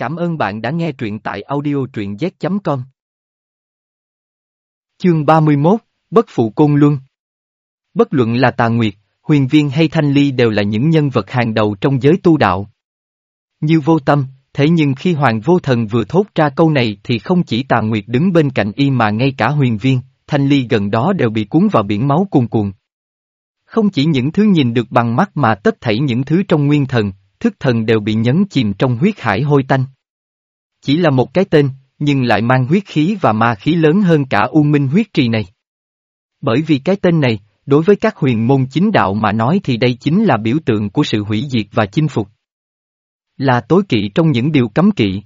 Cảm ơn bạn đã nghe truyện tại audio truyện z.com. Chương 31, Bất Phụ Côn Luân Bất luận là Tà Nguyệt, Huyền Viên hay Thanh Ly đều là những nhân vật hàng đầu trong giới tu đạo. Như vô tâm, thế nhưng khi Hoàng Vô Thần vừa thốt ra câu này thì không chỉ Tà Nguyệt đứng bên cạnh y mà ngay cả Huyền Viên, Thanh Ly gần đó đều bị cuốn vào biển máu cuồn cuộn. Không chỉ những thứ nhìn được bằng mắt mà tất thảy những thứ trong nguyên thần, thức thần đều bị nhấn chìm trong huyết hải hôi tanh. Chỉ là một cái tên, nhưng lại mang huyết khí và ma khí lớn hơn cả U Minh huyết trì này. Bởi vì cái tên này, đối với các huyền môn chính đạo mà nói thì đây chính là biểu tượng của sự hủy diệt và chinh phục. Là tối kỵ trong những điều cấm kỵ.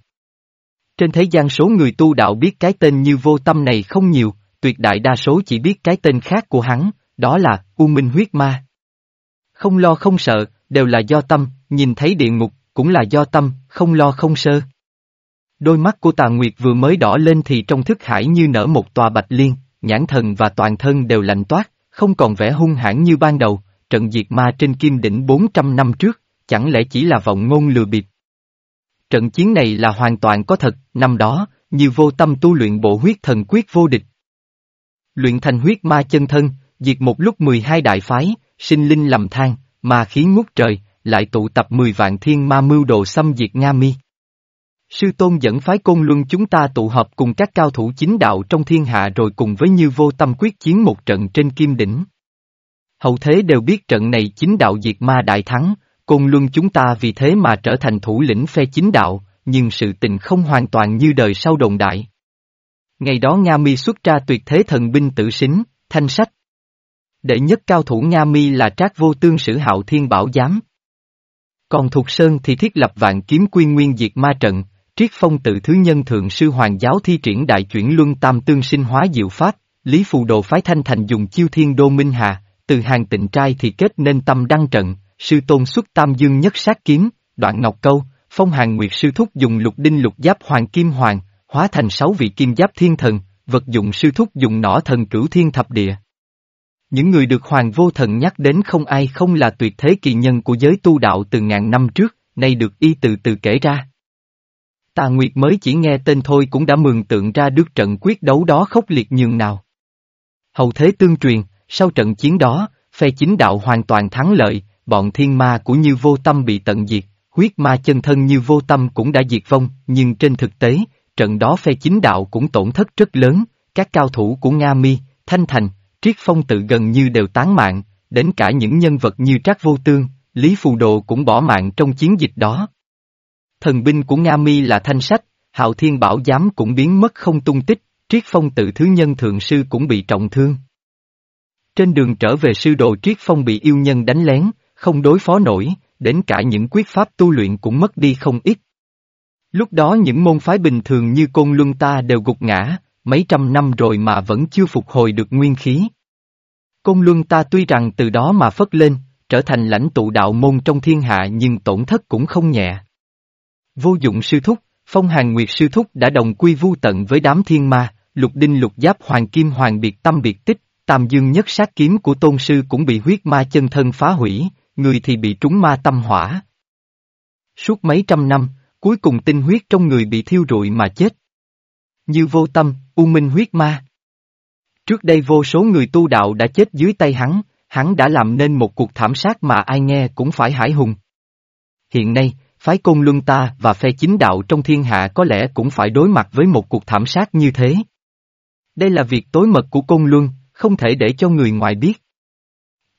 Trên thế gian số người tu đạo biết cái tên như vô tâm này không nhiều, tuyệt đại đa số chỉ biết cái tên khác của hắn, đó là U Minh huyết ma. Không lo không sợ, đều là do tâm, nhìn thấy địa ngục, cũng là do tâm, không lo không sơ. Đôi mắt của tà Nguyệt vừa mới đỏ lên thì trong thức hải như nở một tòa bạch liên, nhãn thần và toàn thân đều lạnh toát, không còn vẻ hung hãn như ban đầu, trận diệt ma trên kim đỉnh 400 năm trước, chẳng lẽ chỉ là vọng ngôn lừa bịp. Trận chiến này là hoàn toàn có thật, năm đó, như vô tâm tu luyện bộ huyết thần quyết vô địch. Luyện thành huyết ma chân thân, diệt một lúc 12 đại phái, sinh linh lầm than, ma khí ngút trời, lại tụ tập 10 vạn thiên ma mưu đồ xâm diệt Nga mi. Sư tôn dẫn phái côn luân chúng ta tụ họp cùng các cao thủ chính đạo trong thiên hạ rồi cùng với như vô tâm quyết chiến một trận trên kim đỉnh. Hậu thế đều biết trận này chính đạo diệt ma đại thắng, côn luân chúng ta vì thế mà trở thành thủ lĩnh phe chính đạo, nhưng sự tình không hoàn toàn như đời sau đồng đại. Ngày đó Nga Mi xuất ra tuyệt thế thần binh tử xính, thanh sách. Đệ nhất cao thủ Nga Mi là trác vô tương sử hạo thiên bảo giám. Còn Thục Sơn thì thiết lập vạn kiếm quy nguyên diệt ma trận, triết phong tự thứ nhân thượng sư hoàng giáo thi triển đại chuyển luân tam tương sinh hóa diệu pháp, Lý Phù Đồ phái thanh thành dùng chiêu thiên đô minh hà, từ hàng tịnh trai thì kết nên tâm đăng trận, sư tôn xuất tam dương nhất sát kiếm, đoạn ngọc câu, phong hàng nguyệt sư thúc dùng lục đinh lục giáp hoàng kim hoàng, hóa thành sáu vị kim giáp thiên thần, vật dụng sư thúc dùng nỏ thần cửu thiên thập địa. Những người được Hoàng Vô Thần nhắc đến không ai không là tuyệt thế kỳ nhân của giới tu đạo từ ngàn năm trước, nay được y từ từ kể ra. Tà Nguyệt mới chỉ nghe tên thôi cũng đã mường tượng ra được trận quyết đấu đó khốc liệt nhường nào. Hậu thế tương truyền, sau trận chiến đó, phe chính đạo hoàn toàn thắng lợi, bọn thiên ma của Như Vô Tâm bị tận diệt, huyết ma chân thân Như Vô Tâm cũng đã diệt vong, nhưng trên thực tế, trận đó phe chính đạo cũng tổn thất rất lớn, các cao thủ của Nga Mi, Thanh Thành, Triết Phong tự gần như đều tán mạng, đến cả những nhân vật như Trác Vô Tương, Lý Phù Đồ cũng bỏ mạng trong chiến dịch đó. Thần binh của Nga Mi là thanh sách, Hạo Thiên Bảo Giám cũng biến mất không tung tích, Triết Phong tự thứ nhân thượng sư cũng bị trọng thương. Trên đường trở về sư đồ Triết Phong bị yêu nhân đánh lén, không đối phó nổi, đến cả những quyết pháp tu luyện cũng mất đi không ít. Lúc đó những môn phái bình thường như Côn Luân ta đều gục ngã, mấy trăm năm rồi mà vẫn chưa phục hồi được nguyên khí. Côn Luân ta tuy rằng từ đó mà phất lên, trở thành lãnh tụ đạo môn trong thiên hạ nhưng tổn thất cũng không nhẹ. Vô dụng sư thúc, phong hàng nguyệt sư thúc đã đồng quy vu tận với đám thiên ma, lục đinh lục giáp hoàng kim hoàng biệt tâm biệt tích, tam dương nhất sát kiếm của tôn sư cũng bị huyết ma chân thân phá hủy, người thì bị trúng ma tâm hỏa. Suốt mấy trăm năm, cuối cùng tinh huyết trong người bị thiêu rụi mà chết. Như vô tâm, u minh huyết ma. Trước đây vô số người tu đạo đã chết dưới tay hắn, hắn đã làm nên một cuộc thảm sát mà ai nghe cũng phải hải hùng. Hiện nay, phái côn luân ta và phe chính đạo trong thiên hạ có lẽ cũng phải đối mặt với một cuộc thảm sát như thế. Đây là việc tối mật của côn luân, không thể để cho người ngoài biết.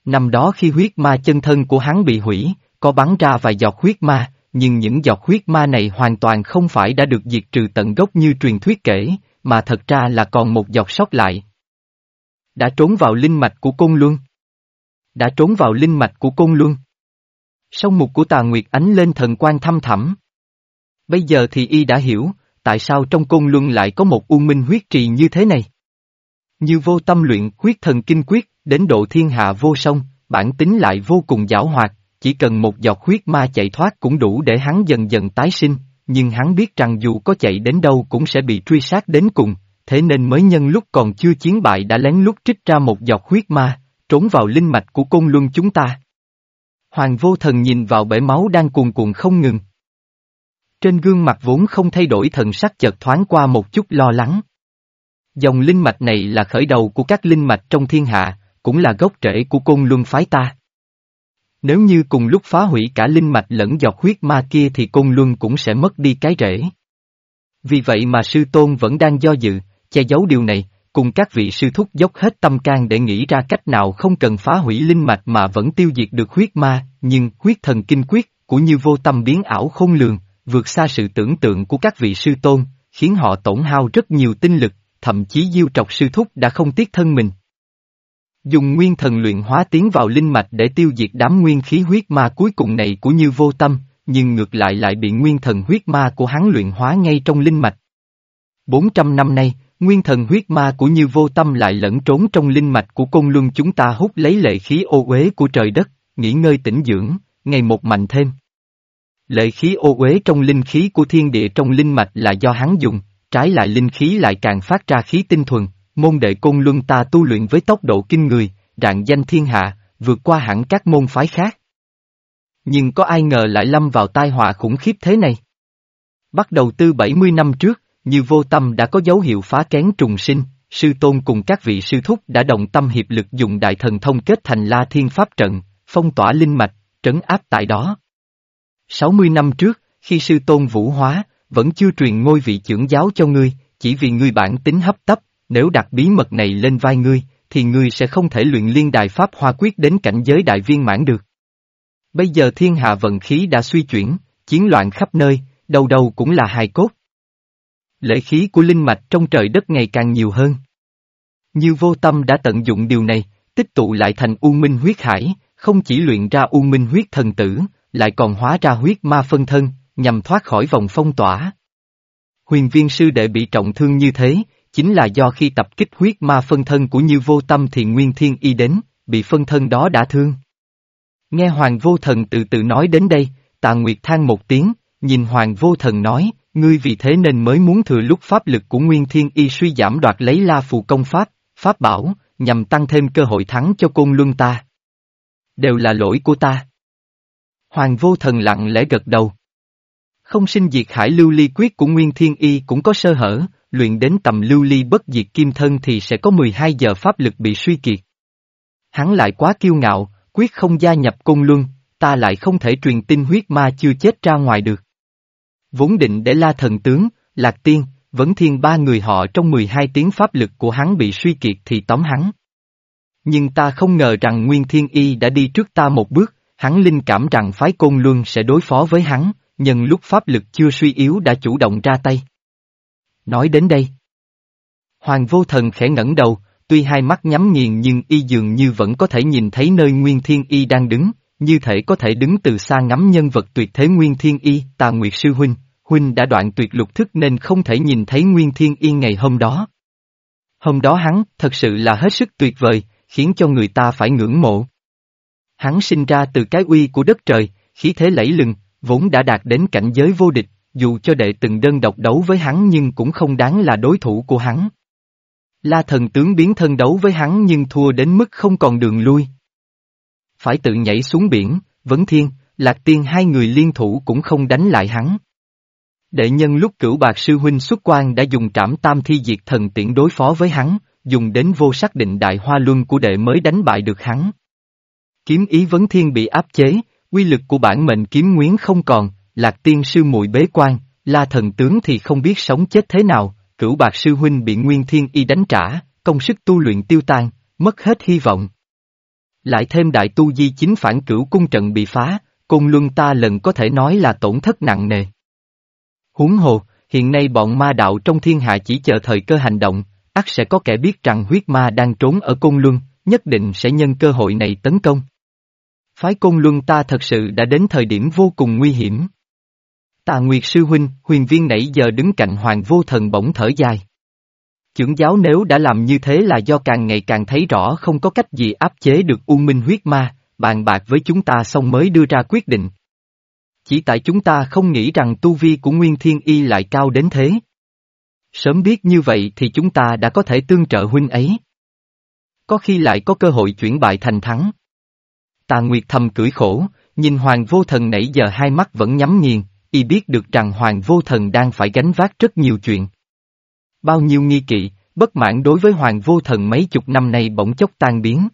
Năm đó khi huyết ma chân thân của hắn bị hủy, có bắn ra vài giọt huyết ma, nhưng những giọt huyết ma này hoàn toàn không phải đã được diệt trừ tận gốc như truyền thuyết kể, mà thật ra là còn một giọt sót lại. Đã trốn vào linh mạch của Côn Luân. Đã trốn vào linh mạch của Côn Luân. Sông mục của tà Nguyệt ánh lên thần quan thăm thẳm. Bây giờ thì y đã hiểu, tại sao trong Côn Luân lại có một u minh huyết trì như thế này. Như vô tâm luyện huyết thần kinh quyết, đến độ thiên hạ vô song, bản tính lại vô cùng giảo hoạt, chỉ cần một giọt huyết ma chạy thoát cũng đủ để hắn dần dần tái sinh, nhưng hắn biết rằng dù có chạy đến đâu cũng sẽ bị truy sát đến cùng, thế nên mới nhân lúc còn chưa chiến bại đã lén lút trích ra một giọt huyết ma, trốn vào linh mạch của côn luân chúng ta. Hoàng vô thần nhìn vào bể máu đang cuồn cuộn không ngừng. Trên gương mặt vốn không thay đổi thần sắc chợt thoáng qua một chút lo lắng. Dòng linh mạch này là khởi đầu của các linh mạch trong thiên hạ, cũng là gốc rễ của côn luân phái ta. Nếu như cùng lúc phá hủy cả linh mạch lẫn giọt huyết ma kia thì côn luân cũng sẽ mất đi cái rễ. Vì vậy mà sư tôn vẫn đang do dự, che giấu điều này, cùng các vị sư thúc dốc hết tâm can để nghĩ ra cách nào không cần phá hủy linh mạch mà vẫn tiêu diệt được huyết ma, nhưng huyết thần kinh quyết của như vô tâm biến ảo không lường, vượt xa sự tưởng tượng của các vị sư tôn, khiến họ tổn hao rất nhiều tinh lực, thậm chí diêu trọc sư thúc đã không tiếc thân mình. Dùng nguyên thần luyện hóa tiến vào linh mạch để tiêu diệt đám nguyên khí huyết ma cuối cùng này của như vô tâm, nhưng ngược lại lại bị nguyên thần huyết ma của hắn luyện hóa ngay trong linh mạch. 400 năm nay, nguyên thần huyết ma của như vô tâm lại lẫn trốn trong linh mạch của côn luân chúng ta hút lấy lệ khí ô uế của trời đất, nghỉ ngơi tĩnh dưỡng, ngày một mạnh thêm. Lệ khí ô uế trong linh khí của thiên địa trong linh mạch là do hắn dùng, trái lại linh khí lại càng phát ra khí tinh thuần, môn đệ côn luân ta tu luyện với tốc độ kinh người, rạng danh thiên hạ, vượt qua hẳn các môn phái khác. Nhưng có ai ngờ lại lâm vào tai họa khủng khiếp thế này? Bắt đầu từ 70 năm trước, như vô tâm đã có dấu hiệu phá kén trùng sinh, sư tôn cùng các vị sư thúc đã đồng tâm hiệp lực dùng đại thần thông kết thành la thiên pháp trận, phong tỏa linh mạch, trấn áp tại đó. 60 năm trước, khi sư tôn vũ hóa, vẫn chưa truyền ngôi vị trưởng giáo cho ngươi, chỉ vì ngươi bản tính hấp tấp, nếu đặt bí mật này lên vai ngươi, thì ngươi sẽ không thể luyện liên đài pháp hoa quyết đến cảnh giới đại viên mãn được. Bây giờ thiên hạ vận khí đã suy chuyển, chiến loạn khắp nơi, đầu đầu cũng là hài cốt. Lễ khí của linh mạch trong trời đất ngày càng nhiều hơn. Như vô tâm đã tận dụng điều này, tích tụ lại thành U Minh huyết hải, không chỉ luyện ra U Minh huyết thần tử, lại còn hóa ra huyết ma phân thân, nhằm thoát khỏi vòng phong tỏa. Huyền viên sư đệ bị trọng thương như thế, chính là do khi tập kích huyết ma phân thân của Như Vô Tâm thì Nguyên Thiên Y đến, bị phân thân đó đã thương. Nghe Hoàng Vô Thần từ từ nói đến đây, Tạ Nguyệt than một tiếng, nhìn Hoàng Vô Thần nói, ngươi vì thế nên mới muốn thừa lúc pháp lực của Nguyên Thiên Y suy giảm đoạt lấy La Phù Công Pháp, Pháp Bảo, nhằm tăng thêm cơ hội thắng cho côn luân ta. Đều là lỗi của ta. Hoàng Vô Thần lặng lẽ gật đầu. Không sinh diệt hải lưu ly quyết của Nguyên Thiên Y cũng có sơ hở, luyện đến tầm lưu ly bất diệt kim thân thì sẽ có 12 giờ pháp lực bị suy kiệt. Hắn lại quá kiêu ngạo, quyết không gia nhập cung luân, ta lại không thể truyền tin huyết ma chưa chết ra ngoài được. Vốn định để la thần tướng, lạc tiên, vấn thiên ba người họ trong 12 tiếng pháp lực của hắn bị suy kiệt thì tóm hắn. Nhưng ta không ngờ rằng Nguyên Thiên Y đã đi trước ta một bước, hắn linh cảm rằng phái côn luân sẽ đối phó với hắn, nhân lúc pháp lực chưa suy yếu đã chủ động ra tay. Nói đến đây. Hoàng vô thần khẽ ngẩng đầu, tuy hai mắt nhắm nghiền nhưng y dường như vẫn có thể nhìn thấy nơi Nguyên Thiên Y đang đứng, như thể có thể đứng từ xa ngắm nhân vật tuyệt thế Nguyên Thiên Y, Tà Nguyệt Sư Huynh, Huynh đã đoạn tuyệt lục thức nên không thể nhìn thấy Nguyên Thiên yên ngày hôm đó. Hôm đó hắn, thật sự là hết sức tuyệt vời, khiến cho người ta phải ngưỡng mộ. Hắn sinh ra từ cái uy của đất trời, khí thế lẫy lừng, vốn đã đạt đến cảnh giới vô địch, dù cho đệ từng đơn độc đấu với hắn nhưng cũng không đáng là đối thủ của hắn. La thần tướng biến thân đấu với hắn nhưng thua đến mức không còn đường lui. Phải tự nhảy xuống biển, vấn thiên, lạc tiên hai người liên thủ cũng không đánh lại hắn. Đệ nhân lúc cửu bạc sư huynh xuất quan đã dùng trảm tam thi diệt thần tiễn đối phó với hắn, dùng đến vô xác định đại hoa luân của đệ mới đánh bại được hắn. Kiếm ý vấn thiên bị áp chế, quy lực của bản mệnh kiếm nguyến không còn, lạc tiên sư muội bế quan, la thần tướng thì không biết sống chết thế nào, cửu bạc sư huynh bị nguyên thiên y đánh trả, công sức tu luyện tiêu tan, mất hết hy vọng. Lại thêm đại tu di chính phản cửu cung trận bị phá, cung luân ta lần có thể nói là tổn thất nặng nề. Huống hồ, hiện nay bọn ma đạo trong thiên hạ chỉ chờ thời cơ hành động, ắt sẽ có kẻ biết rằng huyết ma đang trốn ở cung luân, nhất định sẽ nhân cơ hội này tấn công. Phái Côn Luân ta thật sự đã đến thời điểm vô cùng nguy hiểm. Tà Nguyệt Sư Huynh, huyền viên nãy giờ đứng cạnh Hoàng Vô Thần bỗng thở dài. Chưởng giáo nếu đã làm như thế là do càng ngày càng thấy rõ không có cách gì áp chế được U Minh huyết ma, bàn bạc với chúng ta xong mới đưa ra quyết định. Chỉ tại chúng ta không nghĩ rằng tu vi của Nguyên Thiên Y lại cao đến thế. Sớm biết như vậy thì chúng ta đã có thể tương trợ huynh ấy. Có khi lại có cơ hội chuyển bại thành thắng. Tà Nguyệt thầm cưỡi khổ, nhìn Hoàng Vô Thần nãy giờ hai mắt vẫn nhắm nghiền, y biết được rằng Hoàng Vô Thần đang phải gánh vác rất nhiều chuyện. Bao nhiêu nghi kỵ, bất mãn đối với Hoàng Vô Thần mấy chục năm nay bỗng chốc tan biến.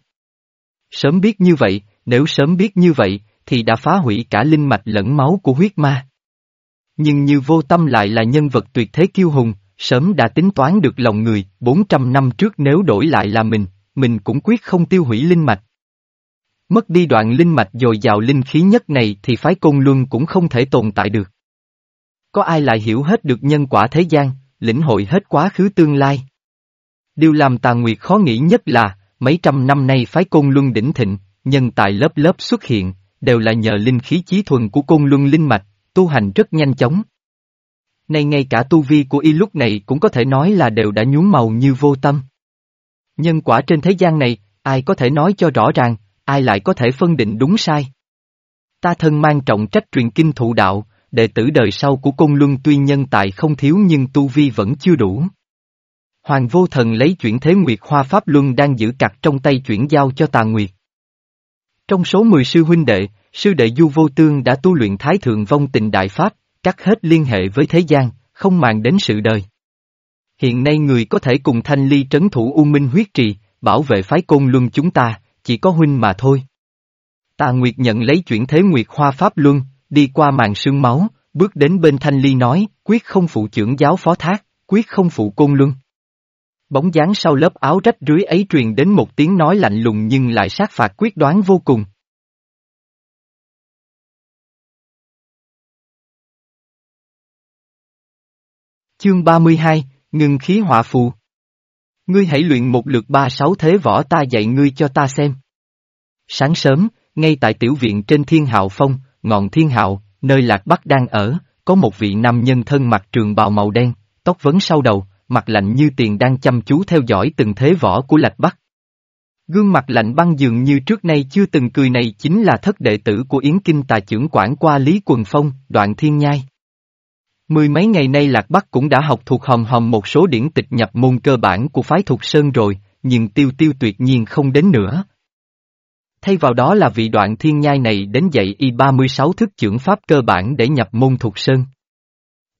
Sớm biết như vậy, nếu sớm biết như vậy, thì đã phá hủy cả linh mạch lẫn máu của huyết ma. Nhưng như vô tâm lại là nhân vật tuyệt thế kiêu hùng, sớm đã tính toán được lòng người, 400 năm trước nếu đổi lại là mình, mình cũng quyết không tiêu hủy linh mạch. Mất đi đoạn linh mạch dồi dào linh khí nhất này thì phái côn luân cũng không thể tồn tại được. Có ai lại hiểu hết được nhân quả thế gian, lĩnh hội hết quá khứ tương lai? Điều làm tà nguyệt khó nghĩ nhất là, mấy trăm năm nay phái côn luân đỉnh thịnh, nhân tài lớp lớp xuất hiện, đều là nhờ linh khí chí thuần của côn luân linh mạch, tu hành rất nhanh chóng. Nay ngay cả tu vi của y lúc này cũng có thể nói là đều đã nhuốm màu như vô tâm. Nhân quả trên thế gian này, ai có thể nói cho rõ ràng, ai lại có thể phân định đúng sai. Ta thân mang trọng trách truyền kinh thụ đạo, đệ tử đời sau của công Luân tuy nhân tài không thiếu nhưng tu vi vẫn chưa đủ. Hoàng vô thần lấy chuyển thế Nguyệt Hoa Pháp Luân đang giữ cặt trong tay chuyển giao cho tà Nguyệt. Trong số 10 sư huynh đệ, sư đệ Du Vô Tương đã tu luyện Thái Thượng Vong Tình Đại Pháp, cắt hết liên hệ với thế gian, không màng đến sự đời. Hiện nay người có thể cùng thanh ly trấn thủ U Minh huyết trì, bảo vệ phái côn luân chúng ta, chỉ có huynh mà thôi. Tà Nguyệt nhận lấy chuyển thế Nguyệt Hoa Pháp Luân, đi qua màn sương máu, bước đến bên thanh ly nói, quyết không phụ trưởng giáo phó thác, quyết không phụ côn luân. Bóng dáng sau lớp áo rách rưới ấy truyền đến một tiếng nói lạnh lùng nhưng lại sát phạt quyết đoán vô cùng. Chương 32, Ngừng khí họa phù. Ngươi hãy luyện một lượt ba sáu thế võ ta dạy ngươi cho ta xem. Sáng sớm, ngay tại tiểu viện trên thiên hạo phong, ngọn thiên hạo, nơi lạc bắc đang ở, có một vị nam nhân thân mặc trường bào màu đen, tóc vấn sau đầu, mặt lạnh như tiền đang chăm chú theo dõi từng thế võ của lạc bắc. Gương mặt lạnh băng dường như trước nay chưa từng cười này chính là thất đệ tử của Yến Kinh tà trưởng quản qua Lý Quần Phong, đoạn thiên nhai. Mười mấy ngày nay Lạc Bắc cũng đã học thuộc hòm hòm một số điển tịch nhập môn cơ bản của phái thuộc Sơn rồi, nhưng tiêu tiêu tuyệt nhiên không đến nữa. Thay vào đó là vị đoạn thiên nhai này đến dạy y 36 thức trưởng pháp cơ bản để nhập môn thuộc Sơn.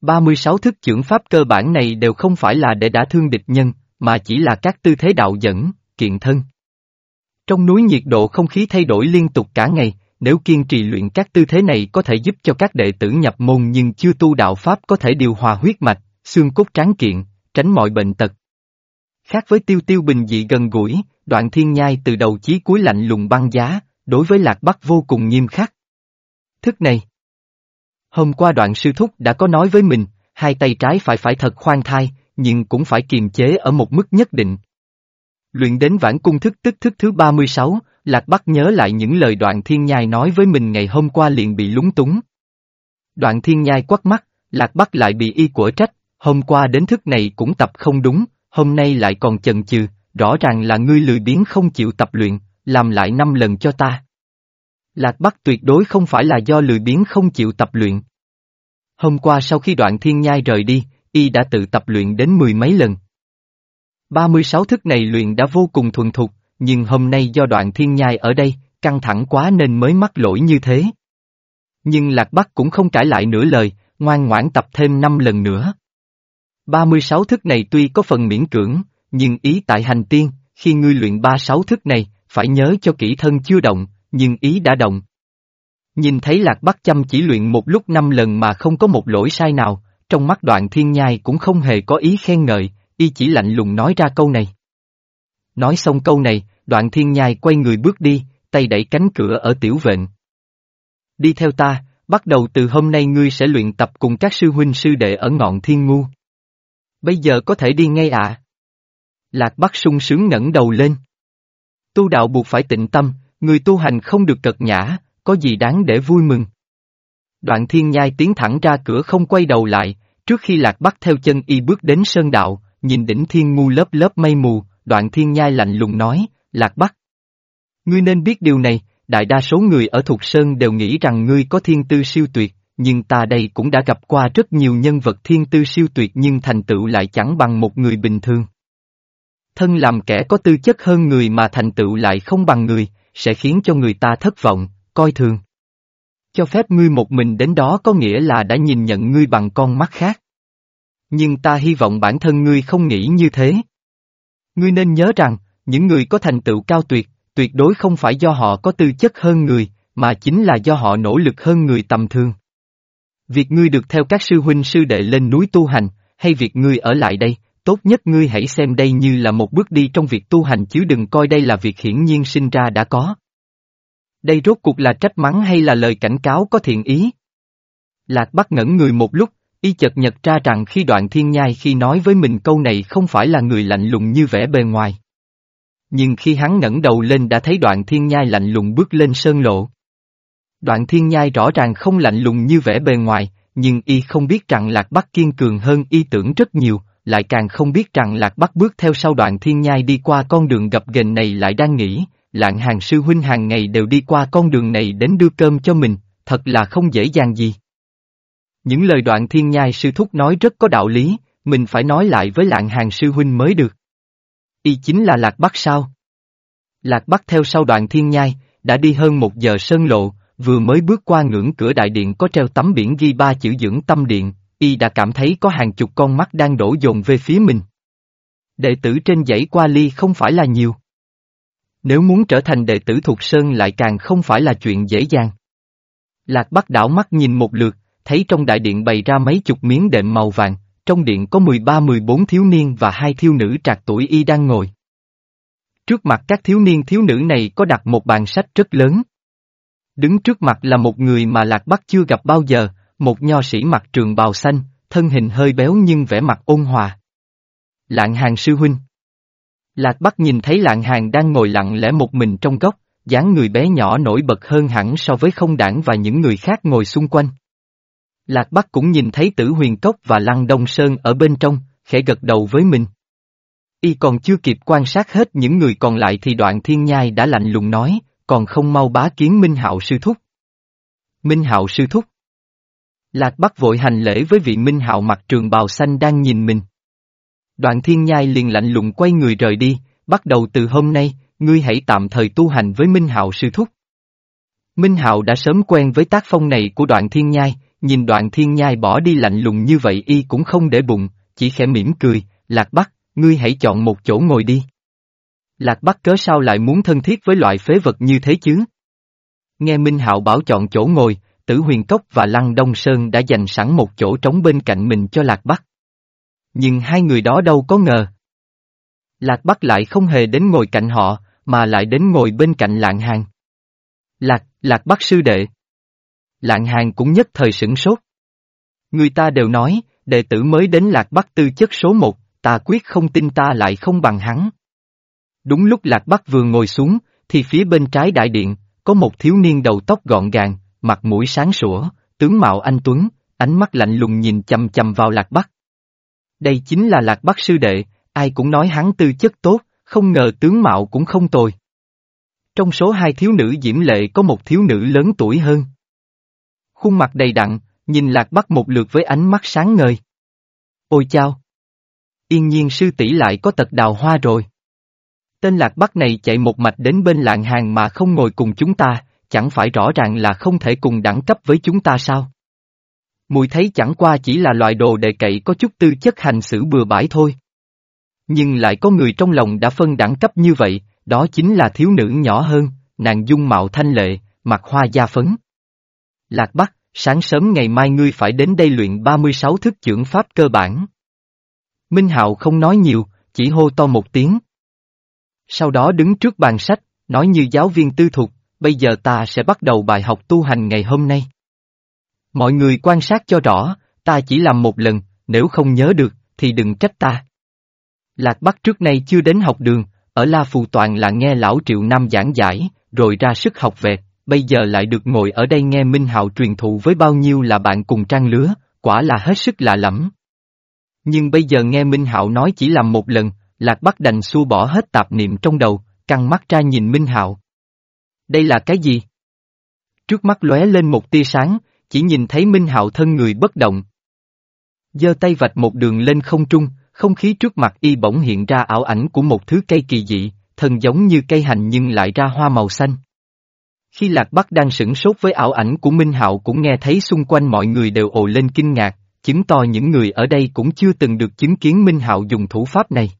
36 thức trưởng pháp cơ bản này đều không phải là để đả thương địch nhân, mà chỉ là các tư thế đạo dẫn, kiện thân. Trong núi nhiệt độ không khí thay đổi liên tục cả ngày, nếu kiên trì luyện các tư thế này có thể giúp cho các đệ tử nhập môn nhưng chưa tu đạo Pháp có thể điều hòa huyết mạch, xương cốt tráng kiện, tránh mọi bệnh tật. Khác với tiêu tiêu bình dị gần gũi, đoạn thiên nhai từ đầu chí cuối lạnh lùng băng giá, đối với lạc bắc vô cùng nghiêm khắc. Thức này Hôm qua đoạn sư thúc đã có nói với mình, hai tay trái phải phải thật khoan thai, nhưng cũng phải kiềm chế ở một mức nhất định. Luyện đến vãn cung thức tức thức thứ 36, Lạc Bắc nhớ lại những lời đoạn thiên nhai nói với mình ngày hôm qua liền bị lúng túng. Đoạn thiên nhai quắc mắt, Lạc Bắc lại bị y của trách, hôm qua đến thức này cũng tập không đúng, hôm nay lại còn chần chừ, rõ ràng là ngươi lười biếng không chịu tập luyện, làm lại năm lần cho ta. Lạc Bắc tuyệt đối không phải là do lười biếng không chịu tập luyện. Hôm qua sau khi đoạn thiên nhai rời đi, y đã tự tập luyện đến mười mấy lần. 36 thức này luyện đã vô cùng thuần thục, nhưng hôm nay do đoạn thiên nhai ở đây, căng thẳng quá nên mới mắc lỗi như thế. Nhưng Lạc Bắc cũng không cãi lại nửa lời, ngoan ngoãn tập thêm 5 lần nữa. 36 thức này tuy có phần miễn cưỡng, nhưng ý tại hành tiên, khi ngươi luyện 36 thức này, phải nhớ cho kỹ thân chưa động, nhưng ý đã động. Nhìn thấy Lạc Bắc chăm chỉ luyện một lúc năm lần mà không có một lỗi sai nào, trong mắt đoạn thiên nhai cũng không hề có ý khen ngợi, y chỉ lạnh lùng nói ra câu này. Nói xong câu này, đoạn thiên nhai quay người bước đi, tay đẩy cánh cửa ở tiểu viện. Đi theo ta, bắt đầu từ hôm nay ngươi sẽ luyện tập cùng các sư huynh sư đệ ở ngọn thiên ngu. Bây giờ có thể đi ngay ạ. À? Lạc Bắc sung sướng ngẩng đầu lên. Tu đạo buộc phải tịnh tâm, người tu hành không được cật nhã, có gì đáng để vui mừng. Đoạn thiên nhai tiến thẳng ra cửa không quay đầu lại, trước khi Lạc Bắc theo chân y bước đến sơn đạo, nhìn đỉnh thiên ngu lớp lớp mây mù, đoạn thiên nhai lạnh lùng nói, Lạc Bắc. Ngươi nên biết điều này, đại đa số người ở Thục Sơn đều nghĩ rằng ngươi có thiên tư siêu tuyệt, nhưng ta đây cũng đã gặp qua rất nhiều nhân vật thiên tư siêu tuyệt nhưng thành tựu lại chẳng bằng một người bình thường. Thân làm kẻ có tư chất hơn người mà thành tựu lại không bằng người, sẽ khiến cho người ta thất vọng, coi thường. Cho phép ngươi một mình đến đó có nghĩa là đã nhìn nhận ngươi bằng con mắt khác. Nhưng ta hy vọng bản thân ngươi không nghĩ như thế. Ngươi nên nhớ rằng, những người có thành tựu cao tuyệt, tuyệt đối không phải do họ có tư chất hơn người, mà chính là do họ nỗ lực hơn người tầm thường. Việc ngươi được theo các sư huynh sư đệ lên núi tu hành, hay việc ngươi ở lại đây, tốt nhất ngươi hãy xem đây như là một bước đi trong việc tu hành chứ đừng coi đây là việc hiển nhiên sinh ra đã có. Đây rốt cuộc là trách mắng hay là lời cảnh cáo có thiện ý? Lạc Bắc ngẩn người một lúc, y chợt nhật ra rằng khi đoạn thiên nhai khi nói với mình câu này không phải là người lạnh lùng như vẻ bề ngoài. Nhưng khi hắn ngẩng đầu lên đã thấy đoạn thiên nhai lạnh lùng bước lên sơn lộ. Đoạn thiên nhai rõ ràng không lạnh lùng như vẻ bề ngoài, nhưng y không biết rằng Lạc Bắc kiên cường hơn y tưởng rất nhiều, lại càng không biết rằng Lạc Bắc bước theo sau đoạn thiên nhai đi qua con đường gập ghềnh này lại đang nghĩ, lạng hàng sư huynh hàng ngày đều đi qua con đường này đến đưa cơm cho mình, thật là không dễ dàng gì. Những lời đoạn thiên nhai sư thúc nói rất có đạo lý, mình phải nói lại với lạng hàng sư huynh mới được. Y chính là Lạc Bắc sao? Lạc Bắc theo sau đoạn thiên nhai, đã đi hơn một giờ sơn lộ, vừa mới bước qua ngưỡng cửa đại điện có treo tấm biển ghi ba chữ dưỡng tâm điện, y đã cảm thấy có hàng chục con mắt đang đổ dồn về phía mình. Đệ tử trên dãy qua ly không phải là nhiều. Nếu muốn trở thành đệ tử thuộc Sơn lại càng không phải là chuyện dễ dàng. Lạc Bắc đảo mắt nhìn một lượt, thấy trong đại điện bày ra mấy chục miếng đệm màu vàng, trong điện có 13-14 thiếu niên và hai thiếu nữ trạc tuổi y đang ngồi. Trước mặt các thiếu niên thiếu nữ này có đặt một bàn sách rất lớn. Đứng trước mặt là một người mà Lạc Bắc chưa gặp bao giờ, một nho sĩ mặc trường bào xanh, thân hình hơi béo nhưng vẻ mặt ôn hòa. Lạng hàng sư huynh. Lạc Bắc nhìn thấy lạng hàng đang ngồi lặng lẽ một mình trong góc, dáng người bé nhỏ nổi bật hơn hẳn so với không đảng và những người khác ngồi xung quanh. Lạc Bắc cũng nhìn thấy tử huyền cốc và lăng đông sơn ở bên trong, khẽ gật đầu với mình. Y còn chưa kịp quan sát hết những người còn lại thì đoạn thiên nhai đã lạnh lùng nói, còn không mau bá kiến Minh Hạo sư thúc. Minh Hạo sư thúc. Lạc Bắc vội hành lễ với vị Minh Hạo mặt trường bào xanh đang nhìn mình. Đoạn thiên nhai liền lạnh lùng quay người rời đi, bắt đầu từ hôm nay, ngươi hãy tạm thời tu hành với Minh Hạo sư thúc. Minh Hạo đã sớm quen với tác phong này của đoạn thiên nhai, nhìn đoạn thiên nhai bỏ đi lạnh lùng như vậy y cũng không để bụng, chỉ khẽ mỉm cười, Lạc Bắc, ngươi hãy chọn một chỗ ngồi đi. Lạc Bắc cớ sao lại muốn thân thiết với loại phế vật như thế chứ? Nghe Minh Hạo bảo chọn chỗ ngồi, Tử Huyền Cốc và Lăng Đông Sơn đã dành sẵn một chỗ trống bên cạnh mình cho Lạc Bắc. Nhưng hai người đó đâu có ngờ. Lạc Bắc lại không hề đến ngồi cạnh họ, mà lại đến ngồi bên cạnh Lạng Hàng. Lạc, Lạc Bắc sư đệ. Lạng Hàng cũng nhất thời sửng sốt. Người ta đều nói, đệ tử mới đến Lạc Bắc tư chất số một, ta quyết không tin ta lại không bằng hắn. Đúng lúc Lạc Bắc vừa ngồi xuống, thì phía bên trái đại điện, có một thiếu niên đầu tóc gọn gàng, mặt mũi sáng sủa, tướng mạo anh Tuấn, ánh mắt lạnh lùng nhìn chầm chầm vào Lạc Bắc. Đây chính là Lạc Bắc sư đệ, ai cũng nói hắn tư chất tốt, không ngờ tướng mạo cũng không tồi. Trong số hai thiếu nữ diễm lệ có một thiếu nữ lớn tuổi hơn. Khuôn mặt đầy đặn, nhìn Lạc Bắc một lượt với ánh mắt sáng ngời. Ôi chao! Yên nhiên sư tỷ lại có tật đào hoa rồi. Tên Lạc Bắc này chạy một mạch đến bên lạng hàng mà không ngồi cùng chúng ta, chẳng phải rõ ràng là không thể cùng đẳng cấp với chúng ta sao? Mùi thấy chẳng qua chỉ là loại đồ đệ cậy có chút tư chất hành xử bừa bãi thôi. Nhưng lại có người trong lòng đã phân đẳng cấp như vậy, đó chính là thiếu nữ nhỏ hơn, nàng dung mạo thanh lệ, mặt hoa da phấn. Lạc Bắc, sáng sớm ngày mai ngươi phải đến đây luyện 36 thức trưởng pháp cơ bản. Minh Hạo không nói nhiều, chỉ hô to một tiếng. Sau đó đứng trước bàn sách, nói như giáo viên tư thục, bây giờ ta sẽ bắt đầu bài học tu hành ngày hôm nay. Mọi người quan sát cho rõ, ta chỉ làm một lần, nếu không nhớ được, thì đừng trách ta. Lạc Bắc trước nay chưa đến học đường, ở La Phù Toàn là nghe lão Triệu Nam giảng giải, rồi ra sức học về, bây giờ lại được ngồi ở đây nghe Minh Hạo truyền thụ với bao nhiêu là bạn cùng trang lứa, quả là hết sức lạ lẫm. Nhưng bây giờ nghe Minh Hạo nói chỉ làm một lần, Lạc Bắc đành xua bỏ hết tạp niệm trong đầu, căng mắt ra nhìn Minh Hạo. Đây là cái gì? Trước mắt lóe lên một tia sáng, chỉ nhìn thấy Minh Hạo thân người bất động. giơ tay vạch một đường lên không trung, không khí trước mặt y bỗng hiện ra ảo ảnh của một thứ cây kỳ dị, thân giống như cây hành nhưng lại ra hoa màu xanh. Khi Lạc Bắc đang sửng sốt với ảo ảnh của Minh Hạo cũng nghe thấy xung quanh mọi người đều ồ lên kinh ngạc, chứng tỏ những người ở đây cũng chưa từng được chứng kiến Minh Hạo dùng thủ pháp này.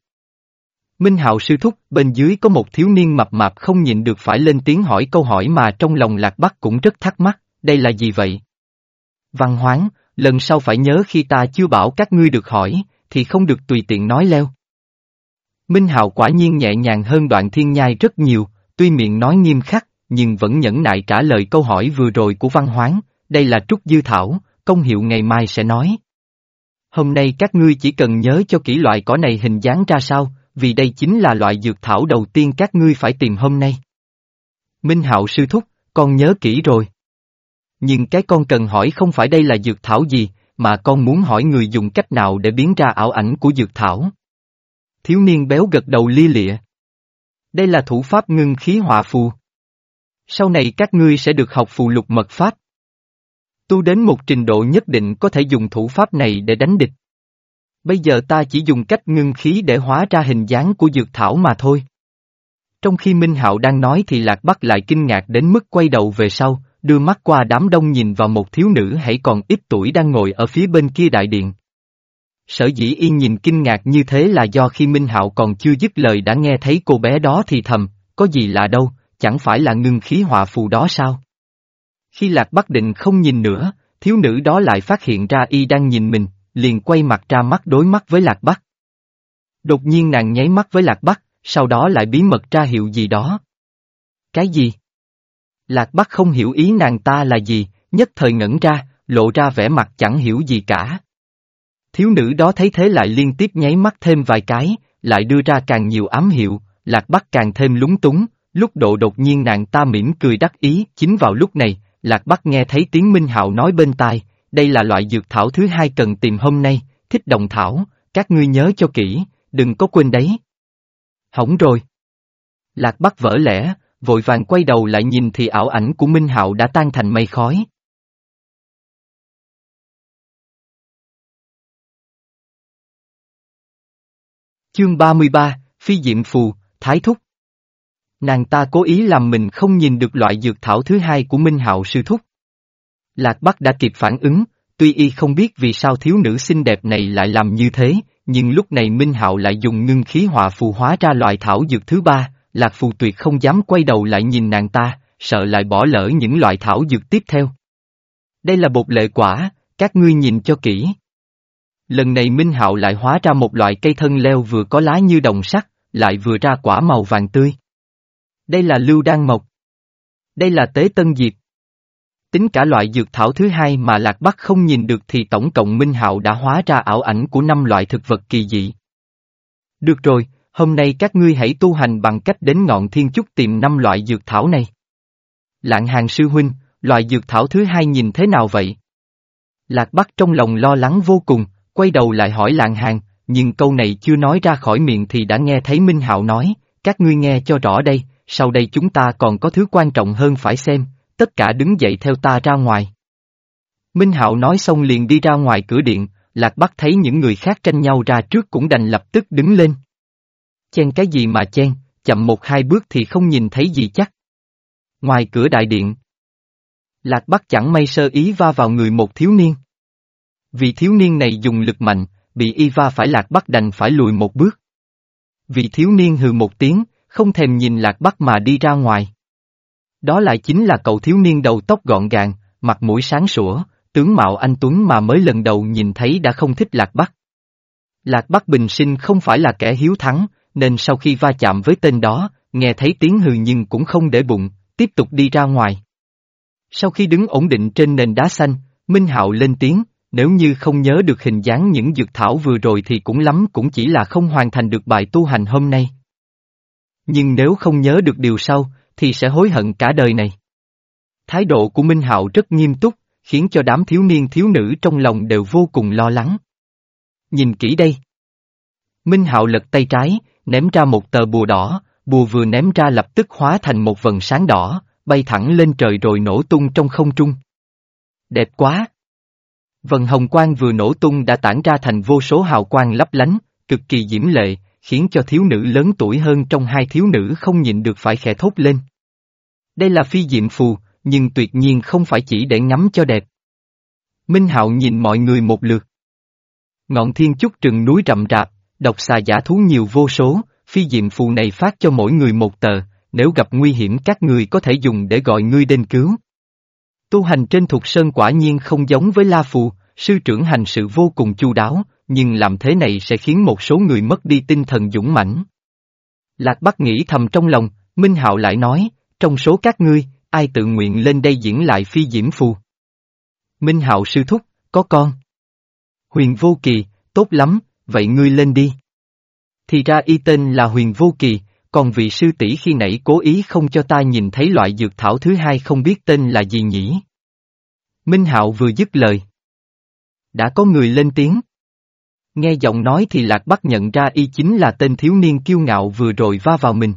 Minh Hạo sư thúc, bên dưới có một thiếu niên mập mạp không nhịn được phải lên tiếng hỏi câu hỏi mà trong lòng Lạc Bắc cũng rất thắc mắc, đây là gì vậy? Văn hoáng, lần sau phải nhớ khi ta chưa bảo các ngươi được hỏi, thì không được tùy tiện nói leo. Minh Hạo quả nhiên nhẹ nhàng hơn đoạn thiên nhai rất nhiều, tuy miệng nói nghiêm khắc, nhưng vẫn nhẫn nại trả lời câu hỏi vừa rồi của văn hoáng, đây là trúc dư thảo, công hiệu ngày mai sẽ nói. Hôm nay các ngươi chỉ cần nhớ cho kỹ loại cỏ này hình dáng ra sao, vì đây chính là loại dược thảo đầu tiên các ngươi phải tìm hôm nay. Minh Hạo sư thúc, con nhớ kỹ rồi. Nhưng cái con cần hỏi không phải đây là dược thảo gì, mà con muốn hỏi người dùng cách nào để biến ra ảo ảnh của dược thảo. Thiếu niên béo gật đầu lia lịa. Đây là thủ pháp ngưng khí họa phù. Sau này các ngươi sẽ được học phù lục mật pháp. Tu đến một trình độ nhất định có thể dùng thủ pháp này để đánh địch. Bây giờ ta chỉ dùng cách ngưng khí để hóa ra hình dáng của dược thảo mà thôi. Trong khi Minh Hạo đang nói thì Lạc Bắc lại kinh ngạc đến mức quay đầu về sau, đưa mắt qua đám đông nhìn vào một thiếu nữ hãy còn ít tuổi đang ngồi ở phía bên kia đại điện. Sở dĩ yên nhìn kinh ngạc như thế là do khi Minh Hạo còn chưa dứt lời đã nghe thấy cô bé đó thì thầm, có gì lạ đâu, chẳng phải là ngưng khí họa phù đó sao? Khi Lạc Bắc định không nhìn nữa, thiếu nữ đó lại phát hiện ra y đang nhìn mình, liền quay mặt ra mắt đối mắt với Lạc Bắc. Đột nhiên nàng nháy mắt với Lạc Bắc, sau đó lại bí mật ra hiệu gì đó. Cái gì? Lạc Bắc không hiểu ý nàng ta là gì, nhất thời ngẩn ra, lộ ra vẻ mặt chẳng hiểu gì cả. Thiếu nữ đó thấy thế lại liên tiếp nháy mắt thêm vài cái, lại đưa ra càng nhiều ám hiệu, Lạc Bắc càng thêm lúng túng, lúc độ đột nhiên nàng ta mỉm cười đắc ý, chính vào lúc này, Lạc Bắc nghe thấy tiếng Minh Hạo nói bên tai, đây là loại dược thảo thứ hai cần tìm hôm nay, thích đồng thảo, các ngươi nhớ cho kỹ, đừng có quên đấy. Hỏng rồi. Lạc Bắc vỡ lẽ, vội vàng quay đầu lại nhìn thì ảo ảnh của Minh Hạo đã tan thành mây khói. Chương 33, Phi Diệm Phù, Thái Thúc Nàng ta cố ý làm mình không nhìn được loại dược thảo thứ hai của Minh Hạo sư thúc. Lạc Bắc đã kịp phản ứng, tuy y không biết vì sao thiếu nữ xinh đẹp này lại làm như thế, nhưng lúc này Minh Hạo lại dùng ngưng khí hòa phù hóa ra loại thảo dược thứ ba, Lạc Phù tuyệt không dám quay đầu lại nhìn nàng ta, sợ lại bỏ lỡ những loại thảo dược tiếp theo. Đây là bột lệ quả, các ngươi nhìn cho kỹ. Lần này Minh Hạo lại hóa ra một loại cây thân leo vừa có lá như đồng sắt, lại vừa ra quả màu vàng tươi. Đây là lưu đan mộc. Đây là tế tân diệp. Tính cả loại dược thảo thứ hai mà Lạc Bắc không nhìn được thì tổng cộng Minh Hạo đã hóa ra ảo ảnh của năm loại thực vật kỳ dị. Được rồi, hôm nay các ngươi hãy tu hành bằng cách đến ngọn thiên chúc tìm năm loại dược thảo này. Lạng hàng sư huynh, loại dược thảo thứ hai nhìn thế nào vậy? Lạc Bắc trong lòng lo lắng vô cùng, quay đầu lại hỏi lạng hàng, nhưng câu này chưa nói ra khỏi miệng thì đã nghe thấy Minh Hạo nói, các ngươi nghe cho rõ đây, sau đây chúng ta còn có thứ quan trọng hơn phải xem, tất cả đứng dậy theo ta ra ngoài. Minh Hạo nói xong liền đi ra ngoài cửa điện, Lạc Bắc thấy những người khác tranh nhau ra trước cũng đành lập tức đứng lên. Chen cái gì mà chen, chậm một hai bước thì không nhìn thấy gì chắc. Ngoài cửa đại điện, Lạc Bắc chẳng may sơ ý va vào người một thiếu niên. Vì thiếu niên này dùng lực mạnh, bị y va phải Lạc Bắc đành phải lùi một bước. Vì thiếu niên hừ một tiếng, không thèm nhìn Lạc Bắc mà đi ra ngoài. Đó lại chính là cậu thiếu niên đầu tóc gọn gàng, mặt mũi sáng sủa, tướng mạo anh Tuấn mà mới lần đầu nhìn thấy đã không thích Lạc Bắc. Lạc Bắc bình sinh không phải là kẻ hiếu thắng, nên sau khi va chạm với tên đó, nghe thấy tiếng hừ nhưng cũng không để bụng, tiếp tục đi ra ngoài. Sau khi đứng ổn định trên nền đá xanh, Minh Hạo lên tiếng, nếu như không nhớ được hình dáng những dược thảo vừa rồi thì cũng lắm cũng chỉ là không hoàn thành được bài tu hành hôm nay. Nhưng nếu không nhớ được điều sau, thì sẽ hối hận cả đời này. Thái độ của Minh Hạo rất nghiêm túc, khiến cho đám thiếu niên thiếu nữ trong lòng đều vô cùng lo lắng. Nhìn kỹ đây. Minh Hạo lật tay trái, ném ra một tờ bùa đỏ, bùa vừa ném ra lập tức hóa thành một vần sáng đỏ, bay thẳng lên trời rồi nổ tung trong không trung. Đẹp quá! Vần hồng quang vừa nổ tung đã tản ra thành vô số hào quang lấp lánh, cực kỳ diễm lệ, khiến cho thiếu nữ lớn tuổi hơn trong hai thiếu nữ không nhịn được phải khẽ thốt lên. Đây là phi diệm phù, nhưng tuyệt nhiên không phải chỉ để ngắm cho đẹp. Minh Hạo nhìn mọi người một lượt. Ngọn thiên chúc Trừng núi rậm rạp, độc xà giả thú nhiều vô số, phi diệm phù này phát cho mỗi người một tờ, nếu gặp nguy hiểm các người có thể dùng để gọi ngươi đến cứu. Tu hành trên thục sơn quả nhiên không giống với La Phù, sư trưởng hành sự vô cùng chu đáo, nhưng làm thế này sẽ khiến một số người mất đi tinh thần dũng mãnh. Lạc Bắc nghĩ thầm trong lòng, Minh Hạo lại nói, trong số các ngươi, ai tự nguyện lên đây diễn lại phi diễm phù. Minh Hạo sư thúc, có con. Huyền Vô Kỳ, tốt lắm, vậy ngươi lên đi. Thì ra y tên là Huyền Vô Kỳ, còn vị sư tỷ khi nãy cố ý không cho ta nhìn thấy loại dược thảo thứ hai không biết tên là gì nhỉ. Minh Hạo vừa dứt lời. Đã có người lên tiếng. Nghe giọng nói thì Lạc Bắc nhận ra y chính là tên thiếu niên kiêu ngạo vừa rồi va vào mình.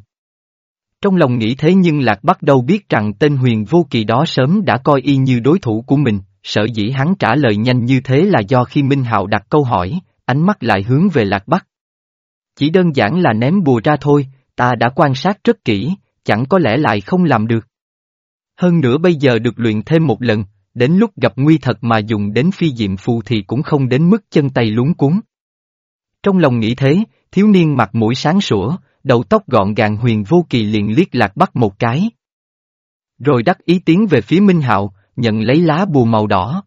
Trong lòng nghĩ thế nhưng Lạc Bắc đâu biết rằng tên huyền vô kỳ đó sớm đã coi y như đối thủ của mình, sở dĩ hắn trả lời nhanh như thế là do khi Minh Hạo đặt câu hỏi, ánh mắt lại hướng về Lạc Bắc. Chỉ đơn giản là ném bùa ra thôi, ta đã quan sát rất kỹ, chẳng có lẽ lại không làm được. Hơn nữa bây giờ được luyện thêm một lần, đến lúc gặp nguy thật mà dùng đến phi diệm phù thì cũng không đến mức chân tay luống cuốn. Trong lòng nghĩ thế, thiếu niên mặt mũi sáng sủa, đầu tóc gọn gàng huyền vô kỳ liền liếc lạc bắt một cái. Rồi đắc ý tiến về phía Minh Hạo, nhận lấy lá bùa màu đỏ.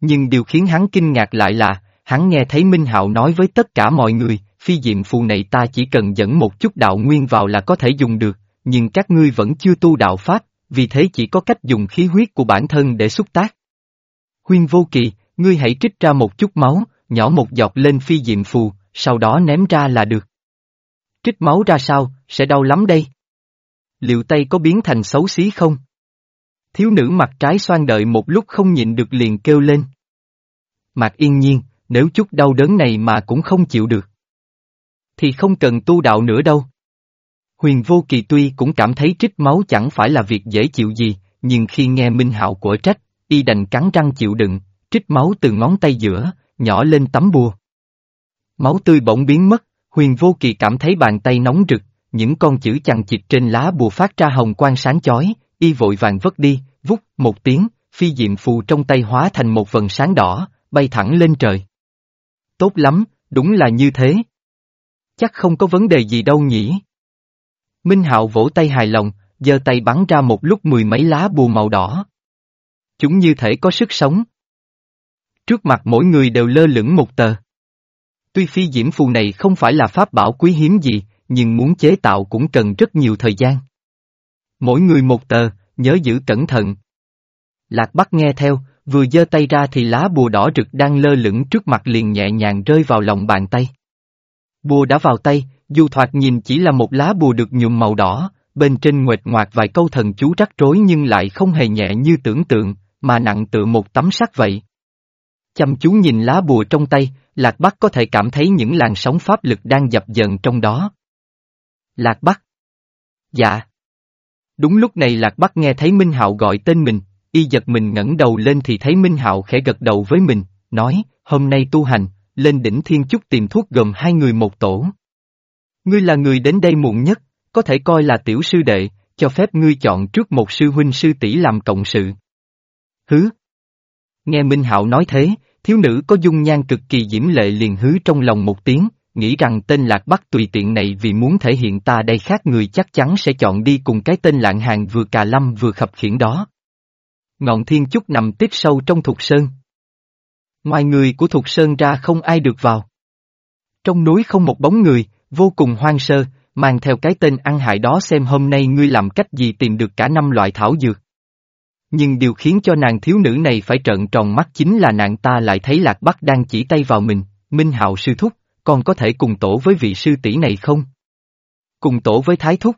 Nhưng điều khiến hắn kinh ngạc lại là, hắn nghe thấy Minh Hạo nói với tất cả mọi người, phi diệm phù này ta chỉ cần dẫn một chút đạo nguyên vào là có thể dùng được, nhưng các ngươi vẫn chưa tu đạo Pháp, vì thế chỉ có cách dùng khí huyết của bản thân để xúc tác. Huyên vô kỳ, ngươi hãy trích ra một chút máu, nhỏ một giọt lên phi diệm phù, sau đó ném ra là được. Trích máu ra sao, sẽ đau lắm đây. Liệu tay có biến thành xấu xí không? Thiếu nữ mặt trái xoan đợi một lúc không nhịn được liền kêu lên. Mạc yên nhiên, nếu chút đau đớn này mà cũng không chịu được. Thì không cần tu đạo nữa đâu. Huyền Vô Kỳ tuy cũng cảm thấy trích máu chẳng phải là việc dễ chịu gì, nhưng khi nghe Minh Hạo của trách, y đành cắn răng chịu đựng, trích máu từ ngón tay giữa, nhỏ lên tấm bùa. Máu tươi bỗng biến mất, Huyền Vô Kỳ cảm thấy bàn tay nóng rực, những con chữ chằng chịt trên lá bùa phát ra hồng quang sáng chói, y vội vàng vất đi, vút một tiếng, phi diệm phù trong tay hóa thành một vần sáng đỏ, bay thẳng lên trời. Tốt lắm, đúng là như thế. Chắc không có vấn đề gì đâu nhỉ. Minh Hạo vỗ tay hài lòng, giơ tay bắn ra một lúc mười mấy lá bùa màu đỏ. Chúng như thể có sức sống. Trước mặt mỗi người đều lơ lửng một tờ. Tuy phi diễm phù này không phải là pháp bảo quý hiếm gì, nhưng muốn chế tạo cũng cần rất nhiều thời gian. Mỗi người một tờ, nhớ giữ cẩn thận. Lạc Bắc nghe theo, vừa giơ tay ra thì lá bùa đỏ rực đang lơ lửng trước mặt liền nhẹ nhàng rơi vào lòng bàn tay. Bùa đã vào tay, dù thoạt nhìn chỉ là một lá bùa được nhuộm màu đỏ, bên trên nguệt ngoạc vài câu thần chú rắc rối nhưng lại không hề nhẹ như tưởng tượng, mà nặng tựa một tấm sắt vậy. Chăm chú nhìn lá bùa trong tay, Lạc Bắc có thể cảm thấy những làn sóng pháp lực đang dập dần trong đó. Lạc Bắc. Dạ. Đúng lúc này Lạc Bắc nghe thấy Minh Hạo gọi tên mình, y giật mình ngẩng đầu lên thì thấy Minh Hạo khẽ gật đầu với mình, nói, hôm nay tu hành, lên đỉnh Thiên Chúc tìm thuốc gồm hai người một tổ. Ngươi là người đến đây muộn nhất, có thể coi là tiểu sư đệ, cho phép ngươi chọn trước một sư huynh sư tỷ làm cộng sự. Hứ. Nghe Minh Hạo nói thế, thiếu nữ có dung nhan cực kỳ diễm lệ liền hứ trong lòng một tiếng, nghĩ rằng tên Lạc Bắc tùy tiện này vì muốn thể hiện ta đây khác người chắc chắn sẽ chọn đi cùng cái tên lạng hàng vừa cà lâm vừa khập khiển đó. Ngọn thiên chúc nằm tiếp sâu trong thục sơn. Ngoài người của thục sơn ra không ai được vào. Trong núi không một bóng người, vô cùng hoang sơ, mang theo cái tên ăn hại đó xem hôm nay ngươi làm cách gì tìm được cả năm loại thảo dược. Nhưng điều khiến cho nàng thiếu nữ này phải trợn tròn mắt chính là nàng ta lại thấy Lạc Bắc đang chỉ tay vào mình, Minh Hạo sư thúc, còn có thể cùng tổ với vị sư tỷ này không? Cùng tổ với Thái thúc.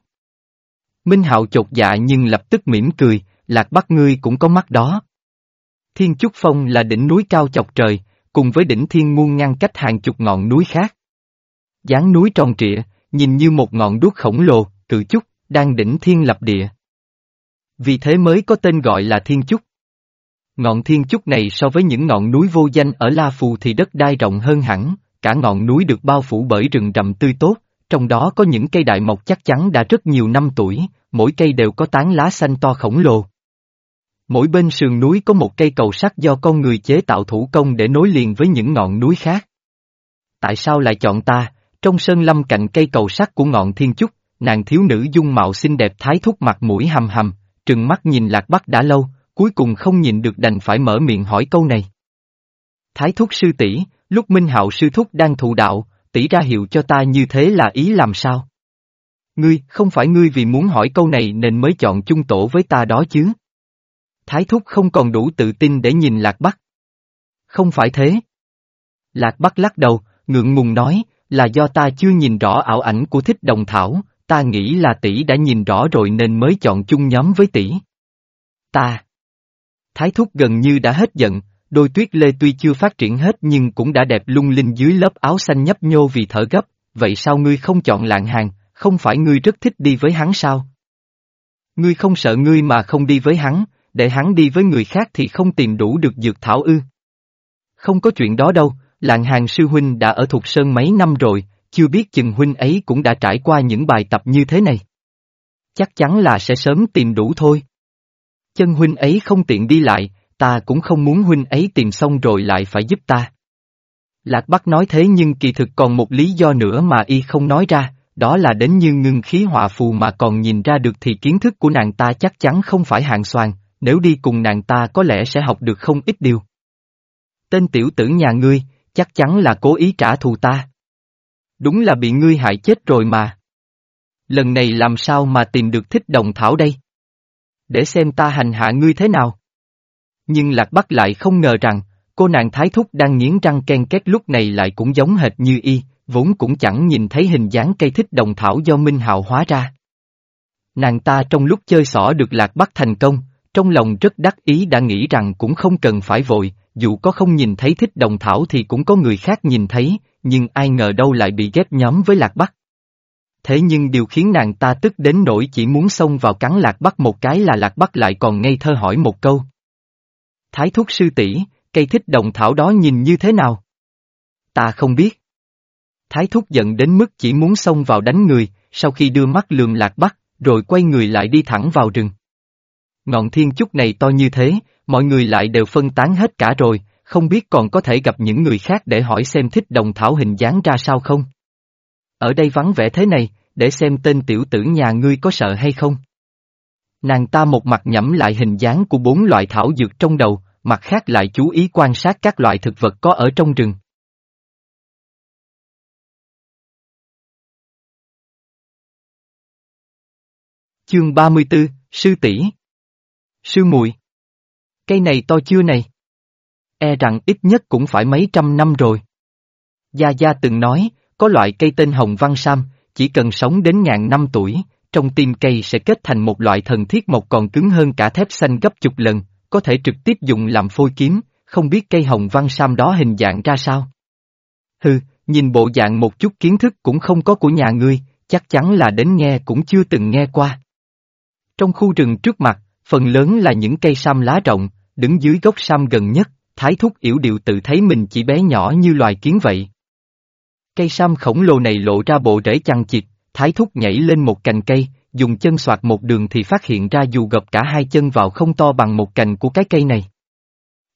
Minh Hạo chột dạ nhưng lập tức mỉm cười, Lạc Bắc ngươi cũng có mắt đó. Thiên Chúc Phong là đỉnh núi cao chọc trời, cùng với đỉnh Thiên Muôn ngăn cách hàng chục ngọn núi khác dáng núi tròn trịa, nhìn như một ngọn đuốc khổng lồ, cự chúc, đang đỉnh thiên lập địa. Vì thế mới có tên gọi là thiên chúc. Ngọn thiên chúc này so với những ngọn núi vô danh ở La Phù thì đất đai rộng hơn hẳn, cả ngọn núi được bao phủ bởi rừng rậm tươi tốt, trong đó có những cây đại mộc chắc chắn đã rất nhiều năm tuổi, mỗi cây đều có tán lá xanh to khổng lồ. Mỗi bên sườn núi có một cây cầu sắt do con người chế tạo thủ công để nối liền với những ngọn núi khác. Tại sao lại chọn ta, trong sơn lâm cạnh cây cầu sắt của ngọn thiên trúc, nàng thiếu nữ dung mạo xinh đẹp thái thúc mặt mũi hầm hầm, trừng mắt nhìn lạc bắc đã lâu, cuối cùng không nhìn được đành phải mở miệng hỏi câu này. Thái thúc sư tỷ, lúc Minh Hạo sư thúc đang thụ đạo, tỷ ra hiệu cho ta như thế là ý làm sao? Ngươi, không phải ngươi vì muốn hỏi câu này nên mới chọn chung tổ với ta đó chứ? Thái thúc không còn đủ tự tin để nhìn Lạc Bắc. Không phải thế. Lạc Bắc lắc đầu, ngượng ngùng nói, là do ta chưa nhìn rõ ảo ảnh của thích đồng thảo, ta nghĩ là tỷ đã nhìn rõ rồi nên mới chọn chung nhóm với tỷ. Ta. Thái thúc gần như đã hết giận, đôi tuyết lê tuy chưa phát triển hết nhưng cũng đã đẹp lung linh dưới lớp áo xanh nhấp nhô vì thở gấp, vậy sao ngươi không chọn lạng hàng, không phải ngươi rất thích đi với hắn sao? Ngươi không sợ ngươi mà không đi với hắn, để hắn đi với người khác thì không tìm đủ được dược thảo ư. Không có chuyện đó đâu, lạng hàng sư huynh đã ở Thục Sơn mấy năm rồi, chưa biết chừng huynh ấy cũng đã trải qua những bài tập như thế này. Chắc chắn là sẽ sớm tìm đủ thôi. Chân huynh ấy không tiện đi lại, ta cũng không muốn huynh ấy tìm xong rồi lại phải giúp ta. Lạc Bắc nói thế nhưng kỳ thực còn một lý do nữa mà y không nói ra, đó là đến như ngưng khí họa phù mà còn nhìn ra được thì kiến thức của nàng ta chắc chắn không phải hạng soàn, nếu đi cùng nàng ta có lẽ sẽ học được không ít điều. Tên tiểu tử nhà ngươi, chắc chắn là cố ý trả thù ta. Đúng là bị ngươi hại chết rồi mà. Lần này làm sao mà tìm được thích đồng thảo đây? Để xem ta hành hạ ngươi thế nào. Nhưng Lạc Bắc lại không ngờ rằng, cô nàng thái thúc đang nghiến răng ken két lúc này lại cũng giống hệt như y, vốn cũng chẳng nhìn thấy hình dáng cây thích đồng thảo do Minh Hạo hóa ra. Nàng ta trong lúc chơi xỏ được Lạc Bắc thành công, trong lòng rất đắc ý đã nghĩ rằng cũng không cần phải vội, dù có không nhìn thấy thích đồng thảo thì cũng có người khác nhìn thấy, nhưng ai ngờ đâu lại bị ghép nhóm với Lạc Bắc. Thế nhưng điều khiến nàng ta tức đến nỗi chỉ muốn xông vào cắn Lạc Bắc một cái là Lạc Bắc lại còn ngây thơ hỏi một câu. Thái thúc sư tỷ, cây thích đồng thảo đó nhìn như thế nào? Ta không biết. Thái thúc giận đến mức chỉ muốn xông vào đánh người, sau khi đưa mắt lườm Lạc Bắc, rồi quay người lại đi thẳng vào rừng. Ngọn thiên chúc này to như thế, mọi người lại đều phân tán hết cả rồi, không biết còn có thể gặp những người khác để hỏi xem thích đồng thảo hình dáng ra sao không? Ở đây vắng vẻ thế này, để xem tên tiểu tử nhà ngươi có sợ hay không? Nàng ta một mặt nhẩm lại hình dáng của bốn loại thảo dược trong đầu, mặt khác lại chú ý quan sát các loại thực vật có ở trong rừng. Chương 34, Sư tỷ Sư muội Cây này to chưa này? E rằng ít nhất cũng phải mấy trăm năm rồi. Gia Gia từng nói, có loại cây tên hồng văn sam, chỉ cần sống đến ngàn năm tuổi, trong tim cây sẽ kết thành một loại thần thiết mộc còn cứng hơn cả thép xanh gấp chục lần, có thể trực tiếp dùng làm phôi kiếm, không biết cây hồng văn sam đó hình dạng ra sao. Hừ, nhìn bộ dạng một chút kiến thức cũng không có của nhà ngươi, chắc chắn là đến nghe cũng chưa từng nghe qua. Trong khu rừng trước mặt, phần lớn là những cây sam lá rộng, đứng dưới gốc sam gần nhất, thái thúc yểu điệu tự thấy mình chỉ bé nhỏ như loài kiến vậy. Cây sam khổng lồ này lộ ra bộ rễ chằng chịt, thái thúc nhảy lên một cành cây, dùng chân soạt một đường thì phát hiện ra dù gập cả hai chân vào không to bằng một cành của cái cây này.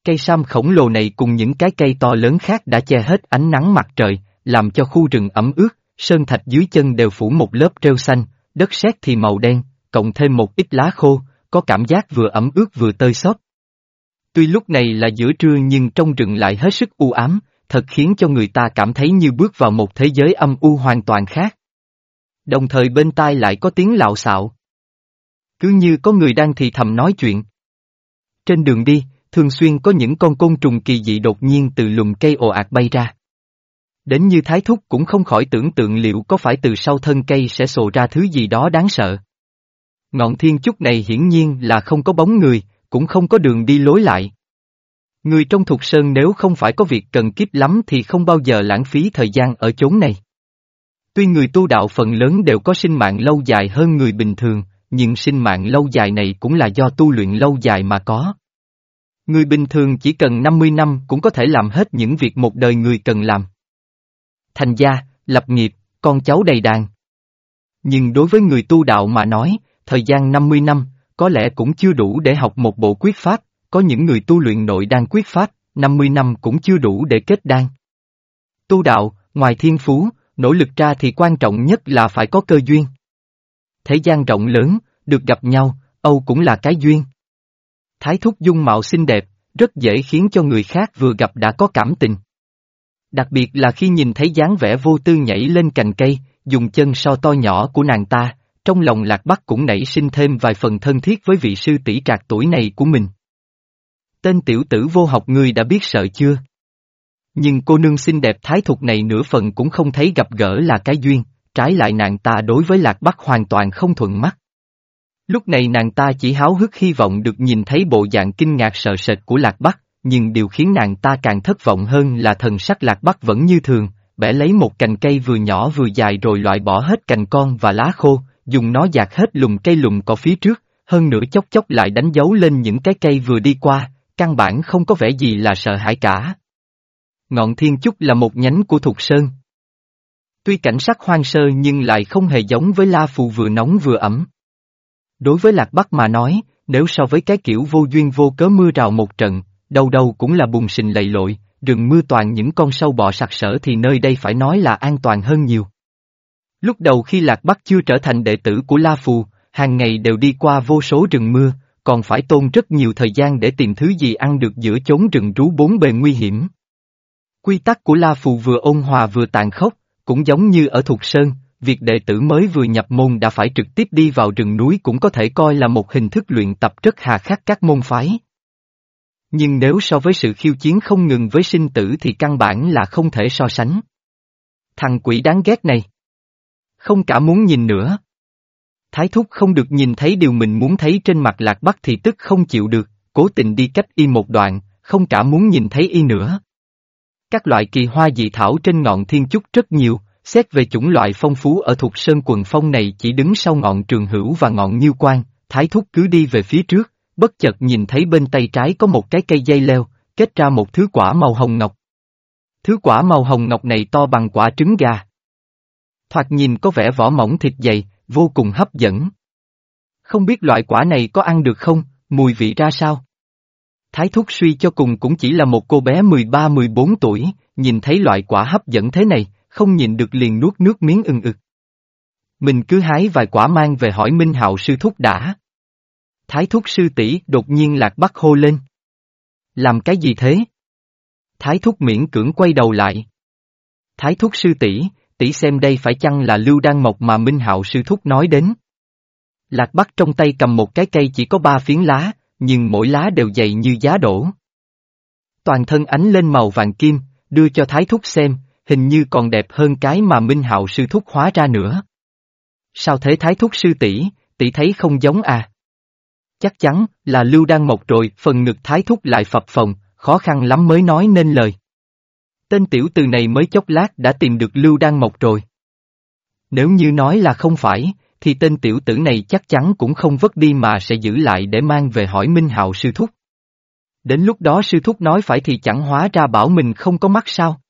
Cây sam khổng lồ này cùng những cái cây to lớn khác đã che hết ánh nắng mặt trời, làm cho khu rừng ẩm ướt, sơn thạch dưới chân đều phủ một lớp rêu xanh, đất sét thì màu đen, cộng thêm một ít lá khô, có cảm giác vừa ẩm ướt vừa tơi xốp. Tuy lúc này là giữa trưa nhưng trong rừng lại hết sức u ám, thật khiến cho người ta cảm thấy như bước vào một thế giới âm u hoàn toàn khác. Đồng thời bên tai lại có tiếng lạo xạo. Cứ như có người đang thì thầm nói chuyện. Trên đường đi, thường xuyên có những con côn trùng kỳ dị đột nhiên từ lùm cây ồ ạt bay ra. Đến như thái thúc cũng không khỏi tưởng tượng liệu có phải từ sau thân cây sẽ sồ ra thứ gì đó đáng sợ. Ngọn thiên trúc này hiển nhiên là không có bóng người, cũng không có đường đi lối lại. Người trong thuộc sơn nếu không phải có việc cần kiếp lắm thì không bao giờ lãng phí thời gian ở chốn này. Tuy người tu đạo phần lớn đều có sinh mạng lâu dài hơn người bình thường, nhưng sinh mạng lâu dài này cũng là do tu luyện lâu dài mà có. Người bình thường chỉ cần 50 năm cũng có thể làm hết những việc một đời người cần làm. Thành gia, lập nghiệp, con cháu đầy đàn. Nhưng đối với người tu đạo mà nói, thời gian 50 năm, có lẽ cũng chưa đủ để học một bộ quyết pháp, có những người tu luyện nội đan quyết pháp, 50 năm cũng chưa đủ để kết đan. Tu đạo, ngoài thiên phú, nỗ lực ra thì quan trọng nhất là phải có cơ duyên. Thế gian rộng lớn, được gặp nhau, Âu cũng là cái duyên. Thái thúc dung mạo xinh đẹp, rất dễ khiến cho người khác vừa gặp đã có cảm tình. Đặc biệt là khi nhìn thấy dáng vẻ vô tư nhảy lên cành cây, dùng chân so to nhỏ của nàng ta, trong lòng lạc bắc cũng nảy sinh thêm vài phần thân thiết với vị sư tỷ trạc tuổi này của mình. Tên tiểu tử vô học ngươi đã biết sợ chưa? Nhưng cô nương xinh đẹp thái thục này nửa phần cũng không thấy gặp gỡ là cái duyên, trái lại nàng ta đối với lạc bắc hoàn toàn không thuận mắt. Lúc này nàng ta chỉ háo hức hy vọng được nhìn thấy bộ dạng kinh ngạc sợ sệt của lạc bắc, nhưng điều khiến nàng ta càng thất vọng hơn là thần sắc lạc bắc vẫn như thường, bẻ lấy một cành cây vừa nhỏ vừa dài rồi loại bỏ hết cành con và lá khô, dùng nó dạt hết lùm cây lùm cỏ phía trước, hơn nữa chốc chốc lại đánh dấu lên những cái cây vừa đi qua, căn bản không có vẻ gì là sợ hãi cả. Ngọn Thiên Chúc là một nhánh của Thục Sơn. Tuy cảnh sắc hoang sơ nhưng lại không hề giống với La Phù vừa nóng vừa ẩm. Đối với Lạc Bắc mà nói, nếu so với cái kiểu vô duyên vô cớ mưa rào một trận, đâu đâu cũng là bùng sình lầy lội, rừng mưa toàn những con sâu bọ sặc sỡ thì nơi đây phải nói là an toàn hơn nhiều. Lúc đầu khi Lạc Bắc chưa trở thành đệ tử của La Phù, hàng ngày đều đi qua vô số rừng mưa, còn phải tôn rất nhiều thời gian để tìm thứ gì ăn được giữa chốn rừng rú bốn bề nguy hiểm. Quy tắc của La Phù vừa ôn hòa vừa tàn khốc, cũng giống như ở Thục Sơn, việc đệ tử mới vừa nhập môn đã phải trực tiếp đi vào rừng núi cũng có thể coi là một hình thức luyện tập rất hà khắc các môn phái. Nhưng nếu so với sự khiêu chiến không ngừng với sinh tử thì căn bản là không thể so sánh. Thằng quỷ đáng ghét này. Không cả muốn nhìn nữa. Thái thúc không được nhìn thấy điều mình muốn thấy trên mặt lạc bắc thì tức không chịu được, cố tình đi cách y một đoạn, không cả muốn nhìn thấy y nữa. Các loại kỳ hoa dị thảo trên ngọn thiên trúc rất nhiều, xét về chủng loại phong phú ở thuộc sơn quần phong này chỉ đứng sau ngọn trường hữu và ngọn nhiêu quan, thái thúc cứ đi về phía trước, bất chợt nhìn thấy bên tay trái có một cái cây dây leo, kết ra một thứ quả màu hồng ngọc. Thứ quả màu hồng ngọc này to bằng quả trứng gà. Thoạt nhìn có vẻ vỏ mỏng thịt dày, vô cùng hấp dẫn. Không biết loại quả này có ăn được không, mùi vị ra sao? Thái thúc suy cho cùng cũng chỉ là một cô bé 13-14 tuổi, nhìn thấy loại quả hấp dẫn thế này, không nhìn được liền nuốt nước miếng ưng ực. Mình cứ hái vài quả mang về hỏi Minh Hạo sư thúc đã. Thái thúc sư tỷ đột nhiên lạc bắt hô lên. Làm cái gì thế? Thái thúc miễn cưỡng quay đầu lại. Thái thúc sư tỷ, tỷ xem đây phải chăng là lưu đan mộc mà Minh Hạo sư thúc nói đến. Lạc Bắc trong tay cầm một cái cây chỉ có ba phiến lá, nhưng mỗi lá đều dày như giá đổ. Toàn thân ánh lên màu vàng kim, đưa cho Thái Thúc xem, hình như còn đẹp hơn cái mà Minh Hạo sư thúc hóa ra nữa. Sao thế Thái Thúc sư tỷ, tỷ thấy không giống à? Chắc chắn là Lưu Đan Mộc rồi, phần ngực Thái Thúc lại phập phồng, khó khăn lắm mới nói nên lời. Tên tiểu từ này mới chốc lát đã tìm được Lưu Đan Mộc rồi. Nếu như nói là không phải, thì tên tiểu tử này chắc chắn cũng không vất đi mà sẽ giữ lại để mang về hỏi Minh Hạo sư thúc. Đến lúc đó sư thúc nói phải thì chẳng hóa ra bảo mình không có mắt sao.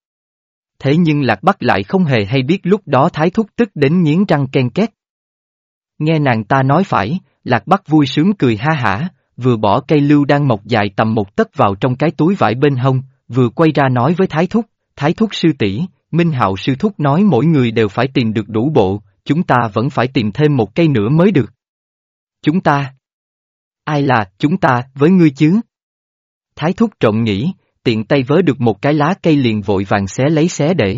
Thế nhưng Lạc Bắc lại không hề hay biết lúc đó Thái Thúc tức đến nghiến răng ken két. Nghe nàng ta nói phải, Lạc Bắc vui sướng cười ha hả, vừa bỏ cây lưu đang mọc dài tầm một tấc vào trong cái túi vải bên hông, vừa quay ra nói với Thái Thúc, Thái Thúc sư tỷ, Minh Hạo sư thúc nói mỗi người đều phải tìm được đủ bộ, chúng ta vẫn phải tìm thêm một cây nữa mới được. Chúng ta? Ai là chúng ta với ngươi chứ? Thái thúc trộn nghĩ, tiện tay vớ được một cái lá cây liền vội vàng xé lấy xé để.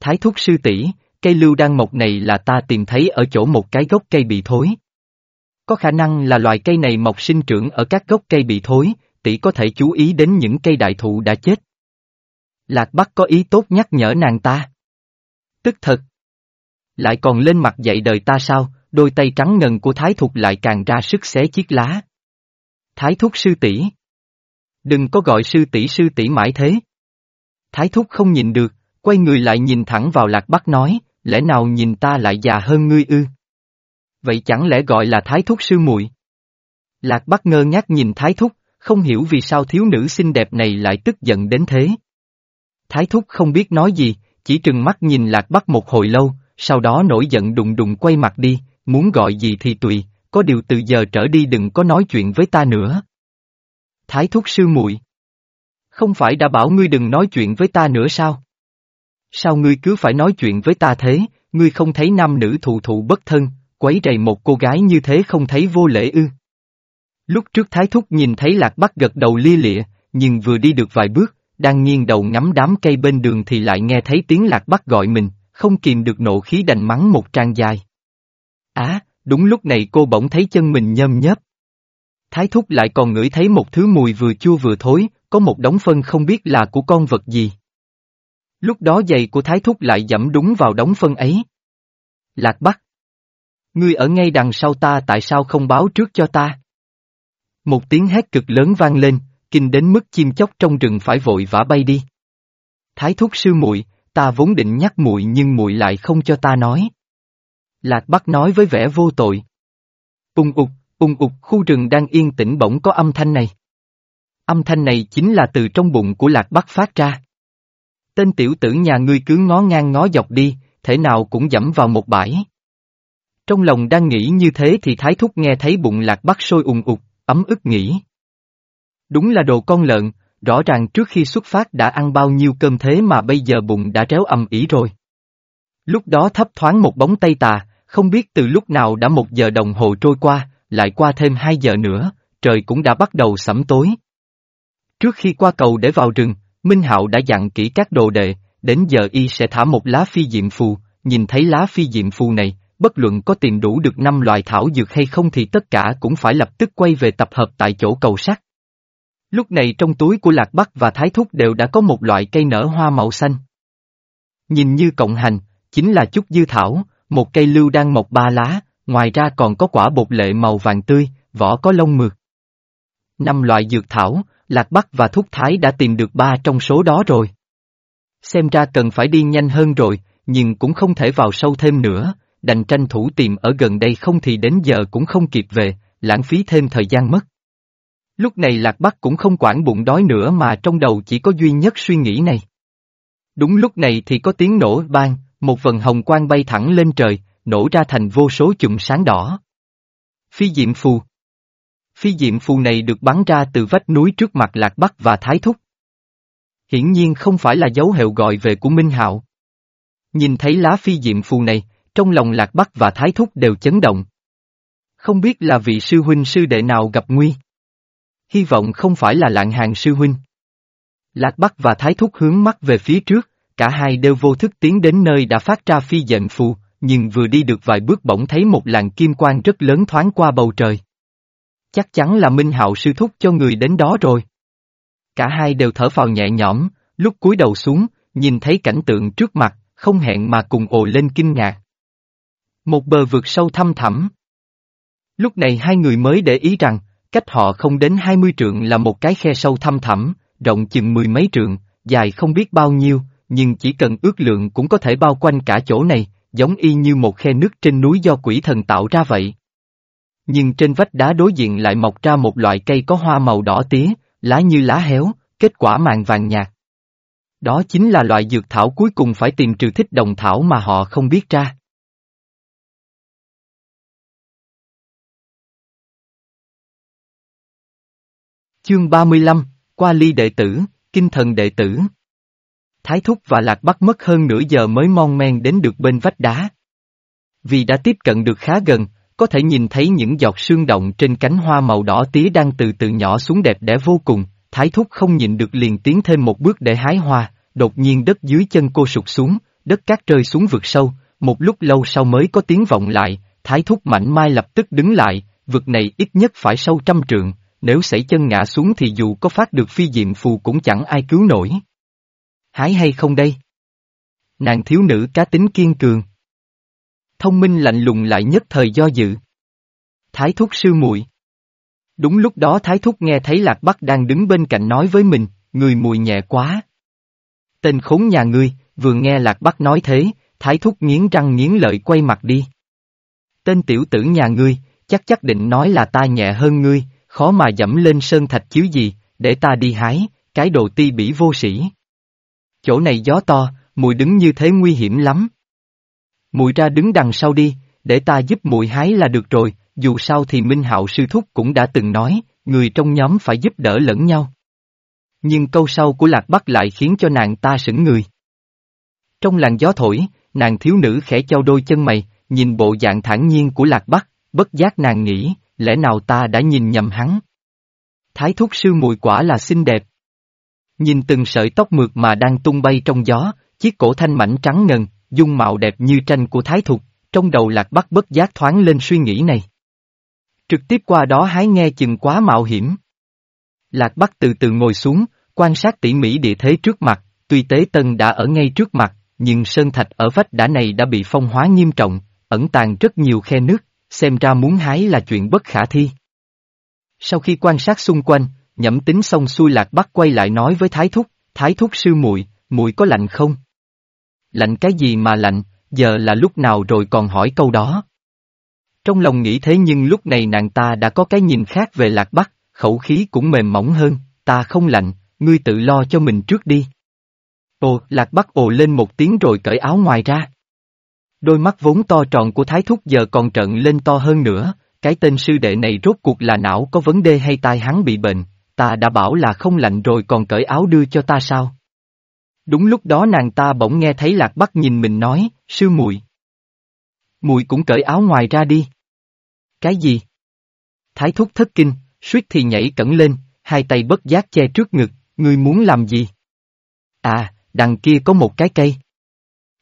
Thái thúc sư tỷ, cây lưu đan mộc này là ta tìm thấy ở chỗ một cái gốc cây bị thối. Có khả năng là loài cây này mọc sinh trưởng ở các gốc cây bị thối, tỷ có thể chú ý đến những cây đại thụ đã chết. Lạc Bắc có ý tốt nhắc nhở nàng ta. Tức thật. Lại còn lên mặt dạy đời ta sao, đôi tay trắng ngần của Thái Thục lại càng ra sức xé chiếc lá. Thái Thúc sư tỷ Đừng có gọi sư tỷ sư tỷ mãi thế. Thái Thúc không nhìn được, quay người lại nhìn thẳng vào Lạc Bắc nói, lẽ nào nhìn ta lại già hơn ngươi ư? Vậy chẳng lẽ gọi là Thái Thúc sư muội? Lạc Bắc ngơ ngác nhìn Thái Thúc, không hiểu vì sao thiếu nữ xinh đẹp này lại tức giận đến thế. Thái Thúc không biết nói gì, chỉ trừng mắt nhìn lạc bắc một hồi lâu, sau đó nổi giận đùng đùng quay mặt đi, muốn gọi gì thì tùy, có điều từ giờ trở đi đừng có nói chuyện với ta nữa. Thái thúc sư muội Không phải đã bảo ngươi đừng nói chuyện với ta nữa sao? Sao ngươi cứ phải nói chuyện với ta thế, ngươi không thấy nam nữ thụ thụ bất thân, quấy rầy một cô gái như thế không thấy vô lễ ư? Lúc trước Thái Thúc nhìn thấy Lạc Bắc gật đầu lia lịa, nhưng vừa đi được vài bước, đang nghiêng đầu ngắm đám cây bên đường thì lại nghe thấy tiếng Lạc Bắc gọi mình, không kìm được nộ khí đành mắng một trang dài. Á, đúng lúc này cô bỗng thấy chân mình nhơm nhớp. Thái Thúc lại còn ngửi thấy một thứ mùi vừa chua vừa thối, có một đống phân không biết là của con vật gì. Lúc đó giày của Thái Thúc lại dẫm đúng vào đống phân ấy. Lạc Bắc. Ngươi ở ngay đằng sau ta tại sao không báo trước cho ta? Một tiếng hét cực lớn vang lên, kinh đến mức chim chóc trong rừng phải vội vã bay đi. Thái thúc sư muội, ta vốn định nhắc muội nhưng muội lại không cho ta nói. Lạc Bắc nói với vẻ vô tội. Ung ục, ung ục, khu rừng đang yên tĩnh bỗng có âm thanh này. Âm thanh này chính là từ trong bụng của Lạc Bắc phát ra. Tên tiểu tử nhà ngươi cứ ngó ngang ngó dọc đi, thể nào cũng dẫm vào một bãi. Trong lòng đang nghĩ như thế thì Thái Thúc nghe thấy bụng Lạc Bắc sôi ùng ục, ấm ức nghĩ. Đúng là đồ con lợn, rõ ràng trước khi xuất phát đã ăn bao nhiêu cơm thế mà bây giờ bụng đã réo ầm ĩ rồi. Lúc đó thấp thoáng một bóng tay tà, không biết từ lúc nào đã một giờ đồng hồ trôi qua, lại qua thêm hai giờ nữa, trời cũng đã bắt đầu sẩm tối. Trước khi qua cầu để vào rừng, Minh Hạo đã dặn kỹ các đồ đệ, đến giờ y sẽ thả một lá phi diệm phù, nhìn thấy lá phi diệm phù này, bất luận có tìm đủ được năm loại thảo dược hay không thì tất cả cũng phải lập tức quay về tập hợp tại chỗ cầu sắt. Lúc này trong túi của Lạc Bắc và Thái Thúc đều đã có một loại cây nở hoa màu xanh. Nhìn như cộng hành, chính là chút dư thảo, một cây lưu đang mọc ba lá, ngoài ra còn có quả bột lệ màu vàng tươi, vỏ có lông mượt. Năm loại dược thảo, Lạc Bắc và Thúc Thái đã tìm được ba trong số đó rồi. Xem ra cần phải đi nhanh hơn rồi, nhưng cũng không thể vào sâu thêm nữa, đành tranh thủ tìm ở gần đây không thì đến giờ cũng không kịp về, lãng phí thêm thời gian mất. Lúc này Lạc Bắc cũng không quản bụng đói nữa mà trong đầu chỉ có duy nhất suy nghĩ này. Đúng lúc này thì có tiếng nổ bang, một vần hồng quang bay thẳng lên trời, nổ ra thành vô số chùm sáng đỏ. Phi diệm phù Phi diệm phù này được bắn ra từ vách núi trước mặt Lạc Bắc và Thái Thúc. Hiển nhiên không phải là dấu hiệu gọi về của Minh Hạo. Nhìn thấy lá phi diệm phù này, trong lòng Lạc Bắc và Thái Thúc đều chấn động. Không biết là vị sư huynh sư đệ nào gặp nguy. Hy vọng không phải là lạng hàng sư huynh. Lạc Bắc và Thái Thúc hướng mắt về phía trước, cả hai đều vô thức tiến đến nơi đã phát ra phi dệnh phù, nhưng vừa đi được vài bước bỗng thấy một làn kim quang rất lớn thoáng qua bầu trời. Chắc chắn là Minh Hạo sư thúc cho người đến đó rồi. Cả hai đều thở phào nhẹ nhõm, lúc cúi đầu xuống, nhìn thấy cảnh tượng trước mặt, không hẹn mà cùng ồ lên kinh ngạc. Một bờ vực sâu thăm thẳm. Lúc này hai người mới để ý rằng, cách họ không đến 20 trượng là một cái khe sâu thăm thẳm, rộng chừng mười mấy trượng, dài không biết bao nhiêu, nhưng chỉ cần ước lượng cũng có thể bao quanh cả chỗ này, giống y như một khe nước trên núi do quỷ thần tạo ra vậy. Nhưng trên vách đá đối diện lại mọc ra một loại cây có hoa màu đỏ tía, lá như lá héo, kết quả màng vàng nhạt. Đó chính là loại dược thảo cuối cùng phải tìm trừ thích đồng thảo mà họ không biết ra. Chương 35, qua ly đệ tử, kinh thần đệ tử. Thái Thúc và Lạc Bắc mất hơn nửa giờ mới mon men đến được bên vách đá. Vì đã tiếp cận được khá gần, có thể nhìn thấy những giọt sương động trên cánh hoa màu đỏ tía đang từ từ nhỏ xuống đẹp đẽ vô cùng, Thái Thúc không nhìn được liền tiến thêm một bước để hái hoa, đột nhiên đất dưới chân cô sụt xuống, đất cát rơi xuống vực sâu, một lúc lâu sau mới có tiếng vọng lại, Thái Thúc mảnh mai lập tức đứng lại, vực này ít nhất phải sâu trăm trượng, nếu xảy chân ngã xuống thì dù có phát được phi diệm phù cũng chẳng ai cứu nổi. Hái hay không đây? Nàng thiếu nữ cá tính kiên cường. Thông minh lạnh lùng lại nhất thời do dự. Thái thúc sư muội. Đúng lúc đó Thái thúc nghe thấy Lạc Bắc đang đứng bên cạnh nói với mình, người mùi nhẹ quá. Tên khốn nhà ngươi, vừa nghe Lạc Bắc nói thế, Thái thúc nghiến răng nghiến lợi quay mặt đi. Tên tiểu tử nhà ngươi, chắc chắc định nói là ta nhẹ hơn ngươi, khó mà dẫm lên sơn thạch chiếu gì, để ta đi hái, cái đồ ti bỉ vô sĩ. Chỗ này gió to, mùi đứng như thế nguy hiểm lắm. Mùi ra đứng đằng sau đi, để ta giúp mùi hái là được rồi, dù sao thì Minh Hạo sư thúc cũng đã từng nói, người trong nhóm phải giúp đỡ lẫn nhau. Nhưng câu sau của Lạc Bắc lại khiến cho nàng ta sững người. Trong làn gió thổi, nàng thiếu nữ khẽ trao đôi chân mày, nhìn bộ dạng thản nhiên của Lạc Bắc, bất giác nàng nghĩ, lẽ nào ta đã nhìn nhầm hắn. Thái thúc sư mùi quả là xinh đẹp. Nhìn từng sợi tóc mượt mà đang tung bay trong gió, chiếc cổ thanh mảnh trắng ngần, dung mạo đẹp như tranh của thái thục, trong đầu lạc bắc bất giác thoáng lên suy nghĩ này. Trực tiếp qua đó hái nghe chừng quá mạo hiểm. Lạc bắc từ từ ngồi xuống, quan sát tỉ mỉ địa thế trước mặt, tuy tế tân đã ở ngay trước mặt, nhưng sơn thạch ở vách đá này đã bị phong hóa nghiêm trọng, ẩn tàng rất nhiều khe nước, xem ra muốn hái là chuyện bất khả thi. Sau khi quan sát xung quanh, nhẩm tính xong xuôi lạc bắc quay lại nói với thái thúc, thái thúc sư muội, muội có lạnh không? Lạnh cái gì mà lạnh, giờ là lúc nào rồi còn hỏi câu đó. Trong lòng nghĩ thế nhưng lúc này nàng ta đã có cái nhìn khác về lạc bắc, khẩu khí cũng mềm mỏng hơn, ta không lạnh, ngươi tự lo cho mình trước đi. Ồ, lạc bắc ồ lên một tiếng rồi cởi áo ngoài ra. Đôi mắt vốn to tròn của thái thúc giờ còn trận lên to hơn nữa, cái tên sư đệ này rốt cuộc là não có vấn đề hay tai hắn bị bệnh, ta đã bảo là không lạnh rồi còn cởi áo đưa cho ta sao? Đúng lúc đó nàng ta bỗng nghe thấy lạc bắc nhìn mình nói, sư muội muội cũng cởi áo ngoài ra đi. Cái gì? Thái thúc thất kinh, suýt thì nhảy cẩn lên, hai tay bất giác che trước ngực, ngươi muốn làm gì? À, đằng kia có một cái cây.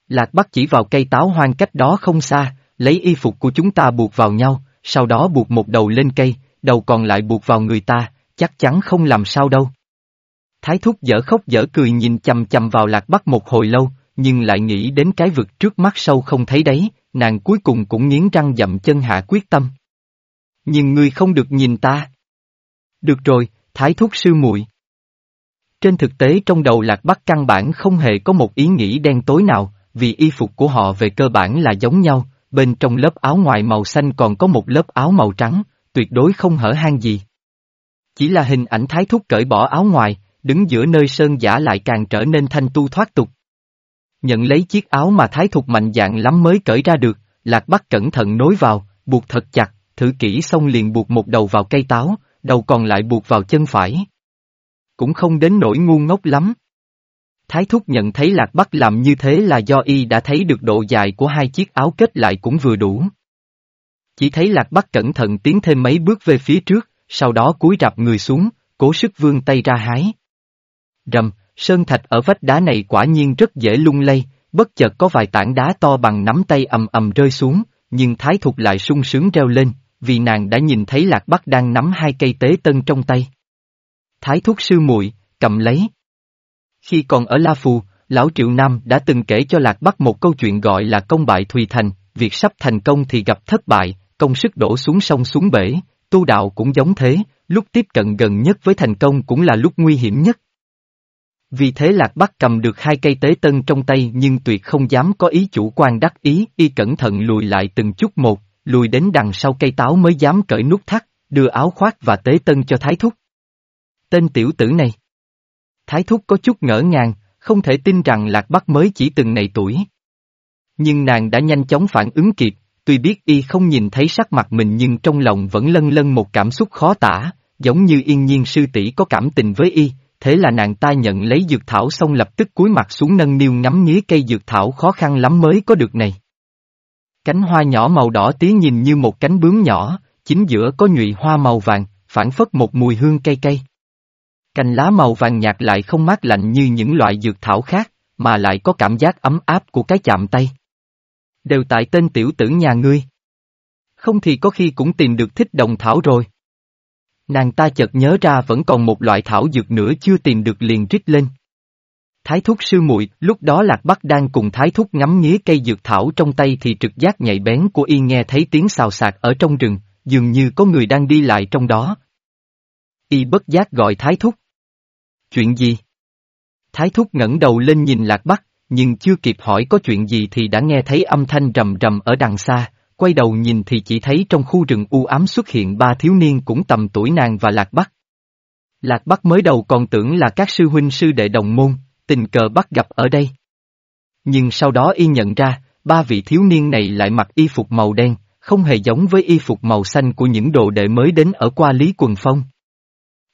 Lạc Bắc chỉ vào cây táo hoang cách đó không xa, lấy y phục của chúng ta buộc vào nhau, sau đó buộc một đầu lên cây, đầu còn lại buộc vào người ta, chắc chắn không làm sao đâu. Thái thúc dở khóc dở cười nhìn chầm chầm vào Lạc Bắc một hồi lâu, nhưng lại nghĩ đến cái vực trước mắt sâu không thấy đấy, nàng cuối cùng cũng nghiến răng dậm chân hạ quyết tâm. Nhưng ngươi không được nhìn ta. Được rồi, thái thúc sư muội. Trên thực tế trong đầu Lạc Bắc căn bản không hề có một ý nghĩ đen tối nào, vì y phục của họ về cơ bản là giống nhau, bên trong lớp áo ngoài màu xanh còn có một lớp áo màu trắng, tuyệt đối không hở hang gì. Chỉ là hình ảnh thái thúc cởi bỏ áo ngoài, đứng giữa nơi sơn giả lại càng trở nên thanh tu thoát tục. Nhận lấy chiếc áo mà thái thục mạnh dạng lắm mới cởi ra được, lạc bắc cẩn thận nối vào, buộc thật chặt, thử kỹ xong liền buộc một đầu vào cây táo, đầu còn lại buộc vào chân phải. Cũng không đến nỗi ngu ngốc lắm. Thái thúc nhận thấy lạc bắc làm như thế là do y đã thấy được độ dài của hai chiếc áo kết lại cũng vừa đủ. Chỉ thấy lạc bắc cẩn thận tiến thêm mấy bước về phía trước, sau đó cúi rạp người xuống, cố sức vươn tay ra hái. Rầm, sơn thạch ở vách đá này quả nhiên rất dễ lung lay, bất chợt có vài tảng đá to bằng nắm tay ầm ầm rơi xuống, nhưng Thái Thục lại sung sướng reo lên, vì nàng đã nhìn thấy Lạc Bắc đang nắm hai cây tế tân trong tay. Thái Thúc sư muội cầm lấy. Khi còn ở La Phù, Lão Triệu Nam đã từng kể cho Lạc Bắc một câu chuyện gọi là công bại Thùy Thành, việc sắp thành công thì gặp thất bại, công sức đổ xuống sông xuống bể, tu đạo cũng giống thế, lúc tiếp cận gần nhất với thành công cũng là lúc nguy hiểm nhất. Vì thế Lạc Bắc cầm được hai cây tế tân trong tay nhưng tuyệt không dám có ý chủ quan đắc ý, y cẩn thận lùi lại từng chút một, lùi đến đằng sau cây táo mới dám cởi nút thắt, đưa áo khoác và tế tân cho Thái Thúc. Tên tiểu tử này. Thái Thúc có chút ngỡ ngàng, không thể tin rằng Lạc Bắc mới chỉ từng này tuổi. Nhưng nàng đã nhanh chóng phản ứng kịp, tuy biết y không nhìn thấy sắc mặt mình nhưng trong lòng vẫn lân lân một cảm xúc khó tả, giống như yên nhiên sư tỷ có cảm tình với y, thế là nàng ta nhận lấy dược thảo xong lập tức cúi mặt xuống nâng niu ngắm nghía cây dược thảo khó khăn lắm mới có được này. Cánh hoa nhỏ màu đỏ tía nhìn như một cánh bướm nhỏ, chính giữa có nhụy hoa màu vàng, phản phất một mùi hương cây cây. Cành lá màu vàng nhạt lại không mát lạnh như những loại dược thảo khác, mà lại có cảm giác ấm áp của cái chạm tay. Đều tại tên tiểu tử nhà ngươi. Không thì có khi cũng tìm được thích đồng thảo rồi. Nàng ta chợt nhớ ra vẫn còn một loại thảo dược nữa chưa tìm được liền rít lên. Thái thúc sư muội lúc đó Lạc Bắc đang cùng Thái thúc ngắm nghía cây dược thảo trong tay thì trực giác nhạy bén của y nghe thấy tiếng xào xạc ở trong rừng, dường như có người đang đi lại trong đó. Y bất giác gọi Thái thúc. Chuyện gì? Thái thúc ngẩng đầu lên nhìn Lạc Bắc, nhưng chưa kịp hỏi có chuyện gì thì đã nghe thấy âm thanh rầm rầm ở đằng xa, quay đầu nhìn thì chỉ thấy trong khu rừng u ám xuất hiện ba thiếu niên cũng tầm tuổi nàng và Lạc Bắc. Lạc Bắc mới đầu còn tưởng là các sư huynh sư đệ đồng môn, tình cờ bắt gặp ở đây. Nhưng sau đó y nhận ra, ba vị thiếu niên này lại mặc y phục màu đen, không hề giống với y phục màu xanh của những đồ đệ mới đến ở qua Lý Quần Phong.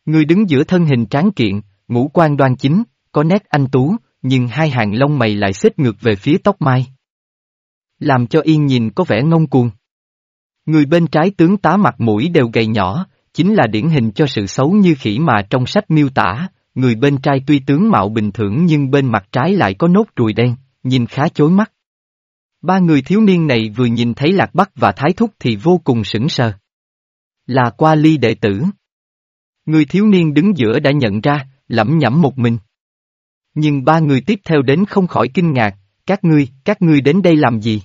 Người đứng giữa thân hình tráng kiện, ngũ quan đoan chính, có nét anh tú, nhưng hai hàng lông mày lại xếp ngược về phía tóc mai. Làm cho Yên nhìn có vẻ ngông cuồng. Người bên trái tướng tá mặt mũi đều gầy nhỏ, chính là điển hình cho sự xấu như khỉ mà trong sách miêu tả, người bên trai tuy tướng mạo bình thường nhưng bên mặt trái lại có nốt ruồi đen, nhìn khá chối mắt. Ba người thiếu niên này vừa nhìn thấy Lạc Bắc và Thái Thúc thì vô cùng sững sờ. Là qua ly đệ tử. Người thiếu niên đứng giữa đã nhận ra, lẩm nhẩm một mình. Nhưng ba người tiếp theo đến không khỏi kinh ngạc, các ngươi, các ngươi đến đây làm gì?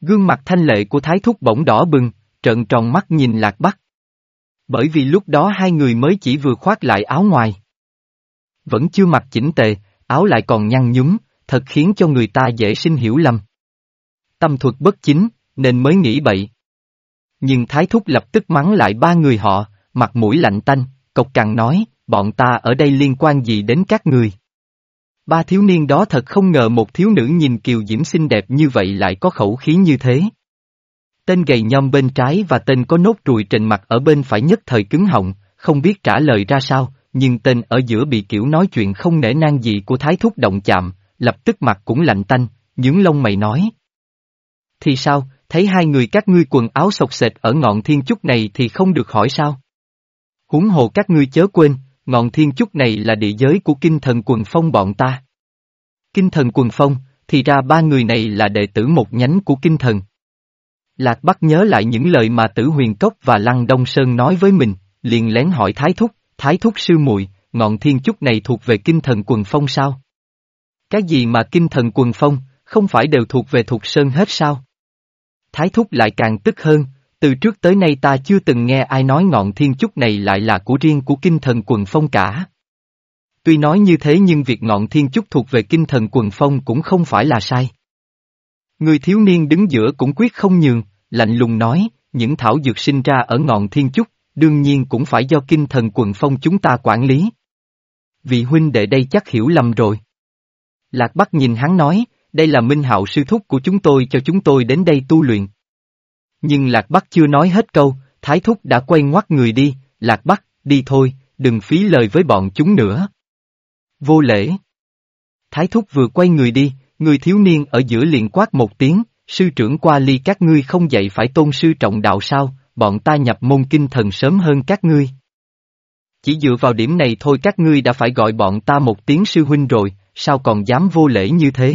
Gương mặt thanh lệ của Thái Thúc bỗng đỏ bừng, trợn tròn mắt nhìn Lạc Bắc. Bởi vì lúc đó hai người mới chỉ vừa khoác lại áo ngoài. Vẫn chưa mặc chỉnh tề, áo lại còn nhăn nhúm, thật khiến cho người ta dễ sinh hiểu lầm. Tâm thuật bất chính, nên mới nghĩ bậy. Nhưng Thái Thúc lập tức mắng lại ba người họ, mặt mũi lạnh tanh, cộc cằn nói, bọn ta ở đây liên quan gì đến các người. Ba thiếu niên đó thật không ngờ một thiếu nữ nhìn kiều diễm xinh đẹp như vậy lại có khẩu khí như thế. Tên gầy nhom bên trái và tên có nốt ruồi trên mặt ở bên phải nhất thời cứng họng, không biết trả lời ra sao, nhưng tên ở giữa bị kiểu nói chuyện không nể nang gì của thái thúc động chạm, lập tức mặt cũng lạnh tanh, những lông mày nói. Thì sao, thấy hai người các ngươi quần áo sọc sệt ở ngọn thiên chúc này thì không được hỏi sao? Huống hồ các ngươi chớ quên, ngọn thiên chúc này là địa giới của kinh thần quần phong bọn ta. Kinh thần quần phong, thì ra ba người này là đệ tử một nhánh của kinh thần. Lạc Bắc nhớ lại những lời mà Tử Huyền Cốc và Lăng Đông Sơn nói với mình, liền lén hỏi Thái Thúc, Thái Thúc sư muội, ngọn thiên chúc này thuộc về kinh thần quần phong sao? Cái gì mà kinh thần quần phong, không phải đều thuộc về thuộc sơn hết sao? Thái Thúc lại càng tức hơn, từ trước tới nay ta chưa từng nghe ai nói ngọn thiên trúc này lại là của riêng của kinh thần quần phong cả. Tuy nói như thế nhưng việc ngọn thiên trúc thuộc về kinh thần quần phong cũng không phải là sai. Người thiếu niên đứng giữa cũng quyết không nhường, lạnh lùng nói, những thảo dược sinh ra ở ngọn thiên trúc, đương nhiên cũng phải do kinh thần quần phong chúng ta quản lý. Vị huynh đệ đây chắc hiểu lầm rồi. Lạc Bắc nhìn hắn nói, đây là minh hạo sư thúc của chúng tôi cho chúng tôi đến đây tu luyện. Nhưng Lạc Bắc chưa nói hết câu, Thái Thúc đã quay ngoắt người đi, Lạc Bắc, đi thôi, đừng phí lời với bọn chúng nữa. Vô lễ. Thái Thúc vừa quay người đi, người thiếu niên ở giữa liền quát một tiếng, sư trưởng qua ly các ngươi không dạy phải tôn sư trọng đạo sao, bọn ta nhập môn kinh thần sớm hơn các ngươi. Chỉ dựa vào điểm này thôi các ngươi đã phải gọi bọn ta một tiếng sư huynh rồi, sao còn dám vô lễ như thế?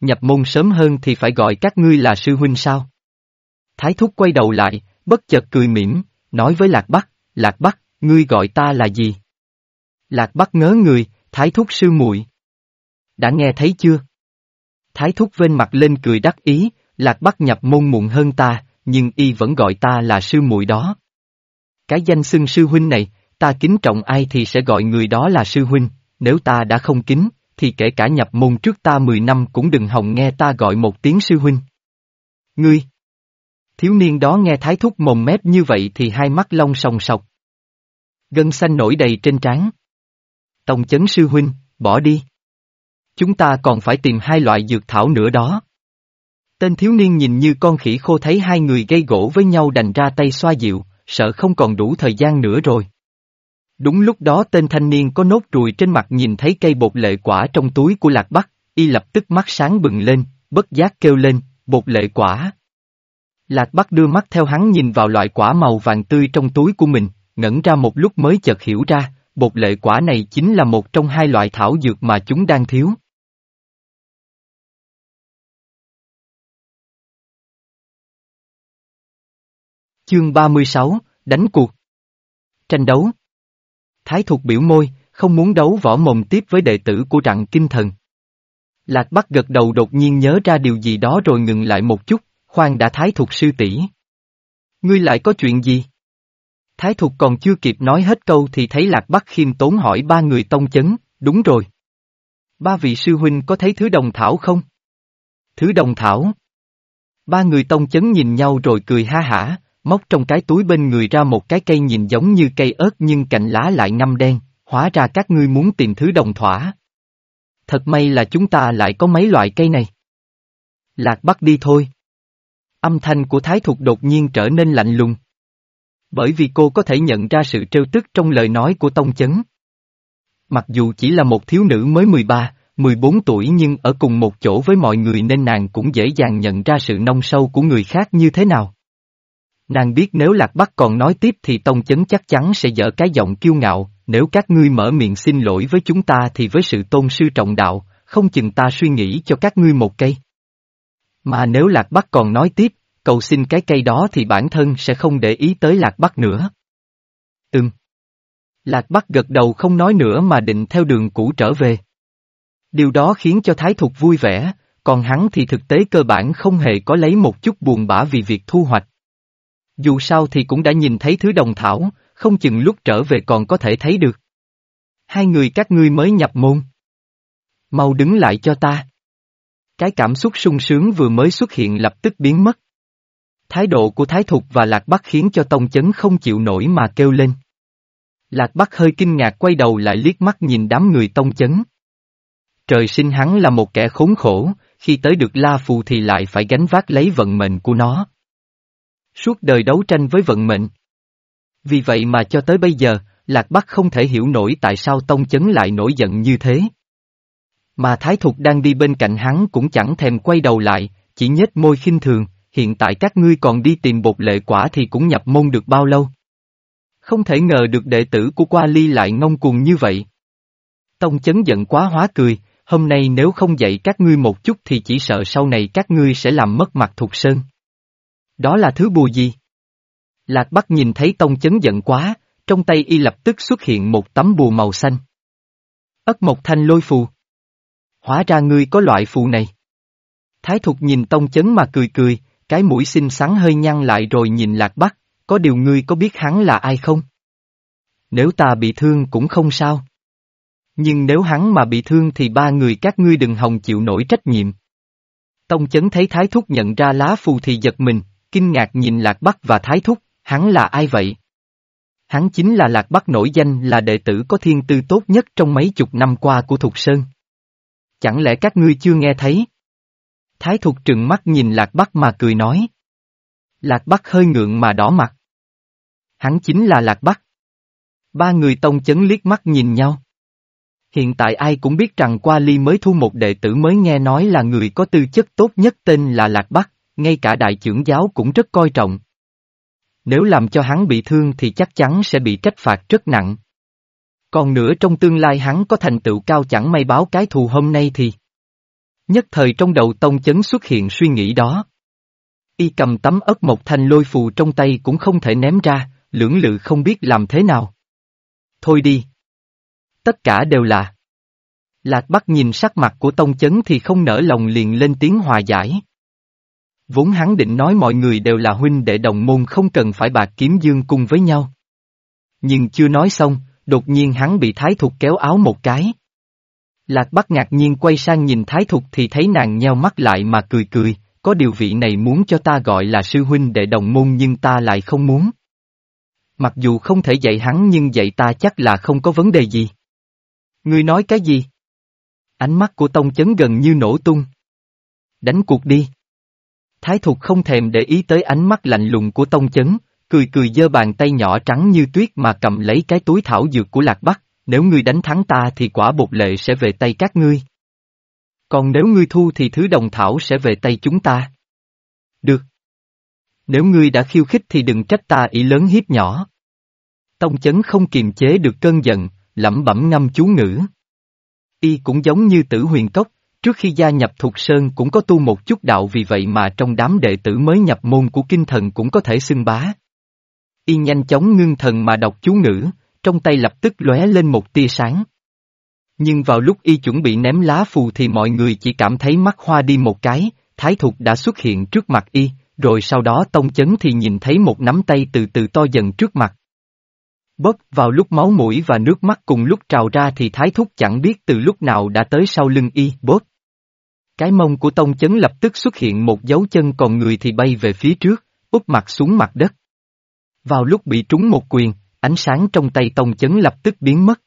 Nhập môn sớm hơn thì phải gọi các ngươi là sư huynh sao? Thái thúc quay đầu lại, bất chợt cười mỉm, nói với Lạc Bắc, Lạc Bắc, ngươi gọi ta là gì? Lạc Bắc ngớ người, Thái thúc sư muội. Đã nghe thấy chưa? Thái thúc vên mặt lên cười đắc ý, Lạc Bắc nhập môn muộn hơn ta, nhưng y vẫn gọi ta là sư muội đó. Cái danh xưng sư huynh này, ta kính trọng ai thì sẽ gọi người đó là sư huynh, nếu ta đã không kính, thì kể cả nhập môn trước ta 10 năm cũng đừng hòng nghe ta gọi một tiếng sư huynh. Ngươi! Thiếu niên đó nghe thái thúc mồm mép như vậy thì hai mắt long sòng sọc. Gân xanh nổi đầy trên trán. Tông chấn sư huynh, bỏ đi. Chúng ta còn phải tìm hai loại dược thảo nữa đó. Tên thiếu niên nhìn như con khỉ khô thấy hai người gây gỗ với nhau đành ra tay xoa dịu, sợ không còn đủ thời gian nữa rồi. Đúng lúc đó tên thanh niên có nốt ruồi trên mặt nhìn thấy cây bột lệ quả trong túi của Lạc Bắc, y lập tức mắt sáng bừng lên, bất giác kêu lên, bột lệ quả. Lạc Bắc đưa mắt theo hắn nhìn vào loại quả màu vàng tươi trong túi của mình, ngẩn ra một lúc mới chợt hiểu ra, bột lệ quả này chính là một trong hai loại thảo dược mà chúng đang thiếu. Chương 36, Đánh cuộc Tranh đấu Thái thuộc biểu môi, không muốn đấu võ mồm tiếp với đệ tử của rặng kinh thần. Lạc Bắc gật đầu đột nhiên nhớ ra điều gì đó rồi ngừng lại một chút, khoan đã Thái Thục sư tỷ Ngươi lại có chuyện gì? Thái Thục còn chưa kịp nói hết câu thì thấy Lạc Bắc khiêm tốn hỏi ba người tông chấn, đúng rồi. Ba vị sư huynh có thấy thứ đồng thảo không? Thứ đồng thảo. Ba người tông chấn nhìn nhau rồi cười ha hả, móc trong cái túi bên người ra một cái cây nhìn giống như cây ớt nhưng cành lá lại ngâm đen, hóa ra các ngươi muốn tìm thứ đồng thỏa. thật may là chúng ta lại có mấy loại cây này. Lạc Bắc đi thôi. Âm thanh của Thái Thục đột nhiên trở nên lạnh lùng. Bởi vì cô có thể nhận ra sự trêu tức trong lời nói của Tông Chấn. Mặc dù chỉ là một thiếu nữ mới 13, 14 tuổi nhưng ở cùng một chỗ với mọi người nên nàng cũng dễ dàng nhận ra sự nông sâu của người khác như thế nào. Nàng biết nếu Lạc Bắc còn nói tiếp thì Tông Chấn chắc chắn sẽ dở cái giọng kiêu ngạo, nếu các ngươi mở miệng xin lỗi với chúng ta thì với sự tôn sư trọng đạo, không chừng ta suy nghĩ cho các ngươi một cây. Mà nếu Lạc Bắc còn nói tiếp, cầu xin cái cây đó thì bản thân sẽ không để ý tới Lạc Bắc nữa. Ừm. Lạc Bắc gật đầu không nói nữa mà định theo đường cũ trở về. Điều đó khiến cho Thái Thục vui vẻ, còn hắn thì thực tế cơ bản không hề có lấy một chút buồn bã vì việc thu hoạch. Dù sao thì cũng đã nhìn thấy thứ đồng thảo, không chừng lúc trở về còn có thể thấy được. Hai người các ngươi mới nhập môn. Mau đứng lại cho ta. Cái cảm xúc sung sướng vừa mới xuất hiện lập tức biến mất. Thái độ của Thái Thục và Lạc Bắc khiến cho Tông Chấn không chịu nổi mà kêu lên. Lạc Bắc hơi kinh ngạc quay đầu lại liếc mắt nhìn đám người Tông Chấn. Trời sinh hắn là một kẻ khốn khổ, khi tới được La Phù thì lại phải gánh vác lấy vận mệnh của nó. Suốt đời đấu tranh với vận mệnh. Vì vậy mà cho tới bây giờ, Lạc Bắc không thể hiểu nổi tại sao Tông Chấn lại nổi giận như thế. Mà Thái Thục đang đi bên cạnh hắn cũng chẳng thèm quay đầu lại, chỉ nhếch môi khinh thường, hiện tại các ngươi còn đi tìm bột lệ quả thì cũng nhập môn được bao lâu. Không thể ngờ được đệ tử của Qua Ly lại ngông cuồng như vậy. Tông chấn giận quá hóa cười, hôm nay nếu không dạy các ngươi một chút thì chỉ sợ sau này các ngươi sẽ làm mất mặt Thục Sơn. Đó là thứ bùa gì? Lạc Bắc nhìn thấy Tông chấn giận quá, trong tay y lập tức xuất hiện một tấm bùa màu xanh. Ất một thanh lôi phù. Hóa ra ngươi có loại phù này. Thái Thục nhìn Tông chấn mà cười cười, cái mũi xinh xắn hơi nhăn lại rồi nhìn Lạc Bắc, có điều ngươi có biết hắn là ai không? Nếu ta bị thương cũng không sao. Nhưng nếu hắn mà bị thương thì ba người các ngươi đừng hòng chịu nổi trách nhiệm. Tông chấn thấy Thái Thúc nhận ra lá phù thì giật mình, kinh ngạc nhìn Lạc Bắc và Thái Thúc, hắn là ai vậy? Hắn chính là Lạc Bắc nổi danh là đệ tử có thiên tư tốt nhất trong mấy chục năm qua của Thục Sơn. Chẳng lẽ các ngươi chưa nghe thấy? Thái Thục trừng mắt nhìn Lạc Bắc mà cười nói. Lạc Bắc hơi ngượng mà đỏ mặt. Hắn chính là Lạc Bắc. Ba người tông chấn liếc mắt nhìn nhau. Hiện tại ai cũng biết rằng qua ly mới thu một đệ tử mới nghe nói là người có tư chất tốt nhất tên là Lạc Bắc, ngay cả đại trưởng giáo cũng rất coi trọng. Nếu làm cho hắn bị thương thì chắc chắn sẽ bị trách phạt rất nặng. Còn nữa trong tương lai hắn có thành tựu cao chẳng may báo cái thù hôm nay thì... Nhất thời trong đầu tông chấn xuất hiện suy nghĩ đó. Y cầm tấm ớt một thanh lôi phù trong tay cũng không thể ném ra, lưỡng lự không biết làm thế nào. Thôi đi. Tất cả đều là. Lạc Bắc nhìn sắc mặt của Tông Chấn thì không nở lòng liền lên tiếng hòa giải. Vốn hắn định nói mọi người đều là huynh đệ đồng môn không cần phải bạc kiếm dương cùng với nhau. Nhưng chưa nói xong, đột nhiên hắn bị thái thục kéo áo một cái. Lạc Bắc ngạc nhiên quay sang nhìn Thái Thục thì thấy nàng nheo mắt lại mà cười cười, có điều vị này muốn cho ta gọi là sư huynh đệ đồng môn nhưng ta lại không muốn. Mặc dù không thể dạy hắn nhưng dạy ta chắc là không có vấn đề gì. Ngươi nói cái gì? Ánh mắt của Tông Chấn gần như nổ tung. Đánh cuộc đi. Thái Thục không thèm để ý tới ánh mắt lạnh lùng của Tông Chấn, cười cười giơ bàn tay nhỏ trắng như tuyết mà cầm lấy cái túi thảo dược của Lạc Bắc nếu ngươi đánh thắng ta thì quả bột lệ sẽ về tay các ngươi. Còn nếu ngươi thu thì thứ đồng thảo sẽ về tay chúng ta. Được. Nếu ngươi đã khiêu khích thì đừng trách ta ý lớn hiếp nhỏ. Tông chấn không kiềm chế được cơn giận, lẩm bẩm ngâm chú ngữ. Y cũng giống như tử huyền cốc, trước khi gia nhập Thục Sơn cũng có tu một chút đạo vì vậy mà trong đám đệ tử mới nhập môn của kinh thần cũng có thể xưng bá. Y nhanh chóng ngưng thần mà đọc chú ngữ, trong tay lập tức lóe lên một tia sáng. Nhưng vào lúc y chuẩn bị ném lá phù thì mọi người chỉ cảm thấy mắt hoa đi một cái, thái thục đã xuất hiện trước mặt y, rồi sau đó tông chấn thì nhìn thấy một nắm tay từ từ to dần trước mặt. Bóp vào lúc máu mũi và nước mắt cùng lúc trào ra thì thái thúc chẳng biết từ lúc nào đã tới sau lưng y, bóp. Cái mông của tông chấn lập tức xuất hiện một dấu chân còn người thì bay về phía trước, úp mặt xuống mặt đất. Vào lúc bị trúng một quyền, ánh sáng trong tay tông chấn lập tức biến mất.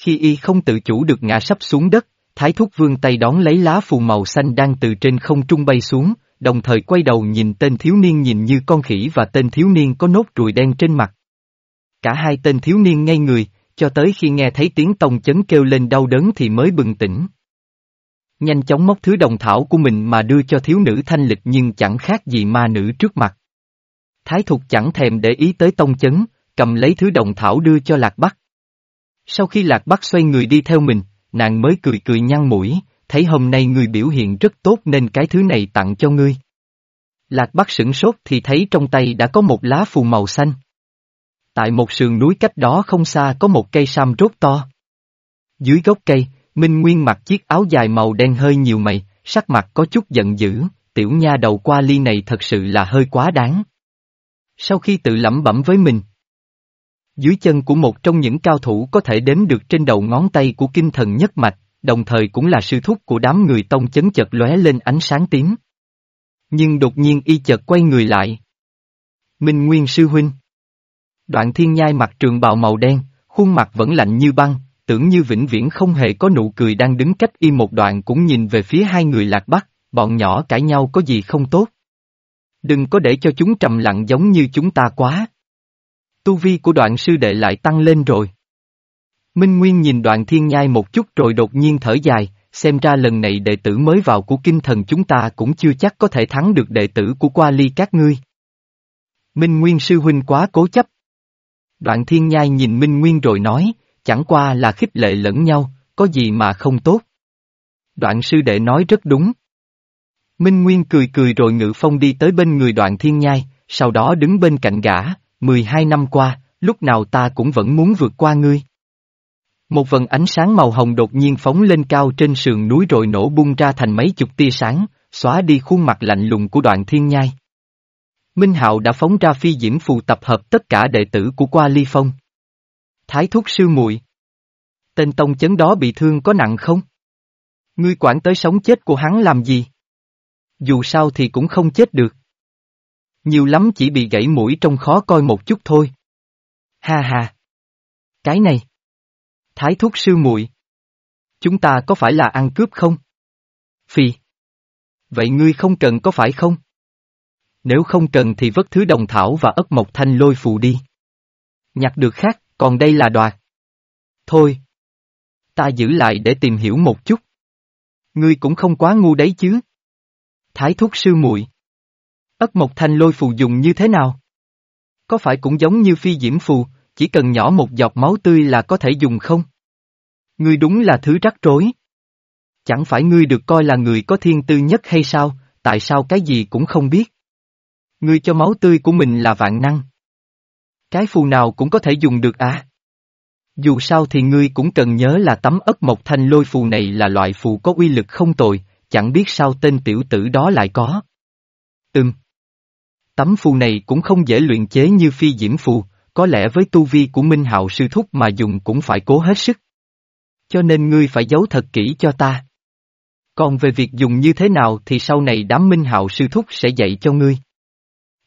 Khi y không tự chủ được ngã sắp xuống đất, Thái thúc vương tay đón lấy lá phù màu xanh đang từ trên không trung bay xuống, đồng thời quay đầu nhìn tên thiếu niên nhìn như con khỉ và tên thiếu niên có nốt ruồi đen trên mặt. Cả hai tên thiếu niên ngây người, cho tới khi nghe thấy tiếng tông chấn kêu lên đau đớn thì mới bừng tỉnh. Nhanh chóng móc thứ đồng thảo của mình mà đưa cho thiếu nữ thanh lịch nhưng chẳng khác gì ma nữ trước mặt. Thái thục chẳng thèm để ý tới tông chấn, cầm lấy thứ đồng thảo đưa cho Lạc Bắc. Sau khi Lạc Bắc xoay người đi theo mình, nàng mới cười cười nhăn mũi, thấy hôm nay người biểu hiện rất tốt nên cái thứ này tặng cho ngươi. Lạc Bắc sửng sốt thì thấy trong tay đã có một lá phù màu xanh. Tại một sườn núi cách đó không xa có một cây sam rốt to. Dưới gốc cây, Minh Nguyên mặc chiếc áo dài màu đen hơi nhiều mày, sắc mặt có chút giận dữ, tiểu nha đầu qua ly này thật sự là hơi quá đáng. Sau khi tự lẩm bẩm với mình, dưới chân của một trong những cao thủ có thể đếm được trên đầu ngón tay của kinh thần nhất mạch, đồng thời cũng là sư thúc của đám người tông chấn chợt lóe lên ánh sáng tím. Nhưng đột nhiên y chợt quay người lại. Minh Nguyên sư huynh. Đoạn thiên nhai mặt trường bào màu đen, khuôn mặt vẫn lạnh như băng, tưởng như vĩnh viễn không hề có nụ cười đang đứng cách y một đoạn cũng nhìn về phía hai người lạc bắc, bọn nhỏ cãi nhau có gì không tốt. Đừng có để cho chúng trầm lặng giống như chúng ta quá. Tu vi của đoạn sư đệ lại tăng lên rồi. Minh Nguyên nhìn đoạn thiên nhai một chút rồi đột nhiên thở dài, xem ra lần này đệ tử mới vào của kinh thần chúng ta cũng chưa chắc có thể thắng được đệ tử của qua ly các ngươi. Minh Nguyên sư huynh quá cố chấp. Đoạn thiên nhai nhìn Minh Nguyên rồi nói, chẳng qua là khích lệ lẫn nhau, có gì mà không tốt. Đoạn sư đệ nói rất đúng. Minh Nguyên cười cười rồi ngự phong đi tới bên người đoạn thiên nhai, sau đó đứng bên cạnh gã, 12 năm qua, lúc nào ta cũng vẫn muốn vượt qua ngươi. Một vần ánh sáng màu hồng đột nhiên phóng lên cao trên sườn núi rồi nổ bung ra thành mấy chục tia sáng, xóa đi khuôn mặt lạnh lùng của đoạn thiên nhai. Minh Hạo đã phóng ra phi diễm phù tập hợp tất cả đệ tử của qua ly phong. Thái thúc sư muội Tên tông chấn đó bị thương có nặng không? Ngươi quản tới sống chết của hắn làm gì? Dù sao thì cũng không chết được. Nhiều lắm chỉ bị gãy mũi trông khó coi một chút thôi. Ha ha. Cái này. Thái thuốc sư muội Chúng ta có phải là ăn cướp không? Phi. Vậy ngươi không cần có phải không? Nếu không cần thì vất thứ đồng thảo và ất mộc thanh lôi phù đi. Nhặt được khác, còn đây là đoạt. Thôi. Ta giữ lại để tìm hiểu một chút. Ngươi cũng không quá ngu đấy chứ. Thái thúc sư muội Ất mộc thanh lôi phù dùng như thế nào? Có phải cũng giống như phi diễm phù, chỉ cần nhỏ một giọt máu tươi là có thể dùng không? Ngươi đúng là thứ rắc rối. Chẳng phải ngươi được coi là người có thiên tư nhất hay sao, tại sao cái gì cũng không biết? Ngươi cho máu tươi của mình là vạn năng. Cái phù nào cũng có thể dùng được à? Dù sao thì ngươi cũng cần nhớ là tấm ất mộc thanh lôi phù này là loại phù có uy lực không tồi, chẳng biết sao tên tiểu tử đó lại có. Ừm. Tấm phù này cũng không dễ luyện chế như phi diễm phù, có lẽ với tu vi của Minh Hạo sư thúc mà dùng cũng phải cố hết sức. Cho nên ngươi phải giấu thật kỹ cho ta. Còn về việc dùng như thế nào thì sau này đám Minh Hạo sư thúc sẽ dạy cho ngươi.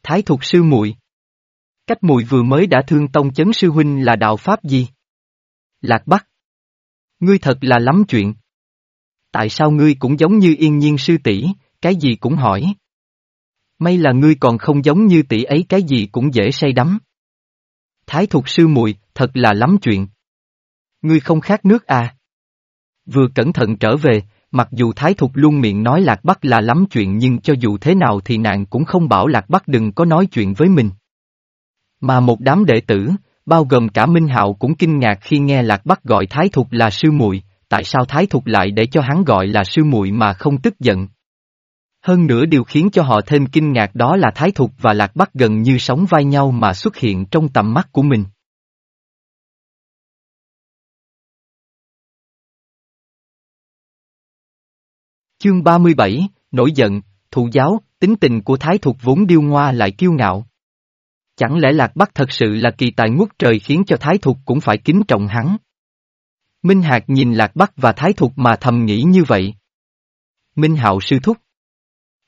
Thái thuộc sư muội Cách mùi vừa mới đã thương tông chấn sư huynh là đạo pháp gì? Lạc Bắc. Ngươi thật là lắm chuyện. Tại sao ngươi cũng giống như yên nhiên sư tỷ, cái gì cũng hỏi? May là ngươi còn không giống như tỷ ấy cái gì cũng dễ say đắm. Thái thuộc sư muội thật là lắm chuyện. Ngươi không khát nước à? Vừa cẩn thận trở về, mặc dù Thái Thục luôn miệng nói Lạc Bắc là lắm chuyện nhưng cho dù thế nào thì nàng cũng không bảo Lạc Bắc đừng có nói chuyện với mình. Mà một đám đệ tử, bao gồm cả Minh Hạo cũng kinh ngạc khi nghe Lạc Bắc gọi Thái Thục là sư muội, tại sao Thái Thục lại để cho hắn gọi là sư muội mà không tức giận. Hơn nữa điều khiến cho họ thêm kinh ngạc đó là Thái Thục và Lạc Bắc gần như sóng vai nhau mà xuất hiện trong tầm mắt của mình. Chương 37, Nổi giận, thụ giáo, tính tình của Thái Thục vốn điêu ngoa lại kiêu ngạo. Chẳng lẽ Lạc Bắc thật sự là kỳ tài ngút trời khiến cho Thái Thục cũng phải kính trọng hắn? Minh Hạc nhìn Lạc Bắc và Thái Thục mà thầm nghĩ như vậy. Minh Hạo sư thúc.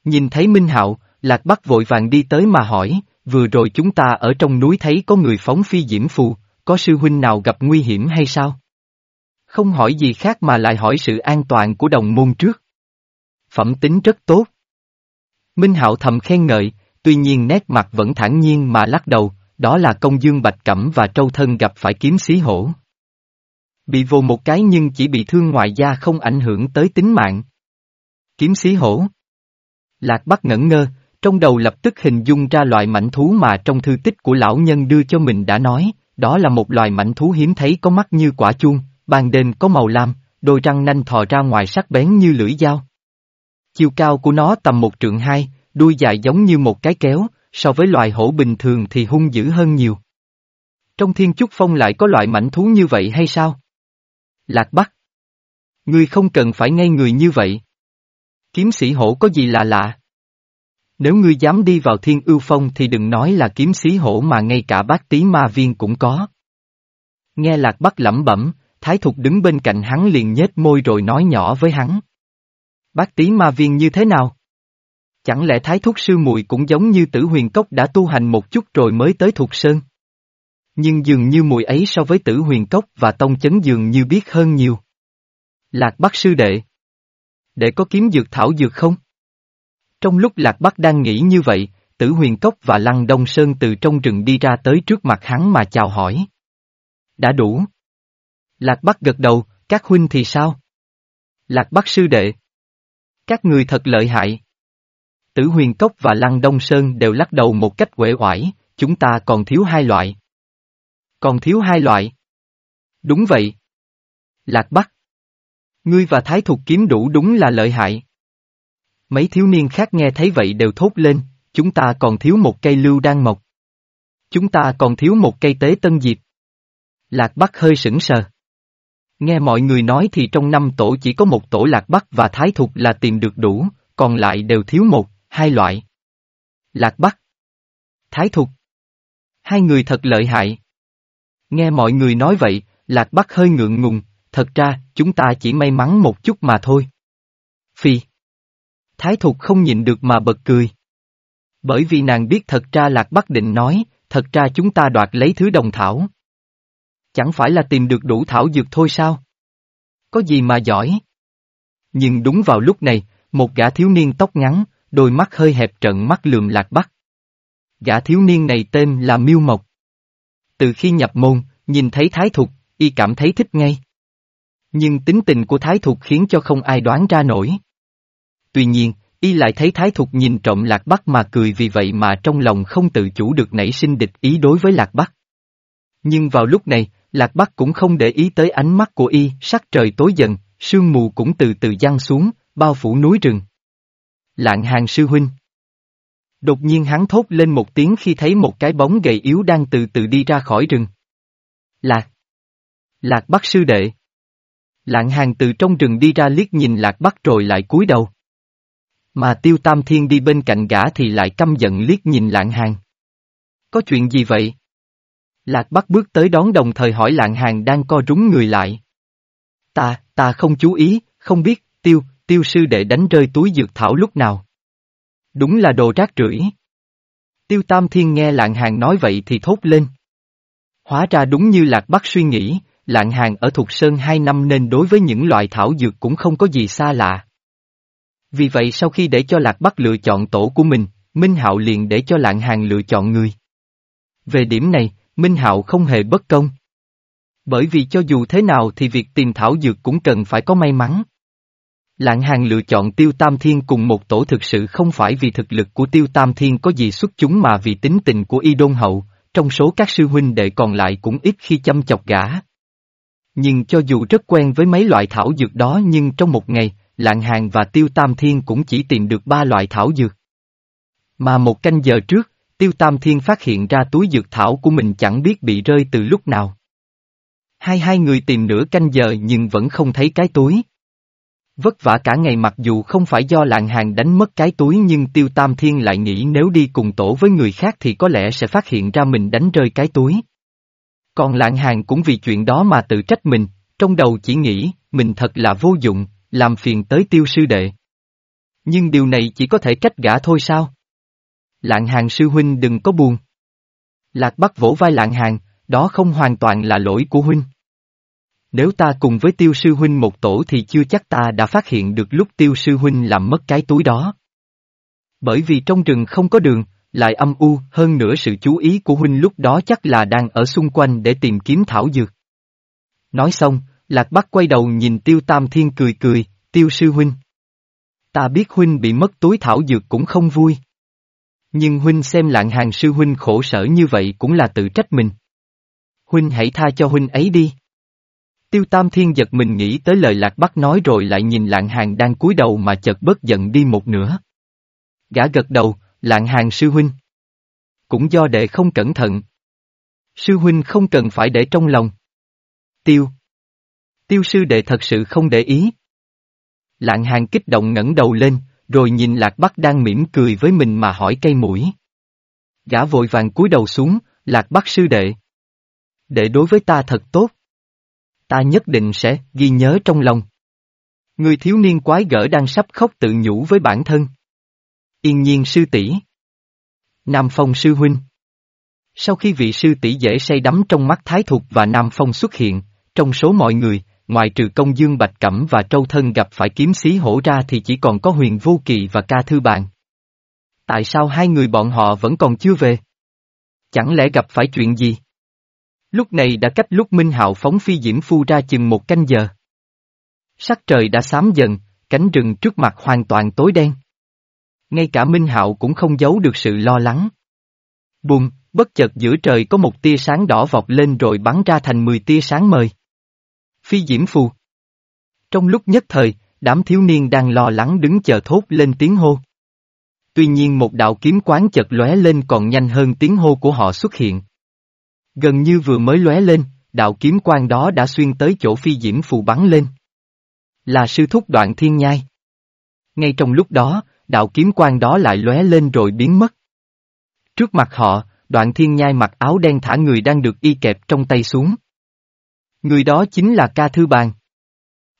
Nhìn thấy Minh Hạo, Lạc Bắc vội vàng đi tới mà hỏi, vừa rồi chúng ta ở trong núi thấy có người phóng phi diễm phù, có sư huynh nào gặp nguy hiểm hay sao? Không hỏi gì khác mà lại hỏi sự an toàn của đồng môn trước. Phẩm tính rất tốt. Minh Hạo thầm khen ngợi, tuy nhiên nét mặt vẫn thản nhiên mà lắc đầu, đó là công dương bạch cẩm và trâu thân gặp phải kiếm xí hổ. Bị vồ một cái nhưng chỉ bị thương ngoài da không ảnh hưởng tới tính mạng. Kiếm xí hổ. Lạc Bắc ngẩn ngơ, trong đầu lập tức hình dung ra loại mảnh thú mà trong thư tích của lão nhân đưa cho mình đã nói, đó là một loài mảnh thú hiếm thấy có mắt như quả chuông, ban đêm có màu lam, đôi răng nanh thò ra ngoài sắc bén như lưỡi dao. Chiều cao của nó tầm một trượng hai, đuôi dài giống như một cái kéo, so với loài hổ bình thường thì hung dữ hơn nhiều. Trong thiên trúc phong lại có loại mảnh thú như vậy hay sao? Lạc Bắc. Ngươi không cần phải ngay người như vậy. Kiếm sĩ hổ có gì lạ lạ? Nếu ngươi dám đi vào thiên ưu phong thì đừng nói là kiếm sĩ hổ mà ngay cả bác tí ma viên cũng có. Nghe Lạc Bắc lẩm bẩm, Thái Thục đứng bên cạnh hắn liền nhếch môi rồi nói nhỏ với hắn. Bác tí ma viên như thế nào? Chẳng lẽ Thái Thúc sư muội cũng giống như tử huyền cốc đã tu hành một chút rồi mới tới Thục Sơn? Nhưng dường như mùi ấy so với tử huyền cốc và tông chấn dường như biết hơn nhiều. Lạc Bắc sư đệ. Để có kiếm dược thảo dược không? Trong lúc Lạc Bắc đang nghĩ như vậy, tử huyền cốc và lăng đông sơn từ trong rừng đi ra tới trước mặt hắn mà chào hỏi. Đã đủ. Lạc Bắc gật đầu, các huynh thì sao? Lạc Bắc sư đệ. Các người thật lợi hại. Tử huyền cốc và lăng đông sơn đều lắc đầu một cách quể oải, chúng ta còn thiếu hai loại. Còn thiếu hai loại. Đúng vậy. Lạc Bắc. Ngươi và Thái Thục kiếm đủ đúng là lợi hại. Mấy thiếu niên khác nghe thấy vậy đều thốt lên, chúng ta còn thiếu một cây lưu đan mộc. Chúng ta còn thiếu một cây tế tân diệp. Lạc Bắc hơi sững sờ. Nghe mọi người nói thì trong năm tổ chỉ có một tổ Lạc Bắc và Thái Thục là tìm được đủ, còn lại đều thiếu một, hai loại. Lạc Bắc. Thái Thục. Hai người thật lợi hại. Nghe mọi người nói vậy, Lạc Bắc hơi ngượng ngùng, thật ra, chúng ta chỉ may mắn một chút mà thôi. Phi. Thái Thục không nhịn được mà bật cười. Bởi vì nàng biết thật ra Lạc Bắc định nói, thật ra chúng ta đoạt lấy thứ đồng thảo. Chẳng phải là tìm được đủ thảo dược thôi sao? Có gì mà giỏi? Nhưng đúng vào lúc này, một gã thiếu niên tóc ngắn, đôi mắt hơi hẹp trận mắt lườm Lạc Bắc. Gã thiếu niên này tên là Miêu Mộc. Từ khi nhập môn, nhìn thấy Thái Thục, y cảm thấy thích ngay. Nhưng tính tình của Thái Thục khiến cho không ai đoán ra nổi. Tuy nhiên, y lại thấy Thái Thục nhìn trộm Lạc Bắc mà cười vì vậy mà trong lòng không tự chủ được nảy sinh địch ý đối với Lạc Bắc. Nhưng vào lúc này, Lạc Bắc cũng không để ý tới ánh mắt của y, sắc trời tối dần, sương mù cũng từ từ giăng xuống, bao phủ núi rừng. Lạng hàng sư huynh. Đột nhiên hắn thốt lên một tiếng khi thấy một cái bóng gầy yếu đang từ từ đi ra khỏi rừng. Lạc. Lạc Bắc sư đệ. Lạng hàng từ trong rừng đi ra liếc nhìn Lạc Bắc rồi lại cúi đầu. Mà Tiêu Tam Thiên đi bên cạnh gã thì lại căm giận liếc nhìn Lạng hàng. Có chuyện gì vậy? Lạc Bắc bước tới đón đồng thời hỏi Lạng hàng đang co rúng người lại. Ta, ta không chú ý, không biết, Tiêu, Tiêu sư đệ đánh rơi túi dược thảo lúc nào. Đúng là đồ rác rưởi. Tiêu Tam Thiên nghe Lạng Hàng nói vậy thì thốt lên. Hóa ra đúng như Lạc Bắc suy nghĩ, Lạng Hàng ở Thục Sơn hai năm nên đối với những loại thảo dược cũng không có gì xa lạ. Vì vậy sau khi để cho Lạc Bắc lựa chọn tổ của mình, Minh Hạo liền để cho Lạng Hàng lựa chọn người. Về điểm này, Minh Hạo không hề bất công. Bởi vì cho dù thế nào thì việc tìm thảo dược cũng cần phải có may mắn. Lạng Hàng lựa chọn Tiêu Tam Thiên cùng một tổ thực sự không phải vì thực lực của Tiêu Tam Thiên có gì xuất chúng mà vì tính tình của Y Đôn Hậu, trong số các sư huynh đệ còn lại cũng ít khi chăm chọc gã. Nhưng cho dù rất quen với mấy loại thảo dược đó nhưng trong một ngày, Lạng Hàng và Tiêu Tam Thiên cũng chỉ tìm được ba loại thảo dược. Mà một canh giờ trước, Tiêu Tam Thiên phát hiện ra túi dược thảo của mình chẳng biết bị rơi từ lúc nào. Hai hai người tìm nửa canh giờ nhưng vẫn không thấy cái túi. Vất vả cả ngày mặc dù không phải do lạng hàng đánh mất cái túi nhưng Tiêu Tam Thiên lại nghĩ nếu đi cùng tổ với người khác thì có lẽ sẽ phát hiện ra mình đánh rơi cái túi. Còn lạng hàng cũng vì chuyện đó mà tự trách mình, trong đầu chỉ nghĩ, mình thật là vô dụng, làm phiền tới tiêu sư đệ. Nhưng điều này chỉ có thể cách gã thôi sao? Lạng hàng sư huynh đừng có buồn. Lạc Bắc vỗ vai lạng hàng, đó không hoàn toàn là lỗi của huynh. Nếu ta cùng với tiêu sư huynh một tổ thì chưa chắc ta đã phát hiện được lúc tiêu sư huynh làm mất cái túi đó. Bởi vì trong rừng không có đường, lại âm u, hơn nữa sự chú ý của huynh lúc đó chắc là đang ở xung quanh để tìm kiếm thảo dược. Nói xong, Lạc Bắc quay đầu nhìn Tiêu Tam Thiên cười cười, Tiêu sư huynh. Ta biết huynh bị mất túi thảo dược cũng không vui. Nhưng huynh xem lạng hàng sư huynh khổ sở như vậy cũng là tự trách mình. Huynh hãy tha cho huynh ấy đi. Tiêu Tam Thiên giật mình nghĩ tới lời Lạc Bắc nói rồi lại nhìn lạng hàng đang cúi đầu mà chợt bớt giận đi một nửa. Gã gật đầu, lạng hàng sư huynh. Cũng do đệ không cẩn thận. Sư huynh không cần phải để trong lòng. Tiêu. Tiêu sư đệ thật sự không để ý. Lạng hàng kích động ngẩng đầu lên, rồi nhìn Lạc Bắc đang mỉm cười với mình mà hỏi cây mũi. Gã vội vàng cúi đầu xuống, Lạc Bắc sư đệ. Đệ đối với ta thật tốt. Ta nhất định sẽ ghi nhớ trong lòng. Người thiếu niên quái gở đang sắp khóc tự nhủ với bản thân. Yên nhiên sư tỷ Nam Phong sư huynh Sau khi vị sư tỷ dễ say đắm trong mắt Thái Thục và Nam Phong xuất hiện, trong số mọi người, ngoài trừ công dương Bạch Cẩm và Trâu Thân gặp phải kiếm xí hổ ra thì chỉ còn có huyền vô kỳ và ca thư bạn. Tại sao hai người bọn họ vẫn còn chưa về? Chẳng lẽ gặp phải chuyện gì? Lúc này đã cách lúc Minh Hạo phóng phi diễm phu ra chừng một canh giờ. Sắc trời đã xám dần, cánh rừng trước mặt hoàn toàn tối đen. Ngay cả Minh Hạo cũng không giấu được sự lo lắng. Bùng, bất chợt giữa trời có một tia sáng đỏ vọt lên rồi bắn ra thành 10 tia sáng mời. Phi diễm phù. Trong lúc nhất thời, đám thiếu niên đang lo lắng đứng chờ thốt lên tiếng hô. Tuy nhiên một đạo kiếm quán chợt lóe lên còn nhanh hơn tiếng hô của họ xuất hiện. Gần như vừa mới lóe lên, đạo kiếm quang đó đã xuyên tới chỗ phi diễm phù bắn lên. Là sư thúc đoạn thiên nhai. Ngay trong lúc đó, đạo kiếm quang đó lại lóe lên rồi biến mất. Trước mặt họ, đoạn thiên nhai mặc áo đen thả người đang được y kẹp trong tay xuống. Người đó chính là ca thư bàn.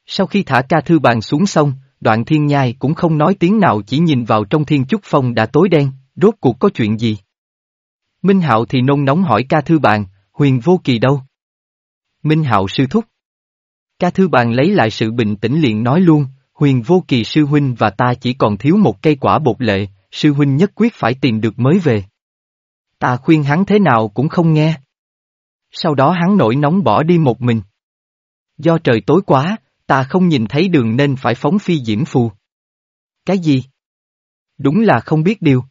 Sau khi thả ca thư bàn xuống xong, đoạn thiên nhai cũng không nói tiếng nào chỉ nhìn vào trong thiên trúc phong đã tối đen, rốt cuộc có chuyện gì. Minh Hạo thì nôn nóng hỏi ca thư bàn, huyền vô kỳ đâu? Minh Hạo sư thúc. Ca thư bàn lấy lại sự bình tĩnh liền nói luôn, huyền vô kỳ sư huynh và ta chỉ còn thiếu một cây quả bột lệ, sư huynh nhất quyết phải tìm được mới về. Ta khuyên hắn thế nào cũng không nghe. Sau đó hắn nổi nóng bỏ đi một mình. Do trời tối quá, ta không nhìn thấy đường nên phải phóng phi diễm phù. Cái gì? Đúng là không biết điều.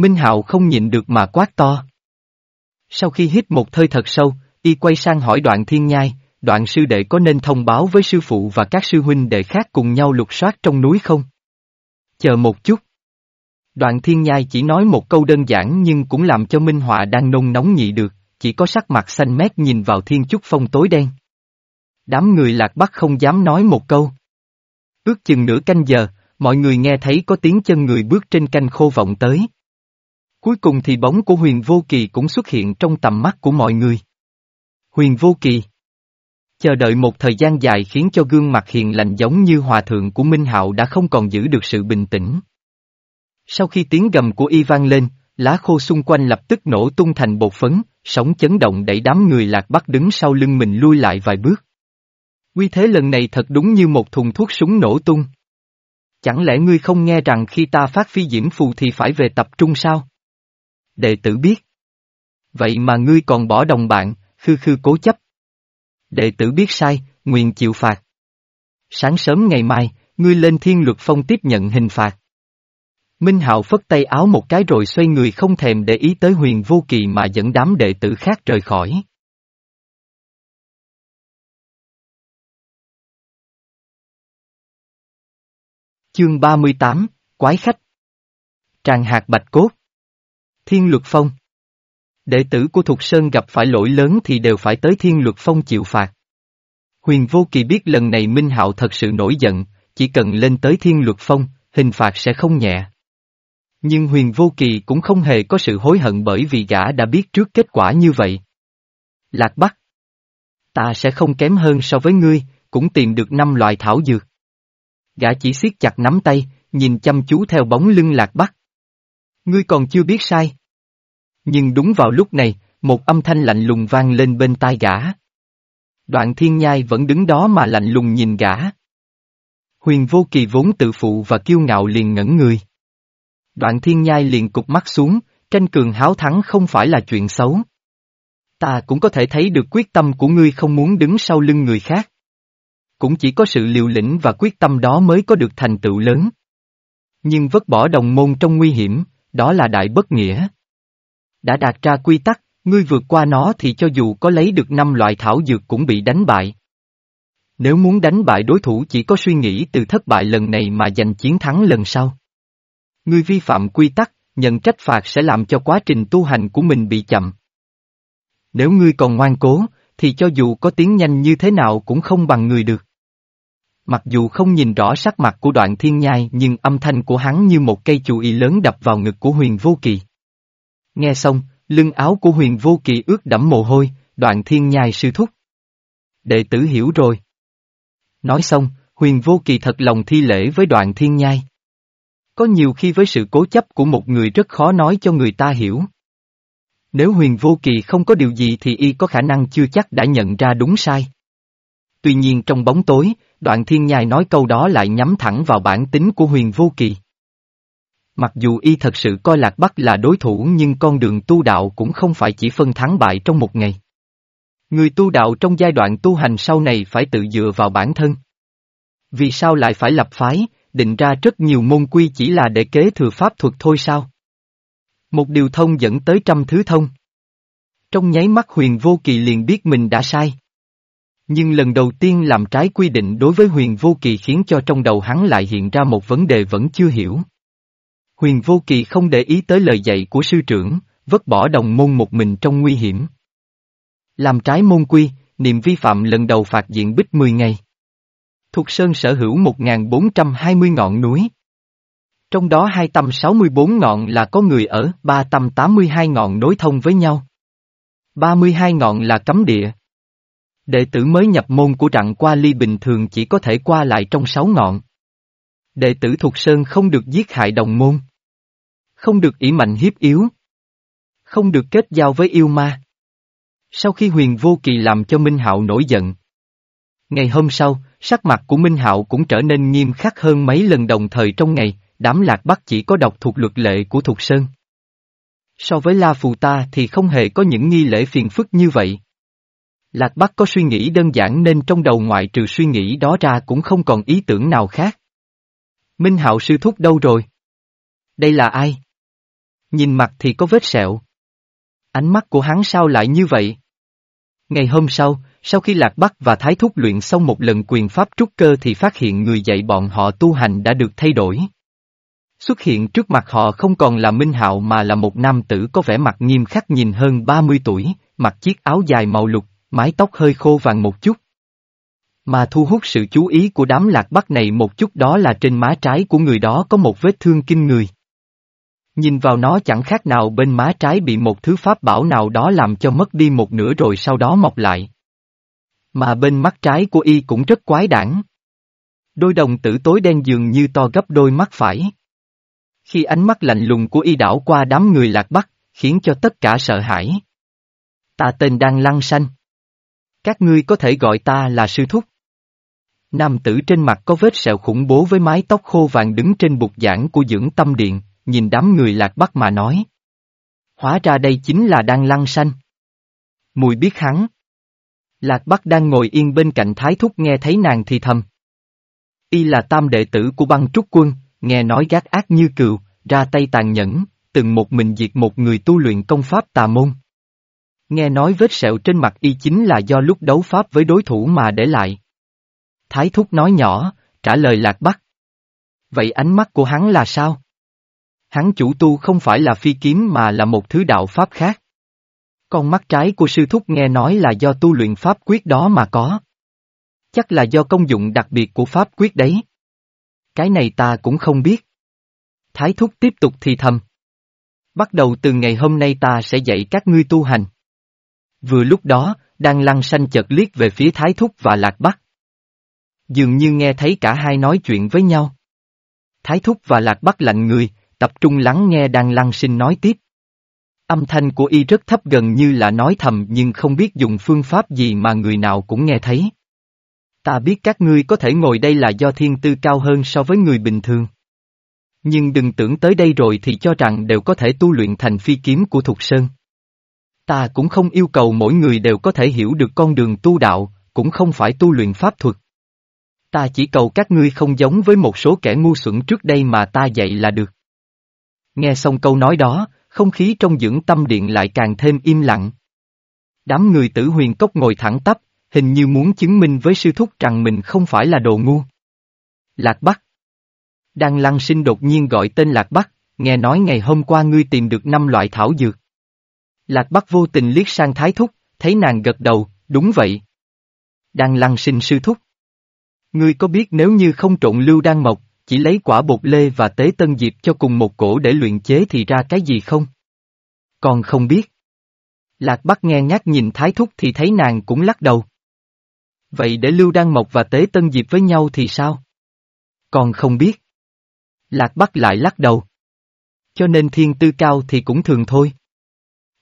Minh Hạo không nhịn được mà quát to. Sau khi hít một hơi thật sâu, y quay sang hỏi đoạn thiên nhai, đoạn sư đệ có nên thông báo với sư phụ và các sư huynh đệ khác cùng nhau lục soát trong núi không? Chờ một chút. Đoạn thiên nhai chỉ nói một câu đơn giản nhưng cũng làm cho Minh Họa đang nôn nóng nhị được, chỉ có sắc mặt xanh mét nhìn vào thiên chúc phong tối đen. Đám người lạc bắc không dám nói một câu. Ước chừng nửa canh giờ, mọi người nghe thấy có tiếng chân người bước trên canh khô vọng tới. Cuối cùng thì bóng của huyền vô kỳ cũng xuất hiện trong tầm mắt của mọi người. Huyền vô kỳ. Chờ đợi một thời gian dài khiến cho gương mặt hiền lành giống như hòa thượng của Minh Hạo đã không còn giữ được sự bình tĩnh. Sau khi tiếng gầm của y vang lên, lá khô xung quanh lập tức nổ tung thành bột phấn, sóng chấn động đẩy đám người lạc bắc đứng sau lưng mình lui lại vài bước. Quy thế lần này thật đúng như một thùng thuốc súng nổ tung. Chẳng lẽ ngươi không nghe rằng khi ta phát phi diễm phù thì phải về tập trung sao? Đệ tử biết. Vậy mà ngươi còn bỏ đồng bạn, khư khư cố chấp. Đệ tử biết sai, nguyện chịu phạt. Sáng sớm ngày mai, ngươi lên thiên luật phong tiếp nhận hình phạt. Minh Hạo phất tay áo một cái rồi xoay người không thèm để ý tới huyền vô kỳ mà dẫn đám đệ tử khác rời khỏi. Chương 38, Quái khách Tràng hạt bạch cốt Thiên luật phong Đệ tử của Thục Sơn gặp phải lỗi lớn thì đều phải tới thiên luật phong chịu phạt. Huyền Vô Kỳ biết lần này Minh Hạo thật sự nổi giận, chỉ cần lên tới thiên luật phong, hình phạt sẽ không nhẹ. Nhưng huyền vô kỳ cũng không hề có sự hối hận bởi vì gã đã biết trước kết quả như vậy. Lạc Bắc. Ta sẽ không kém hơn so với ngươi, cũng tìm được năm loại thảo dược. Gã chỉ siết chặt nắm tay, nhìn chăm chú theo bóng lưng Lạc Bắc. Ngươi còn chưa biết sai. Nhưng đúng vào lúc này, một âm thanh lạnh lùng vang lên bên tai gã. Đoạn thiên nhai vẫn đứng đó mà lạnh lùng nhìn gã. Huyền vô kỳ vốn tự phụ và kiêu ngạo liền ngẩn người. Đoạn thiên nhai liền cục mắt xuống, tranh cường háo thắng không phải là chuyện xấu. Ta cũng có thể thấy được quyết tâm của ngươi không muốn đứng sau lưng người khác. Cũng chỉ có sự liều lĩnh và quyết tâm đó mới có được thành tựu lớn. Nhưng vứt bỏ đồng môn trong nguy hiểm, đó là đại bất nghĩa. Đã đạt ra quy tắc, ngươi vượt qua nó thì cho dù có lấy được năm loại thảo dược cũng bị đánh bại. Nếu muốn đánh bại đối thủ chỉ có suy nghĩ từ thất bại lần này mà giành chiến thắng lần sau. Ngươi vi phạm quy tắc, nhận trách phạt sẽ làm cho quá trình tu hành của mình bị chậm. Nếu ngươi còn ngoan cố, thì cho dù có tiếng nhanh như thế nào cũng không bằng người được. Mặc dù không nhìn rõ sắc mặt của đoạn thiên nhai nhưng âm thanh của hắn như một cây chù y lớn đập vào ngực của huyền vô kỳ. Nghe xong, lưng áo của huyền vô kỳ ướt đẫm mồ hôi, đoạn thiên nhai sư thúc. Đệ tử hiểu rồi. Nói xong, huyền vô kỳ thật lòng thi lễ với đoạn thiên nhai. Có nhiều khi với sự cố chấp của một người rất khó nói cho người ta hiểu. Nếu huyền vô kỳ không có điều gì thì y có khả năng chưa chắc đã nhận ra đúng sai. Tuy nhiên trong bóng tối, đoạn thiên nhai nói câu đó lại nhắm thẳng vào bản tính của huyền vô kỳ. Mặc dù y thật sự coi Lạc Bắc là đối thủ nhưng con đường tu đạo cũng không phải chỉ phân thắng bại trong một ngày. Người tu đạo trong giai đoạn tu hành sau này phải tự dựa vào bản thân. Vì sao lại phải lập phái, định ra rất nhiều môn quy chỉ là để kế thừa pháp thuật thôi sao? Một điều thông dẫn tới trăm thứ thông. Trong nháy mắt huyền vô kỳ liền biết mình đã sai. Nhưng lần đầu tiên làm trái quy định đối với huyền vô kỳ khiến cho trong đầu hắn lại hiện ra một vấn đề vẫn chưa hiểu. Huyền vô kỳ không để ý tới lời dạy của sư trưởng, vứt bỏ đồng môn một mình trong nguy hiểm. Làm trái môn quy, niệm vi phạm lần đầu phạt diện bích 10 ngày. Thục Sơn sở hữu 1.420 ngọn núi. Trong đó 264 ngọn là có người ở, 382 ngọn nối thông với nhau. 32 ngọn là cấm địa. Đệ tử mới nhập môn của trạng qua ly bình thường chỉ có thể qua lại trong 6 ngọn. Đệ tử Thục Sơn không được giết hại đồng môn. Không được ỷ mạnh hiếp yếu. Không được kết giao với yêu ma. Sau khi huyền vô kỳ làm cho Minh Hạo nổi giận. Ngày hôm sau, sắc mặt của Minh Hạo cũng trở nên nghiêm khắc hơn mấy lần đồng thời trong ngày, đám lạc bắc chỉ có đọc thuộc luật lệ của Thục Sơn. So với La Phù Ta thì không hề có những nghi lễ phiền phức như vậy. Lạc Bắc có suy nghĩ đơn giản nên trong đầu ngoại trừ suy nghĩ đó ra cũng không còn ý tưởng nào khác. Minh Hạo sư thúc đâu rồi? Đây là ai? Nhìn mặt thì có vết sẹo. Ánh mắt của hắn sao lại như vậy? Ngày hôm sau, sau khi Lạc Bắc và Thái Thúc luyện xong một lần quyền pháp trúc cơ thì phát hiện người dạy bọn họ tu hành đã được thay đổi. Xuất hiện trước mặt họ không còn là Minh Hạo mà là một nam tử có vẻ mặt nghiêm khắc nhìn hơn 30 tuổi, mặc chiếc áo dài màu lục, mái tóc hơi khô vàng một chút. Mà thu hút sự chú ý của đám lạc bắc này một chút đó là trên má trái của người đó có một vết thương kinh người. Nhìn vào nó chẳng khác nào bên má trái bị một thứ pháp bảo nào đó làm cho mất đi một nửa rồi sau đó mọc lại. Mà bên mắt trái của y cũng rất quái đản. Đôi đồng tử tối đen dường như to gấp đôi mắt phải. Khi ánh mắt lạnh lùng của y đảo qua đám người lạc bắc, khiến cho tất cả sợ hãi. Ta tên đang lăng xanh. Các ngươi có thể gọi ta là sư thúc. Nam tử trên mặt có vết sẹo khủng bố với mái tóc khô vàng đứng trên bục giảng của dưỡng tâm điện, nhìn đám người lạc bắc mà nói. Hóa ra đây chính là đang lăng xanh. Mùi biết hắn. Lạc Bắc đang ngồi yên bên cạnh Thái Thúc nghe thấy nàng thì thầm. Y là tam đệ tử của băng trúc quân, nghe nói gác ác như cừu, ra tay tàn nhẫn, từng một mình diệt một người tu luyện công pháp tà môn. Nghe nói vết sẹo trên mặt y chính là do lúc đấu pháp với đối thủ mà để lại. Thái Thúc nói nhỏ, trả lời Lạc Bắc. Vậy ánh mắt của hắn là sao? Hắn chủ tu không phải là phi kiếm mà là một thứ đạo pháp khác. Con mắt trái của sư thúc nghe nói là do tu luyện pháp quyết đó mà có. Chắc là do công dụng đặc biệt của pháp quyết đấy. Cái này ta cũng không biết. Thái thúc tiếp tục thì thầm. Bắt đầu từ ngày hôm nay ta sẽ dạy các ngươi tu hành. Vừa lúc đó, đang lăng xanh chợt liếc về phía Thái thúc và Lạc Bắc. Dường như nghe thấy cả hai nói chuyện với nhau. Thái thúc và Lạc Bắc lạnh người, tập trung lắng nghe đang lăng sinh nói tiếp. Âm thanh của y rất thấp gần như là nói thầm nhưng không biết dùng phương pháp gì mà người nào cũng nghe thấy. Ta biết các ngươi có thể ngồi đây là do thiên tư cao hơn so với người bình thường. Nhưng đừng tưởng tới đây rồi thì cho rằng đều có thể tu luyện thành phi kiếm của Thục Sơn. Ta cũng không yêu cầu mỗi người đều có thể hiểu được con đường tu đạo, cũng không phải tu luyện pháp thuật. Ta chỉ cầu các ngươi không giống với một số kẻ ngu xuẩn trước đây mà ta dạy là được. Nghe xong câu nói đó, không khí trong dưỡng tâm điện lại càng thêm im lặng. Đám người tử huyền cốc ngồi thẳng tắp, hình như muốn chứng minh với sư thúc rằng mình không phải là đồ ngu. Lạc Bắc Đang lăng sinh đột nhiên gọi tên Lạc Bắc, nghe nói ngày hôm qua ngươi tìm được năm loại thảo dược. Lạc Bắc vô tình liếc sang Thái Thúc, thấy nàng gật đầu, đúng vậy. Đang lăng sinh sư thúc. Ngươi có biết nếu như không trộn lưu đan mộc, chỉ lấy quả bột lê và tế tân diệp cho cùng một cổ để luyện chế thì ra cái gì không? Còn không biết. Lạc Bắc nghe nhát nhìn Thái Thúc thì thấy nàng cũng lắc đầu. Vậy để Lưu Đan Mộc và Tế Tân Diệp với nhau thì sao? Còn không biết. Lạc Bắc lại lắc đầu. Cho nên thiên tư cao thì cũng thường thôi.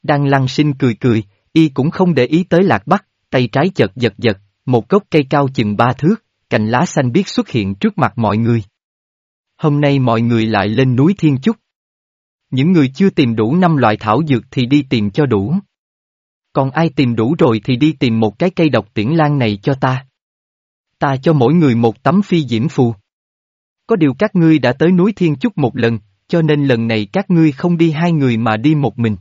đăng lăng sinh cười cười, y cũng không để ý tới Lạc Bắc, tay trái chật giật giật, một gốc cây cao chừng ba thước, cành lá xanh biết xuất hiện trước mặt mọi người. Hôm nay mọi người lại lên núi Thiên Chúc. Những người chưa tìm đủ năm loại thảo dược thì đi tìm cho đủ. Còn ai tìm đủ rồi thì đi tìm một cái cây độc tiễn lan này cho ta. Ta cho mỗi người một tấm phi diễm phù. Có điều các ngươi đã tới núi Thiên Chúc một lần, cho nên lần này các ngươi không đi hai người mà đi một mình.